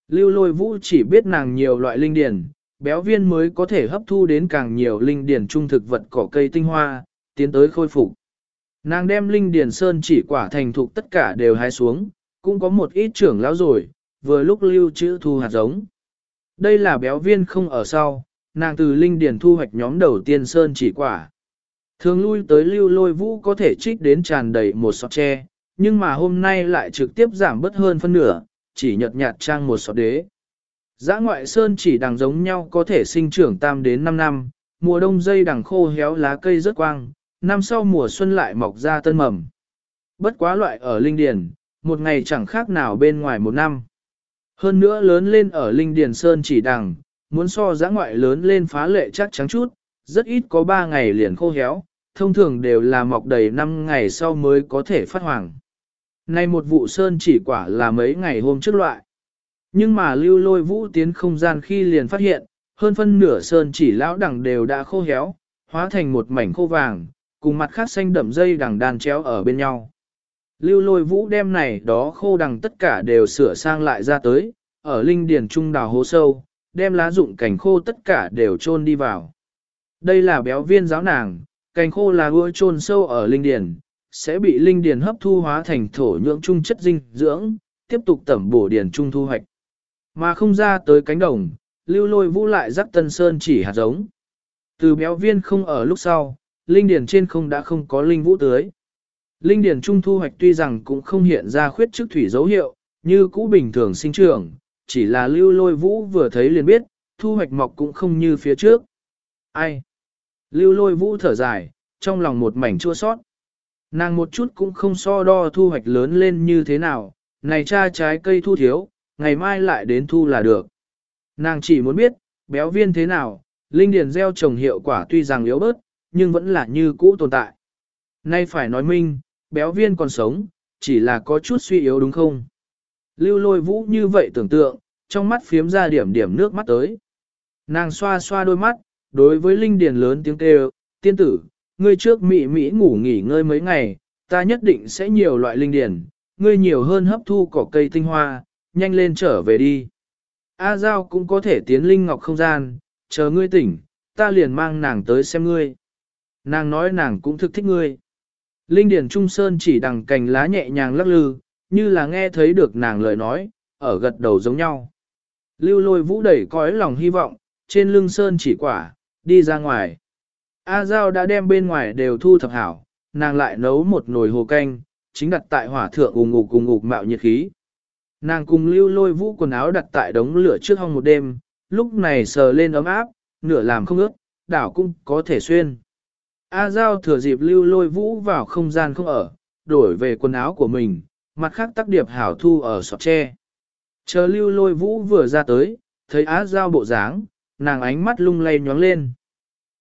Lưu lôi vũ chỉ biết nàng nhiều loại linh điển, béo viên mới có thể hấp thu đến càng nhiều linh điển trung thực vật cỏ cây tinh hoa, tiến tới khôi phục. Nàng đem linh điển sơn chỉ quả thành thục tất cả đều hái xuống, cũng có một ít trưởng lão rồi, vừa lúc lưu trữ thu hạt giống. Đây là béo viên không ở sau, nàng từ linh điển thu hoạch nhóm đầu tiên sơn chỉ quả. Thường lui tới lưu lôi vũ có thể trích đến tràn đầy một sọt tre, nhưng mà hôm nay lại trực tiếp giảm bớt hơn phân nửa, chỉ nhợt nhạt trang một sọt đế. Giã ngoại sơn chỉ đằng giống nhau có thể sinh trưởng tam đến 5 năm, mùa đông dây đằng khô héo lá cây rất quang, năm sau mùa xuân lại mọc ra tân mầm. Bất quá loại ở linh điền, một ngày chẳng khác nào bên ngoài một năm. Hơn nữa lớn lên ở linh điền sơn chỉ đằng, muốn so giã ngoại lớn lên phá lệ chắc chắn chút, rất ít có 3 ngày liền khô héo, thông thường đều là mọc đầy 5 ngày sau mới có thể phát hoàng. Nay một vụ sơn chỉ quả là mấy ngày hôm trước loại. Nhưng mà lưu lôi vũ tiến không gian khi liền phát hiện, hơn phân nửa sơn chỉ lão đẳng đều đã khô héo, hóa thành một mảnh khô vàng, cùng mặt khác xanh đậm dây đằng đàn chéo ở bên nhau. Lưu lôi vũ đem này đó khô đằng tất cả đều sửa sang lại ra tới, ở linh điền trung đào hố sâu, đem lá dụng cảnh khô tất cả đều chôn đi vào. Đây là béo viên giáo nàng, cành khô là ưa chôn sâu ở linh điền, sẽ bị linh điền hấp thu hóa thành thổ nhưỡng trung chất dinh dưỡng, tiếp tục tẩm bổ điền trung thu hoạch. Mà không ra tới cánh đồng, lưu lôi vũ lại dắt tân sơn chỉ hạt giống. Từ béo viên không ở lúc sau, linh điền trên không đã không có linh vũ tưới. Linh điền trung thu hoạch tuy rằng cũng không hiện ra khuyết chức thủy dấu hiệu, như cũ bình thường sinh trưởng, chỉ là lưu lôi vũ vừa thấy liền biết, thu hoạch mọc cũng không như phía trước. Ai? Lưu lôi vũ thở dài, trong lòng một mảnh chua sót. Nàng một chút cũng không so đo thu hoạch lớn lên như thế nào, này cha trái cây thu thiếu, ngày mai lại đến thu là được. Nàng chỉ muốn biết, béo viên thế nào, linh điền gieo trồng hiệu quả tuy rằng yếu bớt, nhưng vẫn là như cũ tồn tại. Nay phải nói minh, béo viên còn sống, chỉ là có chút suy yếu đúng không? Lưu lôi vũ như vậy tưởng tượng, trong mắt phiếm ra điểm điểm nước mắt tới. Nàng xoa xoa đôi mắt, đối với linh điền lớn tiếng kêu, tiên tử, ngươi trước mị mỹ ngủ nghỉ ngơi mấy ngày, ta nhất định sẽ nhiều loại linh điền, ngươi nhiều hơn hấp thu cỏ cây tinh hoa, nhanh lên trở về đi. A Giao cũng có thể tiến linh ngọc không gian, chờ ngươi tỉnh, ta liền mang nàng tới xem ngươi. Nàng nói nàng cũng thực thích ngươi. Linh điển trung sơn chỉ đằng cành lá nhẹ nhàng lắc lư, như là nghe thấy được nàng lời nói, ở gật đầu giống nhau. Lưu lôi vũ đẩy cõi lòng hy vọng, trên lưng sơn chỉ quả, đi ra ngoài. A Giao đã đem bên ngoài đều thu thập hảo, nàng lại nấu một nồi hồ canh, chính đặt tại hỏa thượng ùng ngục cùng ngục mạo nhiệt khí. Nàng cùng lưu lôi vũ quần áo đặt tại đống lửa trước hong một đêm, lúc này sờ lên ấm áp, nửa làm không ướt, đảo cũng có thể xuyên. A Giao thừa dịp lưu lôi vũ vào không gian không ở, đổi về quần áo của mình, mặt khác tác điệp hảo thu ở sọt tre. Chờ lưu lôi vũ vừa ra tới, thấy A Giao bộ dáng, nàng ánh mắt lung lay nhóng lên.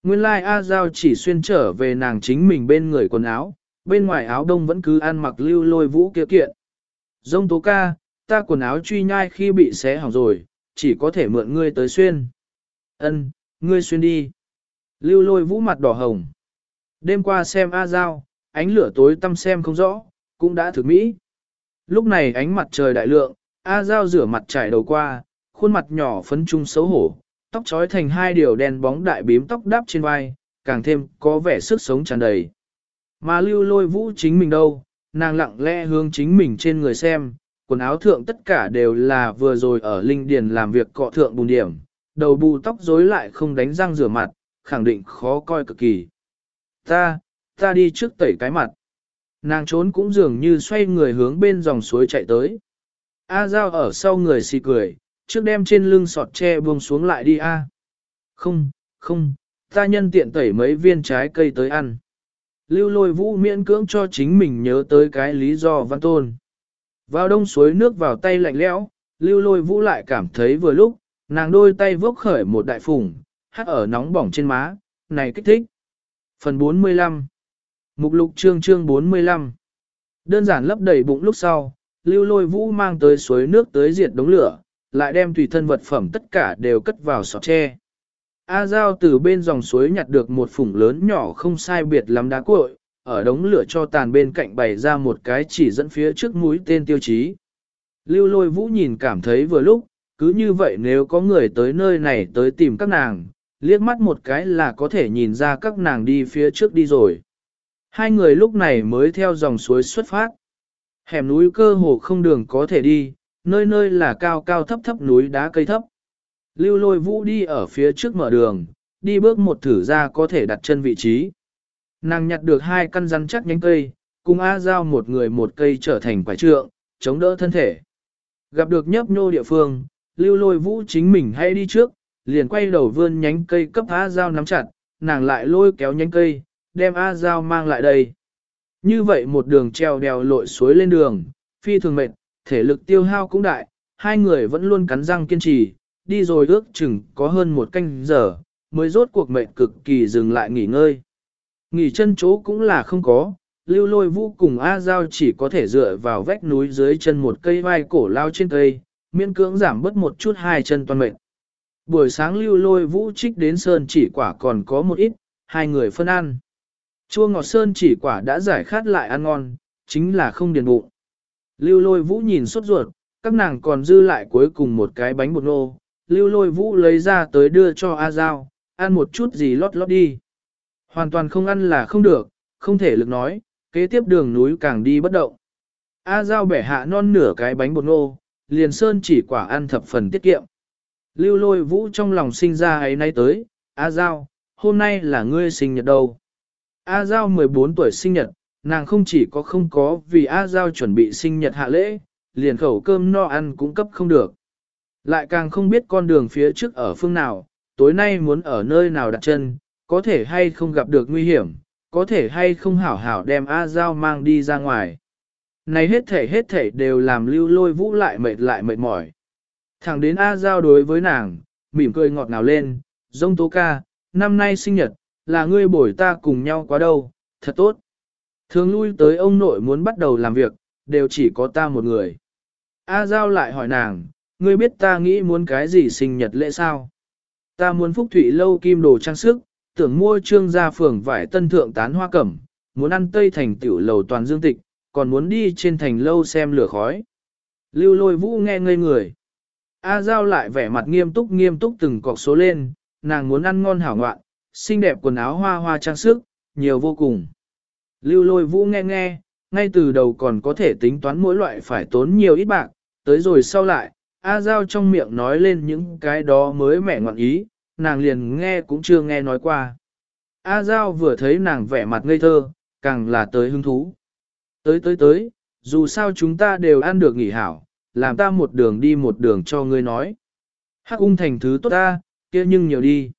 Nguyên lai like A Giao chỉ xuyên trở về nàng chính mình bên người quần áo, bên ngoài áo đông vẫn cứ ăn mặc lưu lôi vũ kia kiện. Dông tố ca, ta quần áo truy nhai khi bị xé hỏng rồi, chỉ có thể mượn ngươi tới xuyên. Ân, ngươi xuyên đi. Lưu lôi vũ mặt đỏ hồng. Đêm qua xem A Giao, ánh lửa tối tăm xem không rõ, cũng đã thực mỹ. Lúc này ánh mặt trời đại lượng, A Giao rửa mặt trải đầu qua, khuôn mặt nhỏ phấn trung xấu hổ, tóc trói thành hai điều đen bóng đại bím tóc đắp trên vai, càng thêm có vẻ sức sống tràn đầy. Mà lưu lôi vũ chính mình đâu, nàng lặng lẽ hướng chính mình trên người xem, quần áo thượng tất cả đều là vừa rồi ở linh điền làm việc cọ thượng bùn điểm, đầu bù tóc rối lại không đánh răng rửa mặt, khẳng định khó coi cực kỳ. Ta, ta đi trước tẩy cái mặt. Nàng trốn cũng dường như xoay người hướng bên dòng suối chạy tới. A Giao ở sau người xì cười, trước đem trên lưng sọt tre buông xuống lại đi A. Không, không, ta nhân tiện tẩy mấy viên trái cây tới ăn. Lưu lôi vũ miễn cưỡng cho chính mình nhớ tới cái lý do văn tôn. Vào đông suối nước vào tay lạnh lẽo, lưu lôi vũ lại cảm thấy vừa lúc, nàng đôi tay vốc khởi một đại phùng, hát ở nóng bỏng trên má, này kích thích. Phần 45 Mục lục chương chương 45 Đơn giản lấp đầy bụng lúc sau, lưu lôi vũ mang tới suối nước tới diệt đống lửa, lại đem tùy thân vật phẩm tất cả đều cất vào sọt tre. A Giao từ bên dòng suối nhặt được một phủng lớn nhỏ không sai biệt lắm đá cuội, ở đống lửa cho tàn bên cạnh bày ra một cái chỉ dẫn phía trước mũi tên tiêu chí. Lưu lôi vũ nhìn cảm thấy vừa lúc, cứ như vậy nếu có người tới nơi này tới tìm các nàng, liếc mắt một cái là có thể nhìn ra các nàng đi phía trước đi rồi. Hai người lúc này mới theo dòng suối xuất phát. Hẻm núi cơ hồ không đường có thể đi, nơi nơi là cao cao thấp thấp núi đá cây thấp. Lưu lôi vũ đi ở phía trước mở đường, đi bước một thử ra có thể đặt chân vị trí. Nàng nhặt được hai căn rắn chắc nhánh cây, cùng A Giao một người một cây trở thành quả trượng, chống đỡ thân thể. Gặp được nhấp nhô địa phương, lưu lôi vũ chính mình hay đi trước, liền quay đầu vươn nhánh cây cấp A Giao nắm chặt, nàng lại lôi kéo nhánh cây, đem A Giao mang lại đây. Như vậy một đường treo đèo lội suối lên đường, phi thường mệt, thể lực tiêu hao cũng đại, hai người vẫn luôn cắn răng kiên trì, đi rồi ước chừng có hơn một canh giờ, mới rốt cuộc mệt cực kỳ dừng lại nghỉ ngơi. Nghỉ chân chỗ cũng là không có, lưu lôi vũ cùng A Giao chỉ có thể dựa vào vách núi dưới chân một cây vai cổ lao trên cây, miễn cưỡng giảm bớt một chút hai chân toàn mệt. Buổi sáng lưu lôi vũ trích đến sơn chỉ quả còn có một ít, hai người phân ăn. Chua ngọt sơn chỉ quả đã giải khát lại ăn ngon, chính là không điền bụng. Lưu lôi vũ nhìn sốt ruột, các nàng còn dư lại cuối cùng một cái bánh bột nô. Lưu lôi vũ lấy ra tới đưa cho A Giao, ăn một chút gì lót lót đi. Hoàn toàn không ăn là không được, không thể lực nói, kế tiếp đường núi càng đi bất động. A Giao bẻ hạ non nửa cái bánh bột nô, liền sơn chỉ quả ăn thập phần tiết kiệm. Lưu lôi vũ trong lòng sinh ra ấy nay tới, A Giao, hôm nay là ngươi sinh nhật đâu. A Giao 14 tuổi sinh nhật, nàng không chỉ có không có vì A Giao chuẩn bị sinh nhật hạ lễ, liền khẩu cơm no ăn cũng cấp không được. Lại càng không biết con đường phía trước ở phương nào, tối nay muốn ở nơi nào đặt chân, có thể hay không gặp được nguy hiểm, có thể hay không hảo hảo đem A Giao mang đi ra ngoài. Này hết thể hết thể đều làm lưu lôi vũ lại mệt lại mệt mỏi. Thẳng đến A Giao đối với nàng, mỉm cười ngọt ngào lên, dông tố ca, năm nay sinh nhật, là ngươi bổi ta cùng nhau quá đâu, thật tốt. Thường lui tới ông nội muốn bắt đầu làm việc, đều chỉ có ta một người. A Giao lại hỏi nàng, ngươi biết ta nghĩ muốn cái gì sinh nhật lễ sao? Ta muốn phúc thủy lâu kim đồ trang sức, tưởng mua trương gia phường vải tân thượng tán hoa cẩm, muốn ăn tây thành tiểu lầu toàn dương tịch, còn muốn đi trên thành lâu xem lửa khói. Lưu lôi vũ nghe ngây người. A Giao lại vẻ mặt nghiêm túc nghiêm túc từng cọc số lên, nàng muốn ăn ngon hảo ngoạn, xinh đẹp quần áo hoa hoa trang sức, nhiều vô cùng. Lưu lôi vũ nghe nghe, ngay từ đầu còn có thể tính toán mỗi loại phải tốn nhiều ít bạc, tới rồi sau lại, A Giao trong miệng nói lên những cái đó mới mẻ ngọn ý, nàng liền nghe cũng chưa nghe nói qua. A Giao vừa thấy nàng vẻ mặt ngây thơ, càng là tới hứng thú. Tới tới tới, dù sao chúng ta đều ăn được nghỉ hảo, làm ta một đường đi một đường cho ngươi nói. Hắc ung thành thứ tốt ta, kia nhưng nhiều đi.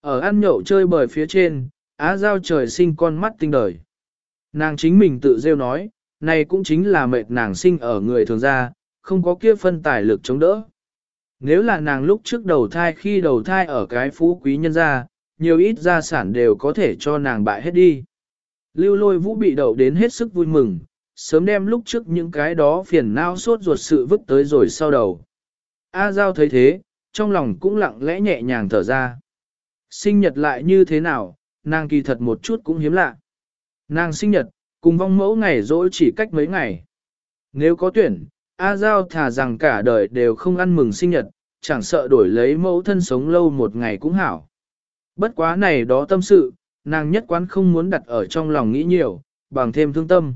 Ở ăn nhậu chơi bời phía trên, Á Giao trời sinh con mắt tinh đời. Nàng chính mình tự rêu nói, này cũng chính là mệt nàng sinh ở người thường ra, không có kia phân tài lực chống đỡ. Nếu là nàng lúc trước đầu thai khi đầu thai ở cái phú quý nhân gia, nhiều ít gia sản đều có thể cho nàng bại hết đi. Lưu lôi vũ bị đậu đến hết sức vui mừng, sớm đem lúc trước những cái đó phiền não suốt ruột sự vứt tới rồi sau đầu. A Giao thấy thế, trong lòng cũng lặng lẽ nhẹ nhàng thở ra. Sinh nhật lại như thế nào, nàng kỳ thật một chút cũng hiếm lạ. Nàng sinh nhật, cùng vong mẫu ngày dỗi chỉ cách mấy ngày. Nếu có tuyển, A Giao thà rằng cả đời đều không ăn mừng sinh nhật, chẳng sợ đổi lấy mẫu thân sống lâu một ngày cũng hảo. Bất quá này đó tâm sự, nàng nhất quán không muốn đặt ở trong lòng nghĩ nhiều, bằng thêm thương tâm.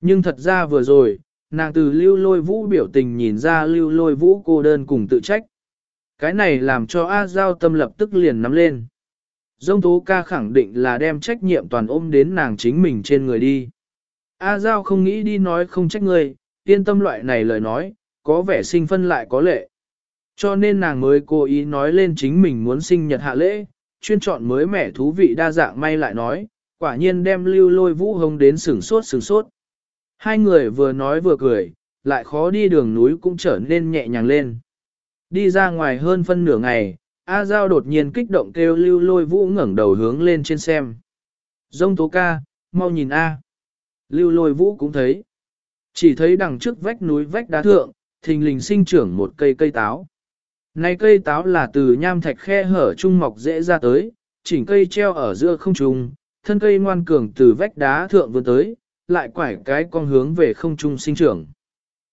Nhưng thật ra vừa rồi, nàng từ lưu lôi vũ biểu tình nhìn ra lưu lôi vũ cô đơn cùng tự trách. Cái này làm cho A Giao tâm lập tức liền nắm lên. Dông tố ca khẳng định là đem trách nhiệm toàn ôm đến nàng chính mình trên người đi. A Giao không nghĩ đi nói không trách người, yên tâm loại này lời nói, có vẻ sinh phân lại có lệ. Cho nên nàng mới cố ý nói lên chính mình muốn sinh nhật hạ lễ, chuyên chọn mới mẻ thú vị đa dạng may lại nói, quả nhiên đem lưu lôi vũ hồng đến sừng sốt sừng sốt. Hai người vừa nói vừa cười, lại khó đi đường núi cũng trở nên nhẹ nhàng lên. Đi ra ngoài hơn phân nửa ngày, A Giao đột nhiên kích động kêu lưu lôi vũ ngẩng đầu hướng lên trên xem. Dông tố ca, mau nhìn A. Lưu lôi vũ cũng thấy. Chỉ thấy đằng trước vách núi vách đá thượng, thình lình sinh trưởng một cây cây táo. Này cây táo là từ nham thạch khe hở trung mọc dễ ra tới, chỉnh cây treo ở giữa không trung, thân cây ngoan cường từ vách đá thượng vươn tới, lại quải cái con hướng về không trung sinh trưởng.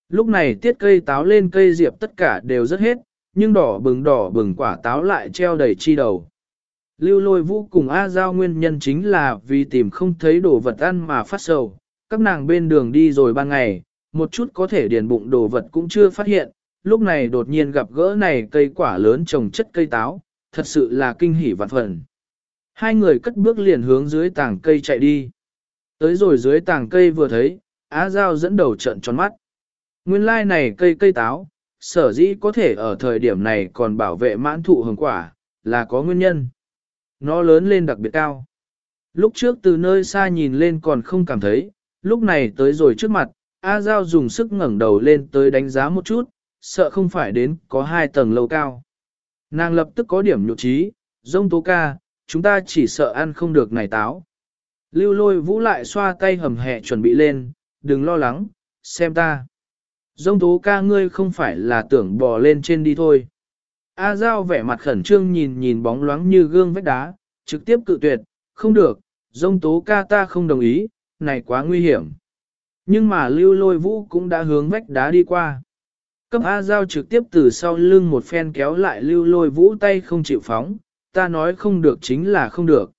Lúc này tiết cây táo lên cây diệp tất cả đều rất hết, nhưng đỏ bừng đỏ bừng quả táo lại treo đầy chi đầu. Lưu lôi vũ cùng A Giao nguyên nhân chính là vì tìm không thấy đồ vật ăn mà phát sầu, các nàng bên đường đi rồi ban ngày, một chút có thể điền bụng đồ vật cũng chưa phát hiện, lúc này đột nhiên gặp gỡ này cây quả lớn trồng chất cây táo, thật sự là kinh hỉ vạn phần. Hai người cất bước liền hướng dưới tảng cây chạy đi. Tới rồi dưới tàng cây vừa thấy, Á Giao dẫn đầu trận tròn mắt. Nguyên lai này cây cây táo, sở dĩ có thể ở thời điểm này còn bảo vệ mãn thụ hồng quả, là có nguyên nhân. Nó lớn lên đặc biệt cao. Lúc trước từ nơi xa nhìn lên còn không cảm thấy, lúc này tới rồi trước mặt, A Giao dùng sức ngẩng đầu lên tới đánh giá một chút, sợ không phải đến có hai tầng lâu cao. Nàng lập tức có điểm nhụ trí, dông tố ca, chúng ta chỉ sợ ăn không được này táo. Lưu lôi vũ lại xoa tay hầm hẹ chuẩn bị lên, đừng lo lắng, xem ta. Dông tố ca ngươi không phải là tưởng bò lên trên đi thôi. A Giao vẻ mặt khẩn trương nhìn nhìn bóng loáng như gương vách đá, trực tiếp cự tuyệt, không được, dông tố ca ta không đồng ý, này quá nguy hiểm. Nhưng mà lưu lôi vũ cũng đã hướng vách đá đi qua. Cấp A Giao trực tiếp từ sau lưng một phen kéo lại lưu lôi vũ tay không chịu phóng, ta nói không được chính là không được.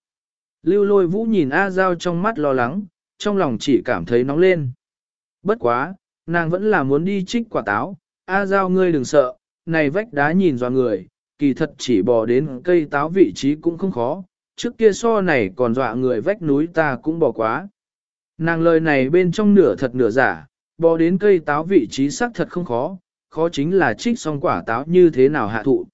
Lưu lôi vũ nhìn A Giao trong mắt lo lắng, trong lòng chỉ cảm thấy nóng lên. Bất quá, nàng vẫn là muốn đi trích quả táo, A Giao ngươi đừng sợ, này vách đá nhìn dò người, kỳ thật chỉ bò đến cây táo vị trí cũng không khó, trước kia so này còn dọa người vách núi ta cũng bỏ quá. Nàng lời này bên trong nửa thật nửa giả, bò đến cây táo vị trí xác thật không khó, khó chính là trích xong quả táo như thế nào hạ thụ.